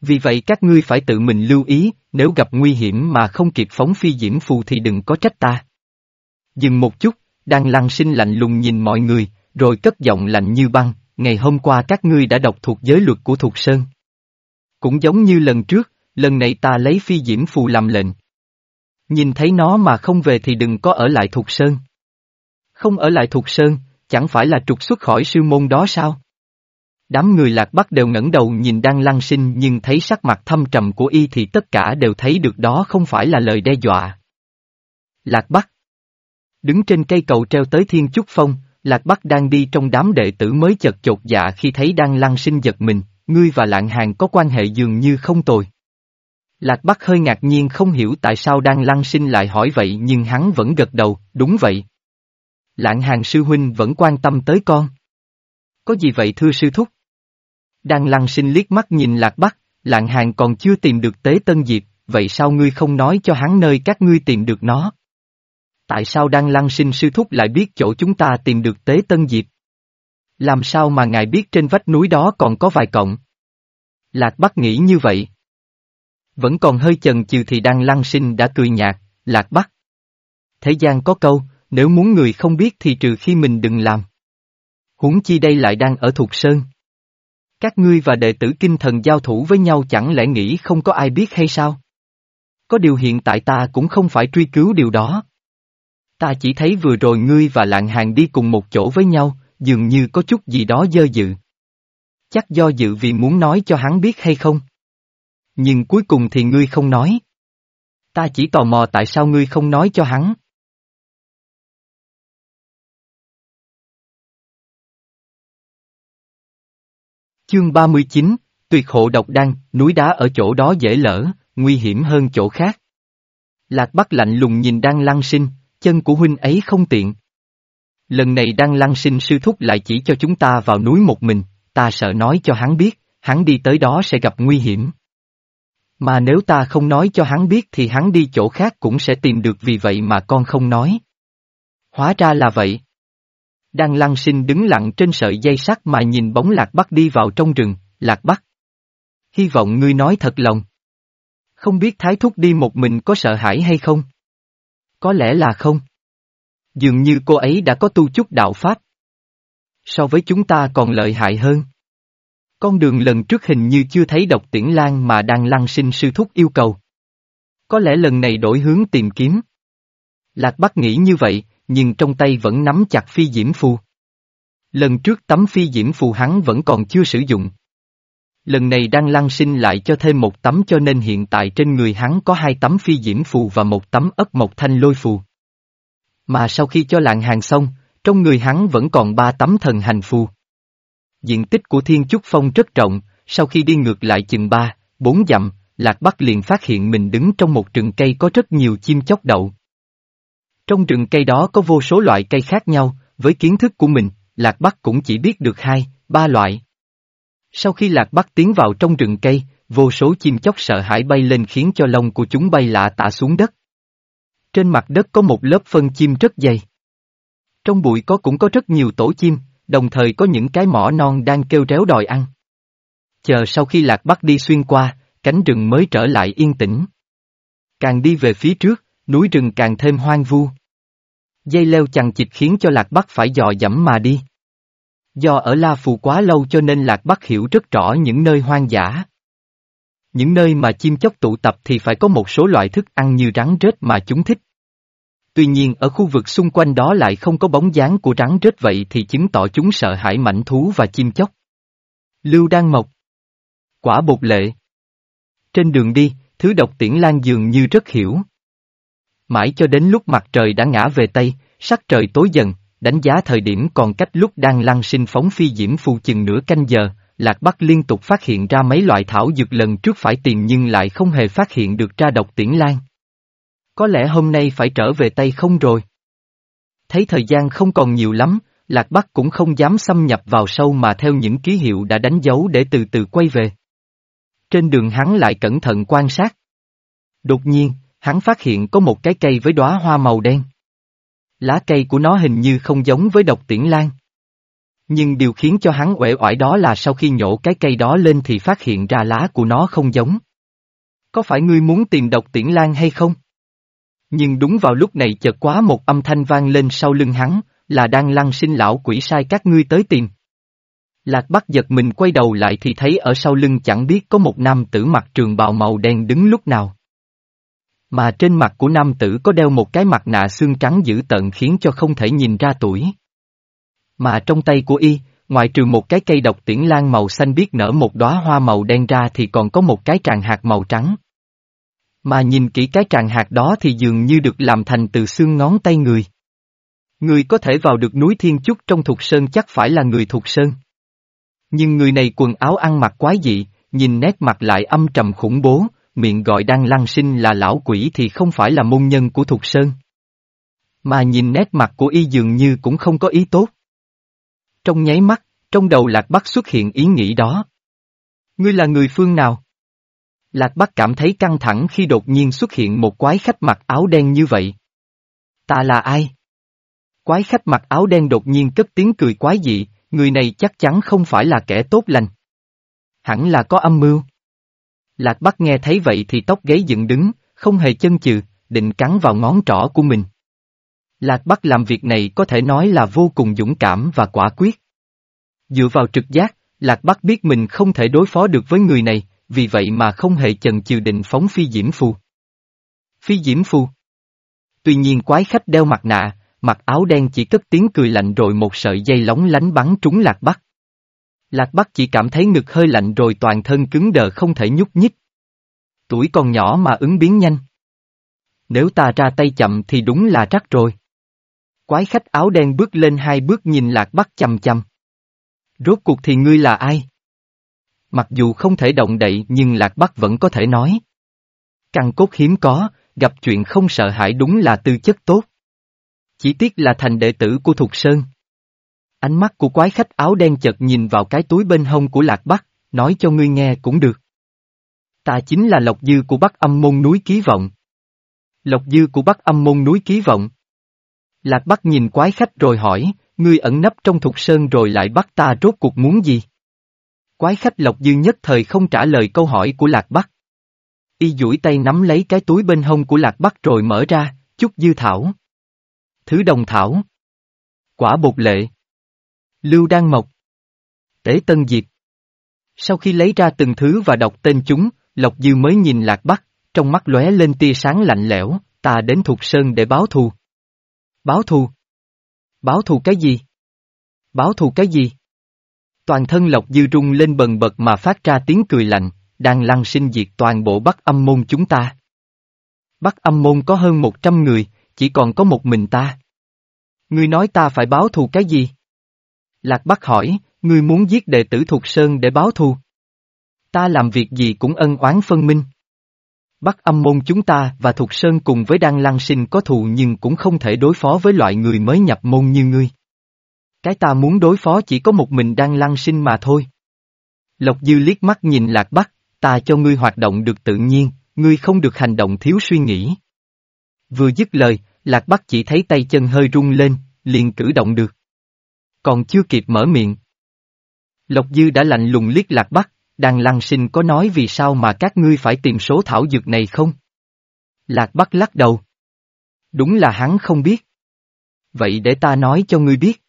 Vì vậy các ngươi phải tự mình lưu ý, nếu gặp nguy hiểm mà không kịp phóng phi diễm phù thì đừng có trách ta. Dừng một chút, đang lăng sinh lạnh lùng nhìn mọi người, rồi cất giọng lạnh như băng, ngày hôm qua các ngươi đã đọc thuộc giới luật của Thục Sơn. Cũng giống như lần trước, lần này ta lấy phi diễm phù làm lệnh. Nhìn thấy nó mà không về thì đừng có ở lại Thục Sơn. Không ở lại Thục Sơn, chẳng phải là trục xuất khỏi sư môn đó sao? Đám người lạc bắc đều ngẩng đầu nhìn đang lăng sinh nhưng thấy sắc mặt thâm trầm của y thì tất cả đều thấy được đó không phải là lời đe dọa. Lạc bắc Đứng trên cây cầu treo tới thiên trúc phong, lạc bắc đang đi trong đám đệ tử mới chật chột dạ khi thấy đang lăng sinh giật mình, ngươi và lạng hàng có quan hệ dường như không tồi. Lạc Bắc hơi ngạc nhiên không hiểu tại sao đang lăng sinh lại hỏi vậy nhưng hắn vẫn gật đầu, đúng vậy. Lạng hàng sư huynh vẫn quan tâm tới con. Có gì vậy thưa sư thúc? Đang lăng sinh liếc mắt nhìn Lạc Bắc, lạng hàng còn chưa tìm được tế tân diệp, vậy sao ngươi không nói cho hắn nơi các ngươi tìm được nó? Tại sao đang lăng sinh sư thúc lại biết chỗ chúng ta tìm được tế tân diệp? Làm sao mà ngài biết trên vách núi đó còn có vài cọng? Lạc Bắc nghĩ như vậy. Vẫn còn hơi chần chừ thì đang lăng sinh đã cười nhạt, Lạc Bắc. Thế gian có câu, nếu muốn người không biết thì trừ khi mình đừng làm. Huống chi đây lại đang ở thuộc sơn. Các ngươi và đệ tử kinh thần giao thủ với nhau chẳng lẽ nghĩ không có ai biết hay sao? Có điều hiện tại ta cũng không phải truy cứu điều đó. Ta chỉ thấy vừa rồi ngươi và lạng hàng đi cùng một chỗ với nhau, dường như có chút gì đó dơ dự. Chắc do dự vì muốn nói cho hắn biết hay không? Nhưng cuối cùng thì ngươi không nói. Ta chỉ tò mò tại sao ngươi không nói cho hắn. Chương 39, tuyệt hộ độc đăng, núi đá ở chỗ đó dễ lỡ, nguy hiểm hơn chỗ khác. Lạc Bắc lạnh lùng nhìn đang lăng sinh, chân của huynh ấy không tiện. Lần này đang lăng sinh sư thúc lại chỉ cho chúng ta vào núi một mình, ta sợ nói cho hắn biết, hắn đi tới đó sẽ gặp nguy hiểm. Mà nếu ta không nói cho hắn biết thì hắn đi chỗ khác cũng sẽ tìm được vì vậy mà con không nói. Hóa ra là vậy. Đang lăng sinh đứng lặng trên sợi dây sắt mà nhìn bóng lạc bắc đi vào trong rừng, lạc bắc. Hy vọng ngươi nói thật lòng. Không biết thái thúc đi một mình có sợ hãi hay không? Có lẽ là không. Dường như cô ấy đã có tu chút đạo pháp. So với chúng ta còn lợi hại hơn. Con đường lần trước hình như chưa thấy độc tiễn lan mà đang lăng sinh sư thúc yêu cầu. Có lẽ lần này đổi hướng tìm kiếm. Lạc Bắc nghĩ như vậy, nhưng trong tay vẫn nắm chặt phi diễm phù. Lần trước tấm phi diễm phù hắn vẫn còn chưa sử dụng. Lần này đang lăng sinh lại cho thêm một tấm cho nên hiện tại trên người hắn có hai tấm phi diễm phù và một tấm ất mộc thanh lôi phù. Mà sau khi cho lạng hàng xong, trong người hắn vẫn còn ba tấm thần hành phù. Diện tích của thiên trúc phong rất rộng, sau khi đi ngược lại chừng ba, bốn dặm, Lạc Bắc liền phát hiện mình đứng trong một rừng cây có rất nhiều chim chóc đậu. Trong rừng cây đó có vô số loại cây khác nhau, với kiến thức của mình, Lạc Bắc cũng chỉ biết được hai, ba loại. Sau khi Lạc Bắc tiến vào trong rừng cây, vô số chim chóc sợ hãi bay lên khiến cho lông của chúng bay lạ tả xuống đất. Trên mặt đất có một lớp phân chim rất dày. Trong bụi có cũng có rất nhiều tổ chim, đồng thời có những cái mỏ non đang kêu réo đòi ăn. Chờ sau khi Lạc Bắc đi xuyên qua, cánh rừng mới trở lại yên tĩnh. Càng đi về phía trước, núi rừng càng thêm hoang vu. Dây leo chằng chịt khiến cho Lạc Bắc phải dò dẫm mà đi. Do ở La Phù quá lâu cho nên Lạc Bắc hiểu rất rõ những nơi hoang dã. Những nơi mà chim chóc tụ tập thì phải có một số loại thức ăn như rắn rết mà chúng thích. Tuy nhiên ở khu vực xung quanh đó lại không có bóng dáng của rắn rết vậy thì chứng tỏ chúng sợ hãi mảnh thú và chim chóc. Lưu Đan Mộc Quả bột lệ Trên đường đi, thứ độc tiễn lan dường như rất hiểu. Mãi cho đến lúc mặt trời đã ngã về Tây, sắc trời tối dần, đánh giá thời điểm còn cách lúc đang lăng sinh phóng phi diễm phù chừng nửa canh giờ, Lạc Bắc liên tục phát hiện ra mấy loại thảo dược lần trước phải tìm nhưng lại không hề phát hiện được ra độc tiễn lan. Có lẽ hôm nay phải trở về Tây không rồi. Thấy thời gian không còn nhiều lắm, Lạc Bắc cũng không dám xâm nhập vào sâu mà theo những ký hiệu đã đánh dấu để từ từ quay về. Trên đường hắn lại cẩn thận quan sát. Đột nhiên, hắn phát hiện có một cái cây với đóa hoa màu đen. Lá cây của nó hình như không giống với độc tiễn lan. Nhưng điều khiến cho hắn uể oải đó là sau khi nhổ cái cây đó lên thì phát hiện ra lá của nó không giống. Có phải ngươi muốn tìm độc tiễn lan hay không? Nhưng đúng vào lúc này chợt quá một âm thanh vang lên sau lưng hắn, là đang lăng sinh lão quỷ sai các ngươi tới tìm. Lạc Bắc giật mình quay đầu lại thì thấy ở sau lưng chẳng biết có một nam tử mặc trường bào màu đen đứng lúc nào. Mà trên mặt của nam tử có đeo một cái mặt nạ xương trắng dữ tận khiến cho không thể nhìn ra tuổi. Mà trong tay của y, ngoại trừ một cái cây độc tiễn lan màu xanh biết nở một đóa hoa màu đen ra thì còn có một cái tràng hạt màu trắng. Mà nhìn kỹ cái tràng hạt đó thì dường như được làm thành từ xương ngón tay người. Người có thể vào được núi Thiên Chúc trong Thục Sơn chắc phải là người Thục Sơn. Nhưng người này quần áo ăn mặc quái dị, nhìn nét mặt lại âm trầm khủng bố, miệng gọi đang lăng sinh là lão quỷ thì không phải là môn nhân của Thục Sơn. Mà nhìn nét mặt của y dường như cũng không có ý tốt. Trong nháy mắt, trong đầu Lạc Bắc xuất hiện ý nghĩ đó. Ngươi là người phương nào? Lạc Bắc cảm thấy căng thẳng khi đột nhiên xuất hiện một quái khách mặc áo đen như vậy. Ta là ai? Quái khách mặc áo đen đột nhiên cất tiếng cười quái dị, người này chắc chắn không phải là kẻ tốt lành. Hẳn là có âm mưu. Lạc Bắc nghe thấy vậy thì tóc gáy dựng đứng, không hề chân chừ, định cắn vào ngón trỏ của mình. Lạc Bắc làm việc này có thể nói là vô cùng dũng cảm và quả quyết. Dựa vào trực giác, Lạc Bắc biết mình không thể đối phó được với người này, vì vậy mà không hề chần chừ định phóng phi diễm phù. Phi diễm phù. Tuy nhiên quái khách đeo mặt nạ, mặc áo đen chỉ cất tiếng cười lạnh rồi một sợi dây lóng lánh bắn trúng Lạc Bắc. Lạc Bắc chỉ cảm thấy ngực hơi lạnh rồi toàn thân cứng đờ không thể nhúc nhích. Tuổi còn nhỏ mà ứng biến nhanh. Nếu ta ra tay chậm thì đúng là rắc rồi. Quái khách áo đen bước lên hai bước nhìn Lạc Bắc chầm chầm. Rốt cuộc thì ngươi là ai? Mặc dù không thể động đậy nhưng Lạc Bắc vẫn có thể nói. Căn cốt hiếm có, gặp chuyện không sợ hãi đúng là tư chất tốt. Chỉ tiếc là thành đệ tử của Thục Sơn. Ánh mắt của quái khách áo đen chợt nhìn vào cái túi bên hông của Lạc Bắc, nói cho ngươi nghe cũng được. Ta chính là Lộc Dư của Bắc âm môn núi Ký Vọng. Lộc Dư của Bắc âm môn núi Ký Vọng. Lạc Bắc nhìn quái khách rồi hỏi, ngươi ẩn nấp trong Thục Sơn rồi lại bắt ta rốt cuộc muốn gì? Quái khách Lộc Dư nhất thời không trả lời câu hỏi của Lạc Bắc. Y duỗi tay nắm lấy cái túi bên hông của Lạc Bắc rồi mở ra, chút dư thảo. Thứ đồng thảo. Quả bột lệ. Lưu Đan Mộc. Tế Tân Diệp. Sau khi lấy ra từng thứ và đọc tên chúng, Lộc Dư mới nhìn Lạc Bắc, trong mắt lóe lên tia sáng lạnh lẽo, ta đến Thục Sơn để báo thù. Báo thù? Báo thù cái gì? Báo thù cái gì? Toàn thân Lộc Dư rung lên bần bật mà phát ra tiếng cười lạnh, đang lăng sinh diệt toàn bộ Bắc âm môn chúng ta. Bắc âm môn có hơn một trăm người, chỉ còn có một mình ta. Ngươi nói ta phải báo thù cái gì? Lạc Bắc hỏi, ngươi muốn giết đệ tử Thục Sơn để báo thù? Ta làm việc gì cũng ân oán phân minh. Bắc âm môn chúng ta và Thục Sơn cùng với Đan Lăng Sinh có thù nhưng cũng không thể đối phó với loại người mới nhập môn như ngươi. Cái ta muốn đối phó chỉ có một mình Đan Lăng Sinh mà thôi. Lộc Dư liếc mắt nhìn Lạc Bắc, ta cho ngươi hoạt động được tự nhiên, ngươi không được hành động thiếu suy nghĩ. Vừa dứt lời, Lạc Bắc chỉ thấy tay chân hơi rung lên, liền cử động được. Còn chưa kịp mở miệng. Lộc Dư đã lạnh lùng liếc Lạc Bắc, Đàn lăng sinh có nói vì sao mà các ngươi phải tìm số thảo dược này không? Lạc Bắc lắc đầu. Đúng là hắn không biết. Vậy để ta nói cho ngươi biết.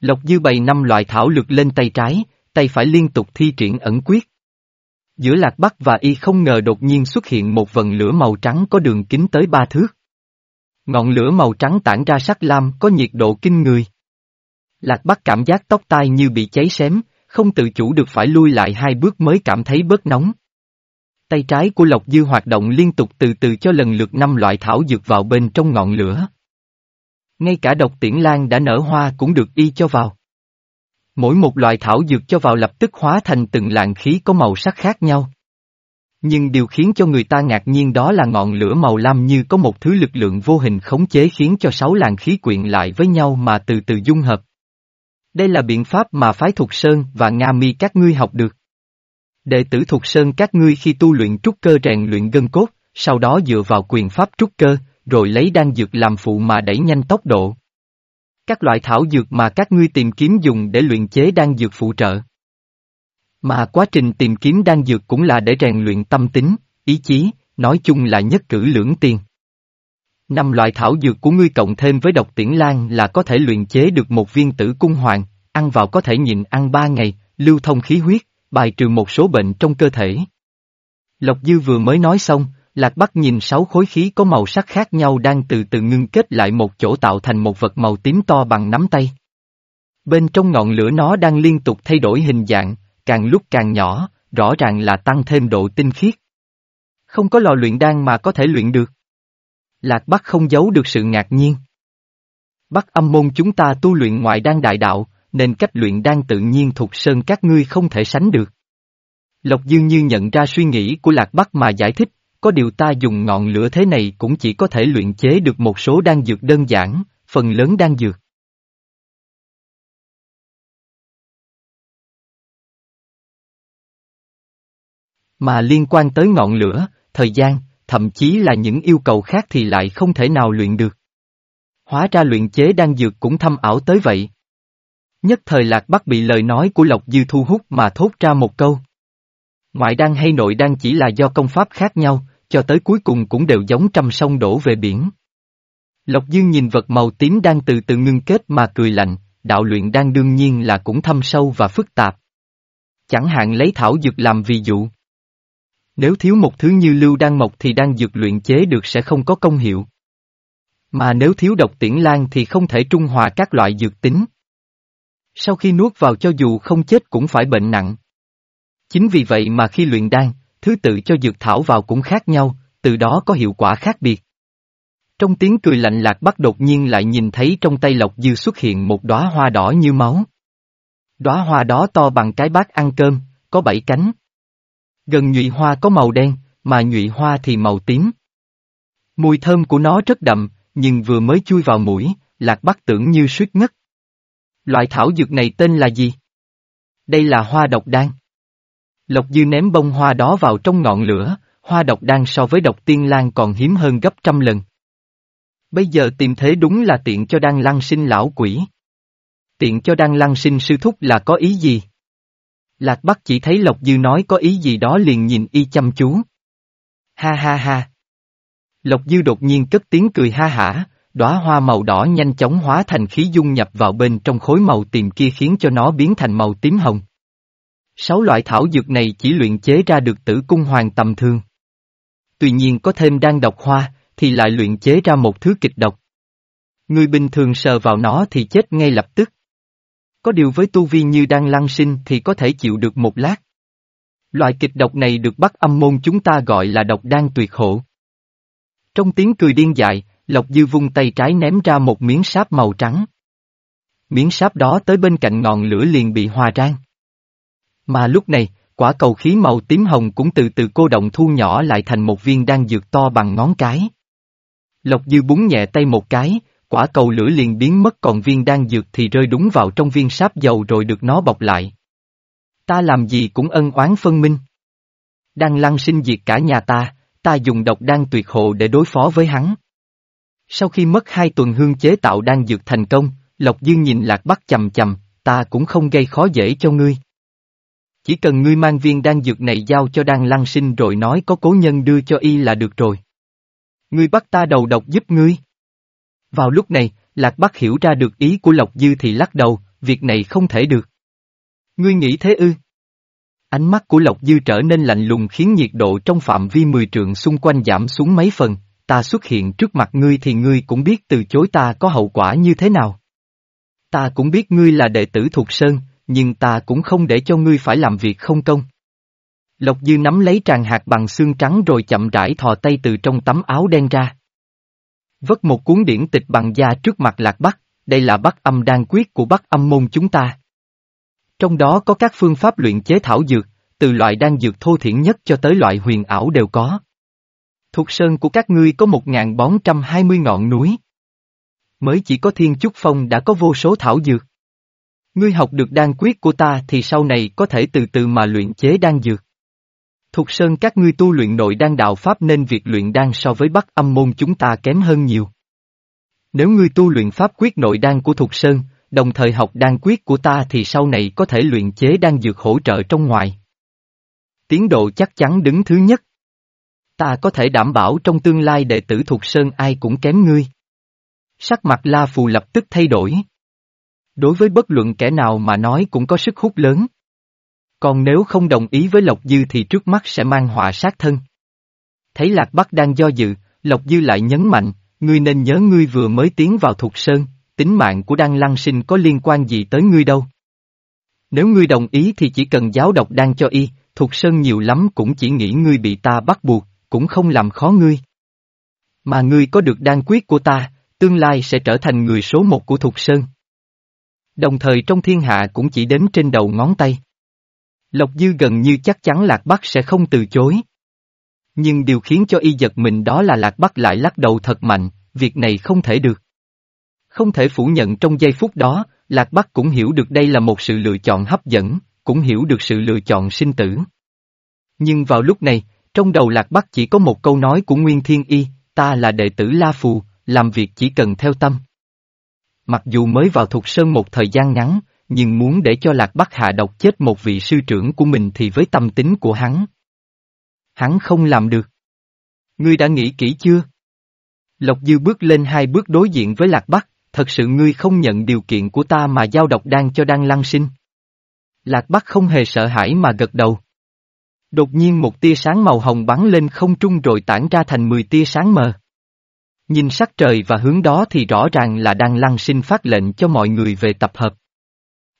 Lộc Dư bày năm loại thảo lược lên tay trái, tay phải liên tục thi triển ẩn quyết. Giữa Lạc Bắc và Y không ngờ đột nhiên xuất hiện một vần lửa màu trắng có đường kính tới ba thước. Ngọn lửa màu trắng tản ra sắc lam có nhiệt độ kinh người. Lạc Bắc cảm giác tóc tai như bị cháy xém, không tự chủ được phải lui lại hai bước mới cảm thấy bớt nóng. Tay trái của Lộc Dư hoạt động liên tục từ từ cho lần lượt năm loại thảo dược vào bên trong ngọn lửa. Ngay cả độc tiễn lan đã nở hoa cũng được y cho vào. Mỗi một loại thảo dược cho vào lập tức hóa thành từng làn khí có màu sắc khác nhau. Nhưng điều khiến cho người ta ngạc nhiên đó là ngọn lửa màu lam như có một thứ lực lượng vô hình khống chế khiến cho sáu làn khí quyện lại với nhau mà từ từ dung hợp. Đây là biện pháp mà phái Thục Sơn và Nga Mi các ngươi học được. Đệ tử Thục Sơn các ngươi khi tu luyện trúc cơ rèn luyện gân cốt, sau đó dựa vào quyền pháp trúc cơ, rồi lấy đan dược làm phụ mà đẩy nhanh tốc độ. Các loại thảo dược mà các ngươi tìm kiếm dùng để luyện chế đan dược phụ trợ. Mà quá trình tìm kiếm đan dược cũng là để rèn luyện tâm tính, ý chí, nói chung là nhất cử lưỡng tiền. Năm loại thảo dược của ngươi cộng thêm với độc tiễn lan là có thể luyện chế được một viên tử cung hoàng, ăn vào có thể nhịn ăn ba ngày, lưu thông khí huyết, bài trừ một số bệnh trong cơ thể. Lộc Dư vừa mới nói xong, Lạc Bắc nhìn sáu khối khí có màu sắc khác nhau đang từ từ ngưng kết lại một chỗ tạo thành một vật màu tím to bằng nắm tay. Bên trong ngọn lửa nó đang liên tục thay đổi hình dạng, càng lúc càng nhỏ, rõ ràng là tăng thêm độ tinh khiết. Không có lò luyện đan mà có thể luyện được. Lạc Bắc không giấu được sự ngạc nhiên. Bắc âm môn chúng ta tu luyện ngoại đan đại đạo, nên cách luyện đan tự nhiên thuộc sơn các ngươi không thể sánh được. Lộc Dương như nhận ra suy nghĩ của Lạc Bắc mà giải thích, có điều ta dùng ngọn lửa thế này cũng chỉ có thể luyện chế được một số đan dược đơn giản, phần lớn đan dược. Mà liên quan tới ngọn lửa, thời gian, thậm chí là những yêu cầu khác thì lại không thể nào luyện được. Hóa ra luyện chế đan dược cũng thâm ảo tới vậy. Nhất thời Lạc Bắc bị lời nói của Lộc Dư thu hút mà thốt ra một câu. Ngoại đan hay nội đan chỉ là do công pháp khác nhau, cho tới cuối cùng cũng đều giống trăm sông đổ về biển. Lộc Dương nhìn vật màu tím đang từ từ ngưng kết mà cười lạnh, đạo luyện đan đương nhiên là cũng thâm sâu và phức tạp. Chẳng hạn lấy thảo dược làm ví dụ. Nếu thiếu một thứ như lưu đan mộc thì đan dược luyện chế được sẽ không có công hiệu. Mà nếu thiếu độc tiễn lan thì không thể trung hòa các loại dược tính. Sau khi nuốt vào cho dù không chết cũng phải bệnh nặng. Chính vì vậy mà khi luyện đan, thứ tự cho dược thảo vào cũng khác nhau, từ đó có hiệu quả khác biệt. Trong tiếng cười lạnh lạc bắt đột nhiên lại nhìn thấy trong tay Lộc Dư xuất hiện một đóa hoa đỏ như máu. Đóa hoa đó to bằng cái bát ăn cơm, có bảy cánh. Gần nhụy hoa có màu đen, mà nhụy hoa thì màu tím. Mùi thơm của nó rất đậm, nhưng vừa mới chui vào mũi, lạc bắc tưởng như suýt ngất. Loại thảo dược này tên là gì? Đây là hoa độc đan. Lộc dư ném bông hoa đó vào trong ngọn lửa, hoa độc đan so với độc tiên lan còn hiếm hơn gấp trăm lần. Bây giờ tìm thế đúng là tiện cho đan lăng sinh lão quỷ. Tiện cho đan lăng sinh sư thúc là có ý gì? Lạc Bắc chỉ thấy Lộc Dư nói có ý gì đó liền nhìn y chăm chú. Ha ha ha. Lộc Dư đột nhiên cất tiếng cười ha hả, đóa hoa màu đỏ nhanh chóng hóa thành khí dung nhập vào bên trong khối màu tìm kia khiến cho nó biến thành màu tím hồng. Sáu loại thảo dược này chỉ luyện chế ra được tử cung hoàng tầm thường. Tuy nhiên có thêm đang độc hoa, thì lại luyện chế ra một thứ kịch độc. Người bình thường sờ vào nó thì chết ngay lập tức. Có điều với tu vi như đang lăng sinh thì có thể chịu được một lát. Loại kịch độc này được bắt âm môn chúng ta gọi là độc đan tuyệt hộ. Trong tiếng cười điên dại, Lộc Dư vung tay trái ném ra một miếng sáp màu trắng. Miếng sáp đó tới bên cạnh ngọn lửa liền bị hòa rang. Mà lúc này, quả cầu khí màu tím hồng cũng từ từ cô động thu nhỏ lại thành một viên đan dược to bằng ngón cái. Lộc Dư búng nhẹ tay một cái, quả cầu lửa liền biến mất còn viên đan dược thì rơi đúng vào trong viên sáp dầu rồi được nó bọc lại. Ta làm gì cũng ân oán phân minh. Đang lăng sinh diệt cả nhà ta, ta dùng độc đan tuyệt hộ để đối phó với hắn. Sau khi mất hai tuần hương chế tạo đan dược thành công, Lộc Dương nhìn Lạc Bắc chầm chầm, ta cũng không gây khó dễ cho ngươi. Chỉ cần ngươi mang viên đan dược này giao cho đan lăng sinh rồi nói có cố nhân đưa cho y là được rồi. Ngươi bắt ta đầu độc giúp ngươi. Vào lúc này, Lạc Bắc hiểu ra được ý của Lộc Dư thì lắc đầu, việc này không thể được. Ngươi nghĩ thế ư? Ánh mắt của Lộc Dư trở nên lạnh lùng khiến nhiệt độ trong phạm vi mười trượng xung quanh giảm xuống mấy phần, ta xuất hiện trước mặt ngươi thì ngươi cũng biết từ chối ta có hậu quả như thế nào. Ta cũng biết ngươi là đệ tử thuộc Sơn, nhưng ta cũng không để cho ngươi phải làm việc không công. Lộc Dư nắm lấy tràn hạt bằng xương trắng rồi chậm rãi thò tay từ trong tấm áo đen ra. Vất một cuốn điển tịch bằng da trước mặt lạc bắc, đây là bắc âm đan quyết của bắc âm môn chúng ta. Trong đó có các phương pháp luyện chế thảo dược, từ loại đan dược thô thiển nhất cho tới loại huyền ảo đều có. Thuộc sơn của các ngươi có một ngàn bón trăm hai mươi ngọn núi. Mới chỉ có thiên chúc phong đã có vô số thảo dược. Ngươi học được đan quyết của ta thì sau này có thể từ từ mà luyện chế đan dược. Thuộc sơn các ngươi tu luyện nội đan đạo pháp nên việc luyện đan so với bắc âm môn chúng ta kém hơn nhiều. Nếu ngươi tu luyện pháp quyết nội đan của Thục Sơn, đồng thời học đan quyết của ta thì sau này có thể luyện chế đan dược hỗ trợ trong ngoài. Tiến độ chắc chắn đứng thứ nhất. Ta có thể đảm bảo trong tương lai đệ tử Thục Sơn ai cũng kém ngươi. Sắc mặt La Phù lập tức thay đổi. Đối với bất luận kẻ nào mà nói cũng có sức hút lớn. Còn nếu không đồng ý với Lộc Dư thì trước mắt sẽ mang họa sát thân. Thấy Lạc Bắc đang do dự, Lộc Dư lại nhấn mạnh, ngươi nên nhớ ngươi vừa mới tiến vào Thục Sơn, tính mạng của Đăng Lăng Sinh có liên quan gì tới ngươi đâu. Nếu ngươi đồng ý thì chỉ cần giáo độc đan cho y, Thục Sơn nhiều lắm cũng chỉ nghĩ ngươi bị ta bắt buộc, cũng không làm khó ngươi. Mà ngươi có được đan quyết của ta, tương lai sẽ trở thành người số một của Thục Sơn. Đồng thời trong thiên hạ cũng chỉ đếm trên đầu ngón tay. Lộc Dư gần như chắc chắn Lạc Bắc sẽ không từ chối. Nhưng điều khiến cho y giật mình đó là Lạc Bắc lại lắc đầu thật mạnh, việc này không thể được. Không thể phủ nhận trong giây phút đó, Lạc Bắc cũng hiểu được đây là một sự lựa chọn hấp dẫn, cũng hiểu được sự lựa chọn sinh tử. Nhưng vào lúc này, trong đầu Lạc Bắc chỉ có một câu nói của Nguyên Thiên Y, ta là đệ tử La Phù, làm việc chỉ cần theo tâm. Mặc dù mới vào thuộc sơn một thời gian ngắn, nhưng muốn để cho Lạc Bắc hạ độc chết một vị sư trưởng của mình thì với tâm tính của hắn. Hắn không làm được. Ngươi đã nghĩ kỹ chưa? Lộc Dư bước lên hai bước đối diện với Lạc Bắc, thật sự ngươi không nhận điều kiện của ta mà giao độc đan cho đan lăng sinh. Lạc Bắc không hề sợ hãi mà gật đầu. Đột nhiên một tia sáng màu hồng bắn lên không trung rồi tản ra thành 10 tia sáng mờ. Nhìn sắc trời và hướng đó thì rõ ràng là đang lăng sinh phát lệnh cho mọi người về tập hợp.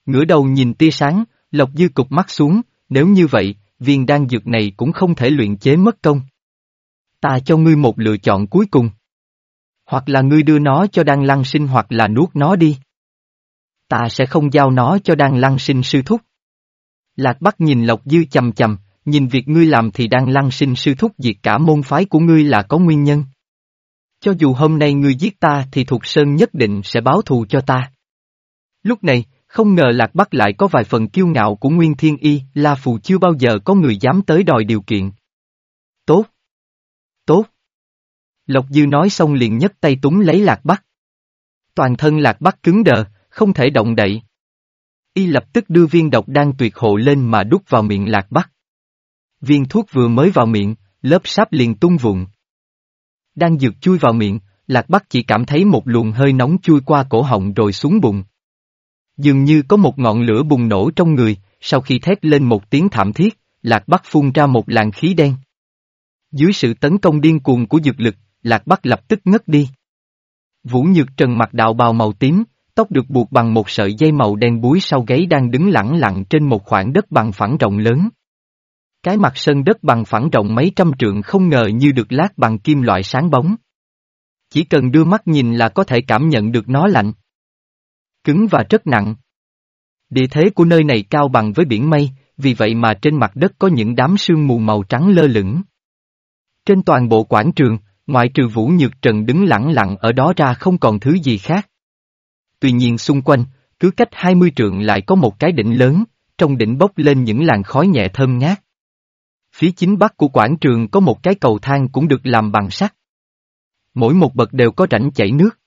Ngửa đầu nhìn tia sáng, Lộc Dư cục mắt xuống, nếu như vậy, viên đan dược này cũng không thể luyện chế mất công. Ta cho ngươi một lựa chọn cuối cùng. Hoặc là ngươi đưa nó cho đan lăng sinh hoặc là nuốt nó đi. Ta sẽ không giao nó cho đan lăng sinh sư thúc. Lạc Bắc nhìn Lộc Dư chầm chầm, nhìn việc ngươi làm thì đan lăng sinh sư thúc diệt cả môn phái của ngươi là có nguyên nhân. Cho dù hôm nay ngươi giết ta thì Thục Sơn nhất định sẽ báo thù cho ta. Lúc này, không ngờ Lạc Bắc lại có vài phần kiêu ngạo của Nguyên Thiên Y, La Phù chưa bao giờ có người dám tới đòi điều kiện. Tốt. Tốt. Lộc Dư nói xong liền nhấc tay túng lấy Lạc Bắc. Toàn thân Lạc Bắc cứng đờ, không thể động đậy. Y lập tức đưa viên độc đang tuyệt hộ lên mà đút vào miệng Lạc Bắc. Viên thuốc vừa mới vào miệng, lớp sáp liền tung vụn. Đang dược chui vào miệng, Lạc Bắc chỉ cảm thấy một luồng hơi nóng chui qua cổ họng rồi xuống bụng. Dường như có một ngọn lửa bùng nổ trong người, sau khi thét lên một tiếng thảm thiết, Lạc Bắc phun ra một làn khí đen. Dưới sự tấn công điên cuồng của dược lực, Lạc Bắc lập tức ngất đi. Vũ Nhược Trần mặc đạo bào màu tím, tóc được buộc bằng một sợi dây màu đen búi sau gáy đang đứng lẳng lặng trên một khoảng đất bằng phẳng rộng lớn. Cái mặt sân đất bằng phẳng rộng mấy trăm trượng không ngờ như được lát bằng kim loại sáng bóng. Chỉ cần đưa mắt nhìn là có thể cảm nhận được nó lạnh. Cứng và rất nặng. Địa thế của nơi này cao bằng với biển mây, vì vậy mà trên mặt đất có những đám sương mù màu trắng lơ lửng. Trên toàn bộ quảng trường, ngoại trừ Vũ Nhược Trần đứng lặng lặng ở đó ra không còn thứ gì khác. Tuy nhiên xung quanh, cứ cách 20 trượng lại có một cái đỉnh lớn, trong đỉnh bốc lên những làn khói nhẹ thơm ngát. Phía chính bắc của quảng trường có một cái cầu thang cũng được làm bằng sắt. Mỗi một bậc đều có rãnh chảy nước.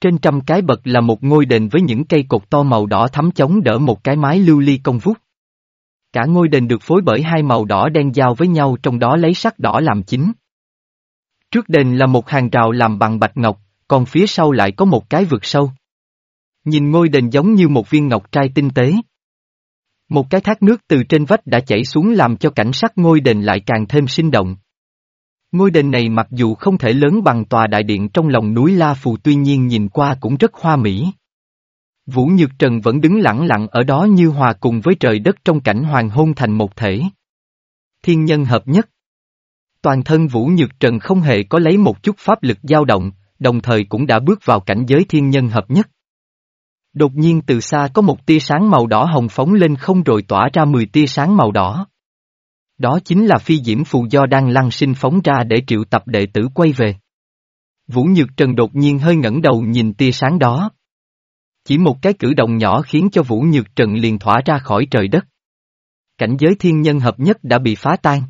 Trên trăm cái bậc là một ngôi đền với những cây cột to màu đỏ thắm chống đỡ một cái mái lưu ly công vút. Cả ngôi đền được phối bởi hai màu đỏ đen giao với nhau trong đó lấy sắc đỏ làm chính. Trước đền là một hàng rào làm bằng bạch ngọc, còn phía sau lại có một cái vực sâu. Nhìn ngôi đền giống như một viên ngọc trai tinh tế. Một cái thác nước từ trên vách đã chảy xuống làm cho cảnh sắc ngôi đền lại càng thêm sinh động. Ngôi đền này mặc dù không thể lớn bằng tòa đại điện trong lòng núi La Phù tuy nhiên nhìn qua cũng rất hoa mỹ. Vũ Nhược Trần vẫn đứng lặng lặng ở đó như hòa cùng với trời đất trong cảnh hoàng hôn thành một thể. Thiên nhân hợp nhất. Toàn thân Vũ Nhược Trần không hề có lấy một chút pháp lực dao động, đồng thời cũng đã bước vào cảnh giới thiên nhân hợp nhất. Đột nhiên từ xa có một tia sáng màu đỏ hồng phóng lên không rồi tỏa ra 10 tia sáng màu đỏ. Đó chính là phi diễm phù do đang lăng sinh phóng ra để triệu tập đệ tử quay về. Vũ Nhược Trần đột nhiên hơi ngẩng đầu nhìn tia sáng đó. Chỉ một cái cử động nhỏ khiến cho Vũ Nhược Trần liền thỏa ra khỏi trời đất. Cảnh giới thiên nhân hợp nhất đã bị phá tan.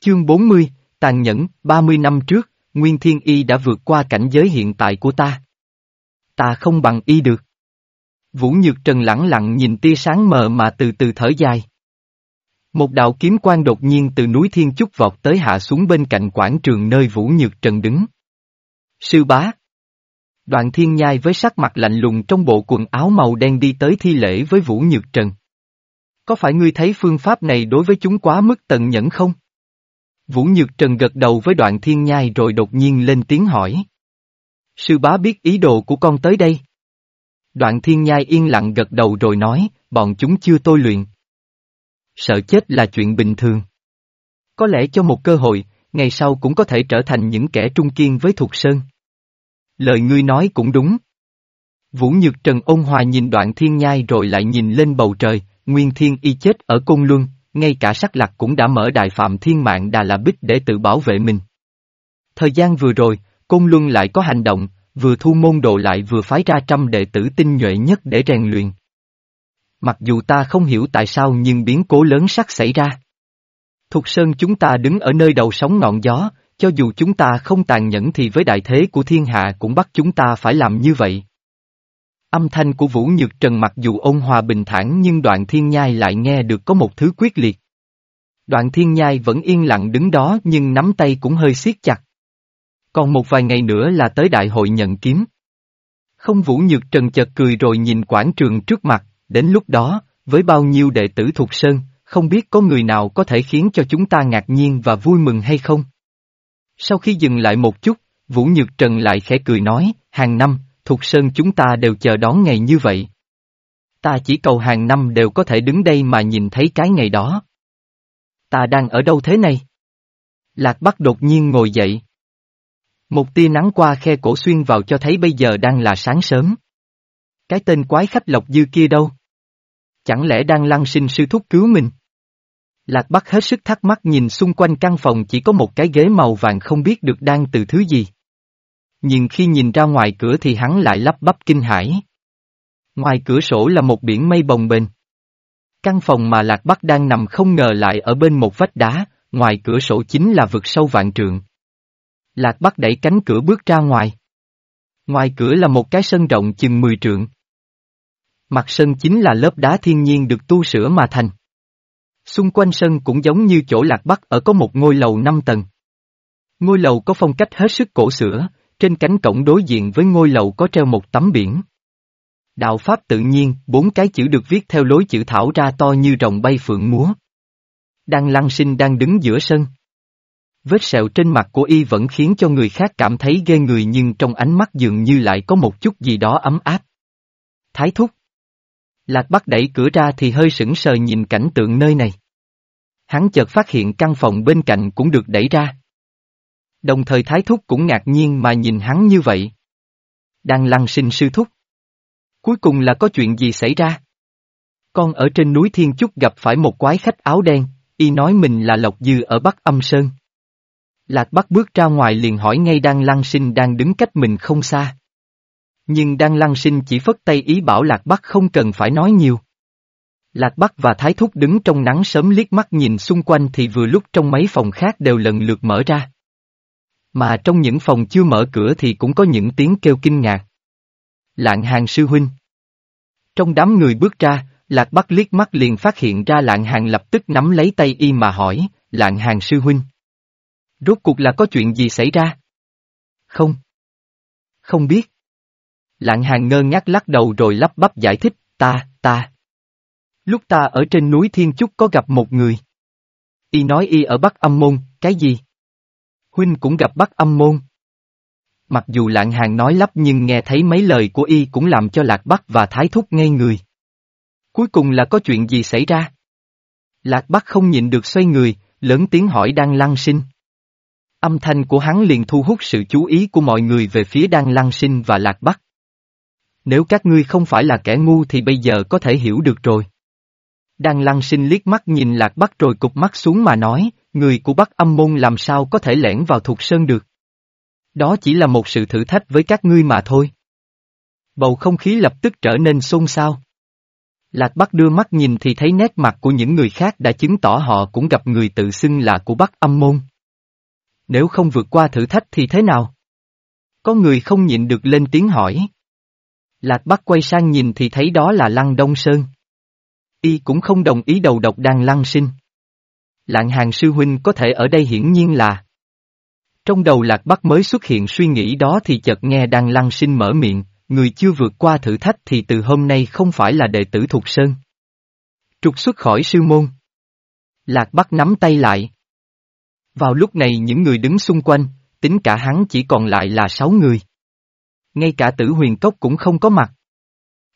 Chương 40, Tàn nhẫn, 30 năm trước, Nguyên Thiên Y đã vượt qua cảnh giới hiện tại của ta. Ta không bằng Y được. Vũ Nhược Trần lẳng lặng nhìn tia sáng mờ mà từ từ thở dài. Một đạo kiếm quan đột nhiên từ núi Thiên Chúc vọt tới hạ xuống bên cạnh quảng trường nơi Vũ Nhược Trần đứng. Sư bá. Đoạn thiên nhai với sắc mặt lạnh lùng trong bộ quần áo màu đen đi tới thi lễ với Vũ Nhược Trần. Có phải ngươi thấy phương pháp này đối với chúng quá mức tận nhẫn không? Vũ Nhược Trần gật đầu với đoạn thiên nhai rồi đột nhiên lên tiếng hỏi. Sư bá biết ý đồ của con tới đây. Đoạn thiên nhai yên lặng gật đầu rồi nói, bọn chúng chưa tôi luyện. Sợ chết là chuyện bình thường. Có lẽ cho một cơ hội, ngày sau cũng có thể trở thành những kẻ trung kiên với Thục Sơn. Lời ngươi nói cũng đúng. Vũ Nhược Trần ôn hòa nhìn đoạn thiên nhai rồi lại nhìn lên bầu trời, Nguyên Thiên y chết ở Côn Luân, ngay cả sắc lạc cũng đã mở đại phạm thiên mạng Đà La Bích để tự bảo vệ mình. Thời gian vừa rồi, Côn Luân lại có hành động, vừa thu môn đồ lại vừa phái ra trăm đệ tử tinh nhuệ nhất để rèn luyện. Mặc dù ta không hiểu tại sao nhưng biến cố lớn sắc xảy ra. Thục Sơn chúng ta đứng ở nơi đầu sóng ngọn gió, cho dù chúng ta không tàn nhẫn thì với đại thế của thiên hạ cũng bắt chúng ta phải làm như vậy. Âm thanh của Vũ Nhược Trần mặc dù ôn hòa bình thản nhưng đoạn thiên nhai lại nghe được có một thứ quyết liệt. Đoạn thiên nhai vẫn yên lặng đứng đó nhưng nắm tay cũng hơi siết chặt. Còn một vài ngày nữa là tới đại hội nhận kiếm. Không Vũ Nhược Trần chợt cười rồi nhìn quảng trường trước mặt, đến lúc đó, với bao nhiêu đệ tử thuộc sơn, không biết có người nào có thể khiến cho chúng ta ngạc nhiên và vui mừng hay không? Sau khi dừng lại một chút, Vũ Nhược Trần lại khẽ cười nói, hàng năm, thuộc Sơn chúng ta đều chờ đón ngày như vậy. Ta chỉ cầu hàng năm đều có thể đứng đây mà nhìn thấy cái ngày đó. Ta đang ở đâu thế này? Lạc Bắc đột nhiên ngồi dậy. Một tia nắng qua khe cổ xuyên vào cho thấy bây giờ đang là sáng sớm. Cái tên quái khách lộc dư kia đâu? Chẳng lẽ đang lăng sinh sư thúc cứu mình? Lạc Bắc hết sức thắc mắc nhìn xung quanh căn phòng chỉ có một cái ghế màu vàng không biết được đang từ thứ gì. Nhưng khi nhìn ra ngoài cửa thì hắn lại lắp bắp kinh hãi. Ngoài cửa sổ là một biển mây bồng bềnh. Căn phòng mà Lạc Bắc đang nằm không ngờ lại ở bên một vách đá, ngoài cửa sổ chính là vực sâu vạn trượng. Lạc Bắc đẩy cánh cửa bước ra ngoài. Ngoài cửa là một cái sân rộng chừng 10 trượng. Mặt sân chính là lớp đá thiên nhiên được tu sửa mà thành. Xung quanh sân cũng giống như chỗ Lạc Bắc ở có một ngôi lầu 5 tầng. Ngôi lầu có phong cách hết sức cổ xửa, trên cánh cổng đối diện với ngôi lầu có treo một tấm biển. Đạo Pháp tự nhiên, bốn cái chữ được viết theo lối chữ thảo ra to như rồng bay phượng múa. Đang lăng sinh đang đứng giữa sân. Vết sẹo trên mặt của y vẫn khiến cho người khác cảm thấy ghê người nhưng trong ánh mắt dường như lại có một chút gì đó ấm áp. Thái thúc. Lạc Bắc đẩy cửa ra thì hơi sững sờ nhìn cảnh tượng nơi này. Hắn chợt phát hiện căn phòng bên cạnh cũng được đẩy ra. Đồng thời Thái Thúc cũng ngạc nhiên mà nhìn hắn như vậy. Đang lăng sinh sư thúc. Cuối cùng là có chuyện gì xảy ra? Con ở trên núi Thiên Chúc gặp phải một quái khách áo đen, y nói mình là Lộc Dư ở Bắc Âm Sơn. Lạc Bắc bước ra ngoài liền hỏi ngay đang lăng sinh đang đứng cách mình không xa. Nhưng đang lăng sinh chỉ phất tay ý bảo Lạc Bắc không cần phải nói nhiều. Lạc Bắc và Thái Thúc đứng trong nắng sớm liếc mắt nhìn xung quanh thì vừa lúc trong mấy phòng khác đều lần lượt mở ra. Mà trong những phòng chưa mở cửa thì cũng có những tiếng kêu kinh ngạc. Lạng hàng sư huynh. Trong đám người bước ra, Lạc Bắc liếc mắt liền phát hiện ra lạng hàng lập tức nắm lấy tay y mà hỏi, lạng hàng sư huynh. Rốt cuộc là có chuyện gì xảy ra? Không. Không biết. Lạng hàng ngơ ngác lắc đầu rồi lắp bắp giải thích, ta, ta. Lúc ta ở trên núi Thiên Chúc có gặp một người. Y nói y ở Bắc Âm Môn, cái gì? Huynh cũng gặp Bắc Âm Môn. Mặc dù lạng hàng nói lắp nhưng nghe thấy mấy lời của y cũng làm cho Lạc Bắc và Thái Thúc ngây người. Cuối cùng là có chuyện gì xảy ra? Lạc Bắc không nhịn được xoay người, lớn tiếng hỏi đang lăng sinh. Âm thanh của hắn liền thu hút sự chú ý của mọi người về phía đang lăng sinh và Lạc Bắc. Nếu các ngươi không phải là kẻ ngu thì bây giờ có thể hiểu được rồi. Đang lăng sinh liếc mắt nhìn Lạc Bắc rồi cụp mắt xuống mà nói, người của Bắc âm môn làm sao có thể lẻn vào thuộc sơn được. Đó chỉ là một sự thử thách với các ngươi mà thôi. Bầu không khí lập tức trở nên xôn xao. Lạc Bắc đưa mắt nhìn thì thấy nét mặt của những người khác đã chứng tỏ họ cũng gặp người tự xưng là của Bắc âm môn. Nếu không vượt qua thử thách thì thế nào? Có người không nhịn được lên tiếng hỏi. Lạc Bắc quay sang nhìn thì thấy đó là Lăng Đông Sơn. Y cũng không đồng ý đầu độc đang lăng sinh. Lạng hàng sư huynh có thể ở đây hiển nhiên là. Trong đầu Lạc Bắc mới xuất hiện suy nghĩ đó thì chợt nghe đang lăng sinh mở miệng, người chưa vượt qua thử thách thì từ hôm nay không phải là đệ tử Thuộc Sơn. Trục xuất khỏi sư môn. Lạc Bắc nắm tay lại. Vào lúc này những người đứng xung quanh, tính cả hắn chỉ còn lại là sáu người. Ngay cả tử huyền cốc cũng không có mặt.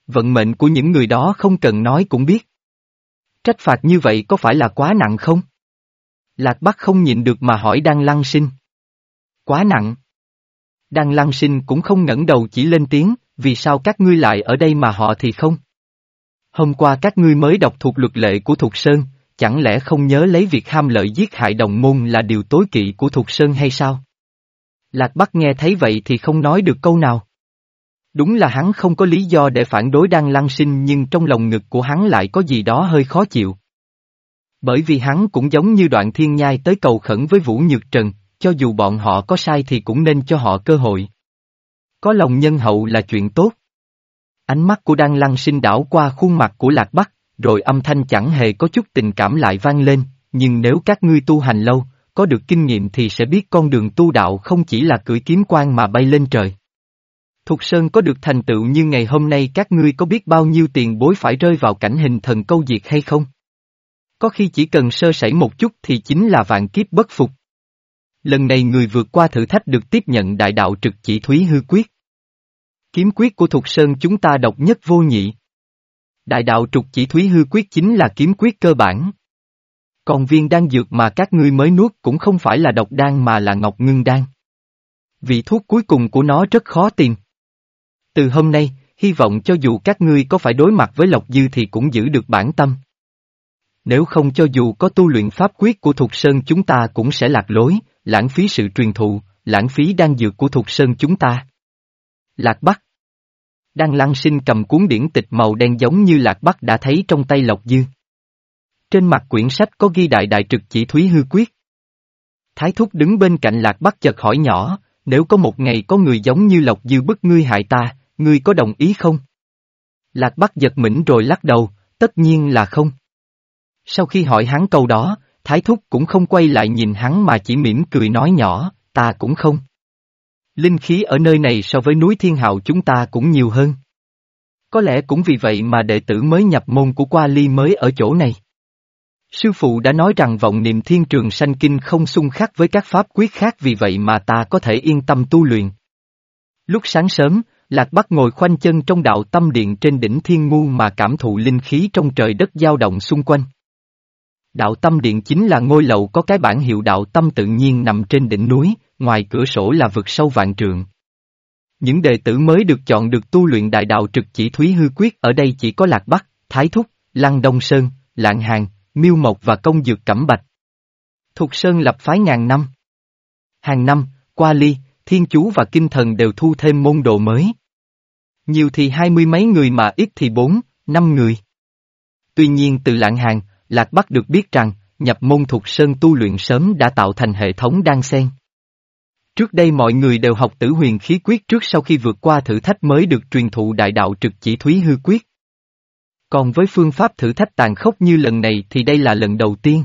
Vận mệnh của những người đó không cần nói cũng biết. Trách phạt như vậy có phải là quá nặng không? Lạc Bắc không nhịn được mà hỏi Đan Lăng Sinh. Quá nặng. Đan Lăng Sinh cũng không ngẩng đầu chỉ lên tiếng, vì sao các ngươi lại ở đây mà họ thì không? Hôm qua các ngươi mới đọc thuộc luật lệ của Thục Sơn, chẳng lẽ không nhớ lấy việc ham lợi giết hại đồng môn là điều tối kỵ của Thục Sơn hay sao? Lạc Bắc nghe thấy vậy thì không nói được câu nào. Đúng là hắn không có lý do để phản đối Đan Lăng Sinh nhưng trong lòng ngực của hắn lại có gì đó hơi khó chịu. Bởi vì hắn cũng giống như đoạn thiên nhai tới cầu khẩn với Vũ Nhược Trần, cho dù bọn họ có sai thì cũng nên cho họ cơ hội. Có lòng nhân hậu là chuyện tốt. Ánh mắt của Đan Lăng Sinh đảo qua khuôn mặt của Lạc Bắc, rồi âm thanh chẳng hề có chút tình cảm lại vang lên, nhưng nếu các ngươi tu hành lâu, có được kinh nghiệm thì sẽ biết con đường tu đạo không chỉ là cưỡi kiếm quan mà bay lên trời. Thục Sơn có được thành tựu như ngày hôm nay các ngươi có biết bao nhiêu tiền bối phải rơi vào cảnh hình thần câu diệt hay không? Có khi chỉ cần sơ sẩy một chút thì chính là vạn kiếp bất phục. Lần này người vượt qua thử thách được tiếp nhận đại đạo trực chỉ thúy hư quyết. Kiếm quyết của Thục Sơn chúng ta độc nhất vô nhị. Đại đạo trục chỉ thúy hư quyết chính là kiếm quyết cơ bản. Còn viên đan dược mà các ngươi mới nuốt cũng không phải là độc đan mà là ngọc ngưng đan. Vị thuốc cuối cùng của nó rất khó tìm. Từ hôm nay, hy vọng cho dù các ngươi có phải đối mặt với Lộc Dư thì cũng giữ được bản tâm. Nếu không cho dù có tu luyện pháp quyết của Thục Sơn chúng ta cũng sẽ lạc lối, lãng phí sự truyền thụ, lãng phí đan dược của Thục Sơn chúng ta. Lạc Bắc đang Lăng Sinh cầm cuốn điển tịch màu đen giống như Lạc Bắc đã thấy trong tay Lộc Dư. Trên mặt quyển sách có ghi đại đại trực chỉ thúy hư quyết. Thái thúc đứng bên cạnh Lạc Bắc chợt hỏi nhỏ, nếu có một ngày có người giống như Lộc Dư bức ngươi hại ta, ngươi có đồng ý không? Lạc Bắc giật mình rồi lắc đầu, tất nhiên là không. Sau khi hỏi hắn câu đó, Thái Thúc cũng không quay lại nhìn hắn mà chỉ mỉm cười nói nhỏ, ta cũng không. Linh khí ở nơi này so với núi Thiên Hạo chúng ta cũng nhiều hơn. Có lẽ cũng vì vậy mà đệ tử mới nhập môn của Qua Ly mới ở chỗ này. Sư phụ đã nói rằng vọng niệm thiên trường sanh kinh không xung khắc với các pháp quyết khác vì vậy mà ta có thể yên tâm tu luyện. Lúc sáng sớm, Lạc Bắc ngồi khoanh chân trong đạo tâm điện trên đỉnh thiên ngu mà cảm thụ linh khí trong trời đất dao động xung quanh. Đạo tâm điện chính là ngôi lầu có cái bản hiệu đạo tâm tự nhiên nằm trên đỉnh núi, ngoài cửa sổ là vực sâu vạn trượng. Những đệ tử mới được chọn được tu luyện đại đạo trực chỉ thúy hư quyết ở đây chỉ có Lạc Bắc, Thái Thúc, Lăng Đông Sơn, Lạng Hàng, Miêu Mộc và Công Dược Cẩm Bạch. Thục Sơn lập phái ngàn năm. Hàng năm, qua ly, thiên chú và kinh thần đều thu thêm môn đồ mới. Nhiều thì hai mươi mấy người mà ít thì bốn, năm người. Tuy nhiên từ lạng hàng, Lạc Bắc được biết rằng, nhập môn Thục sơn tu luyện sớm đã tạo thành hệ thống đan sen. Trước đây mọi người đều học tử huyền khí quyết trước sau khi vượt qua thử thách mới được truyền thụ đại đạo trực chỉ thúy hư quyết. Còn với phương pháp thử thách tàn khốc như lần này thì đây là lần đầu tiên.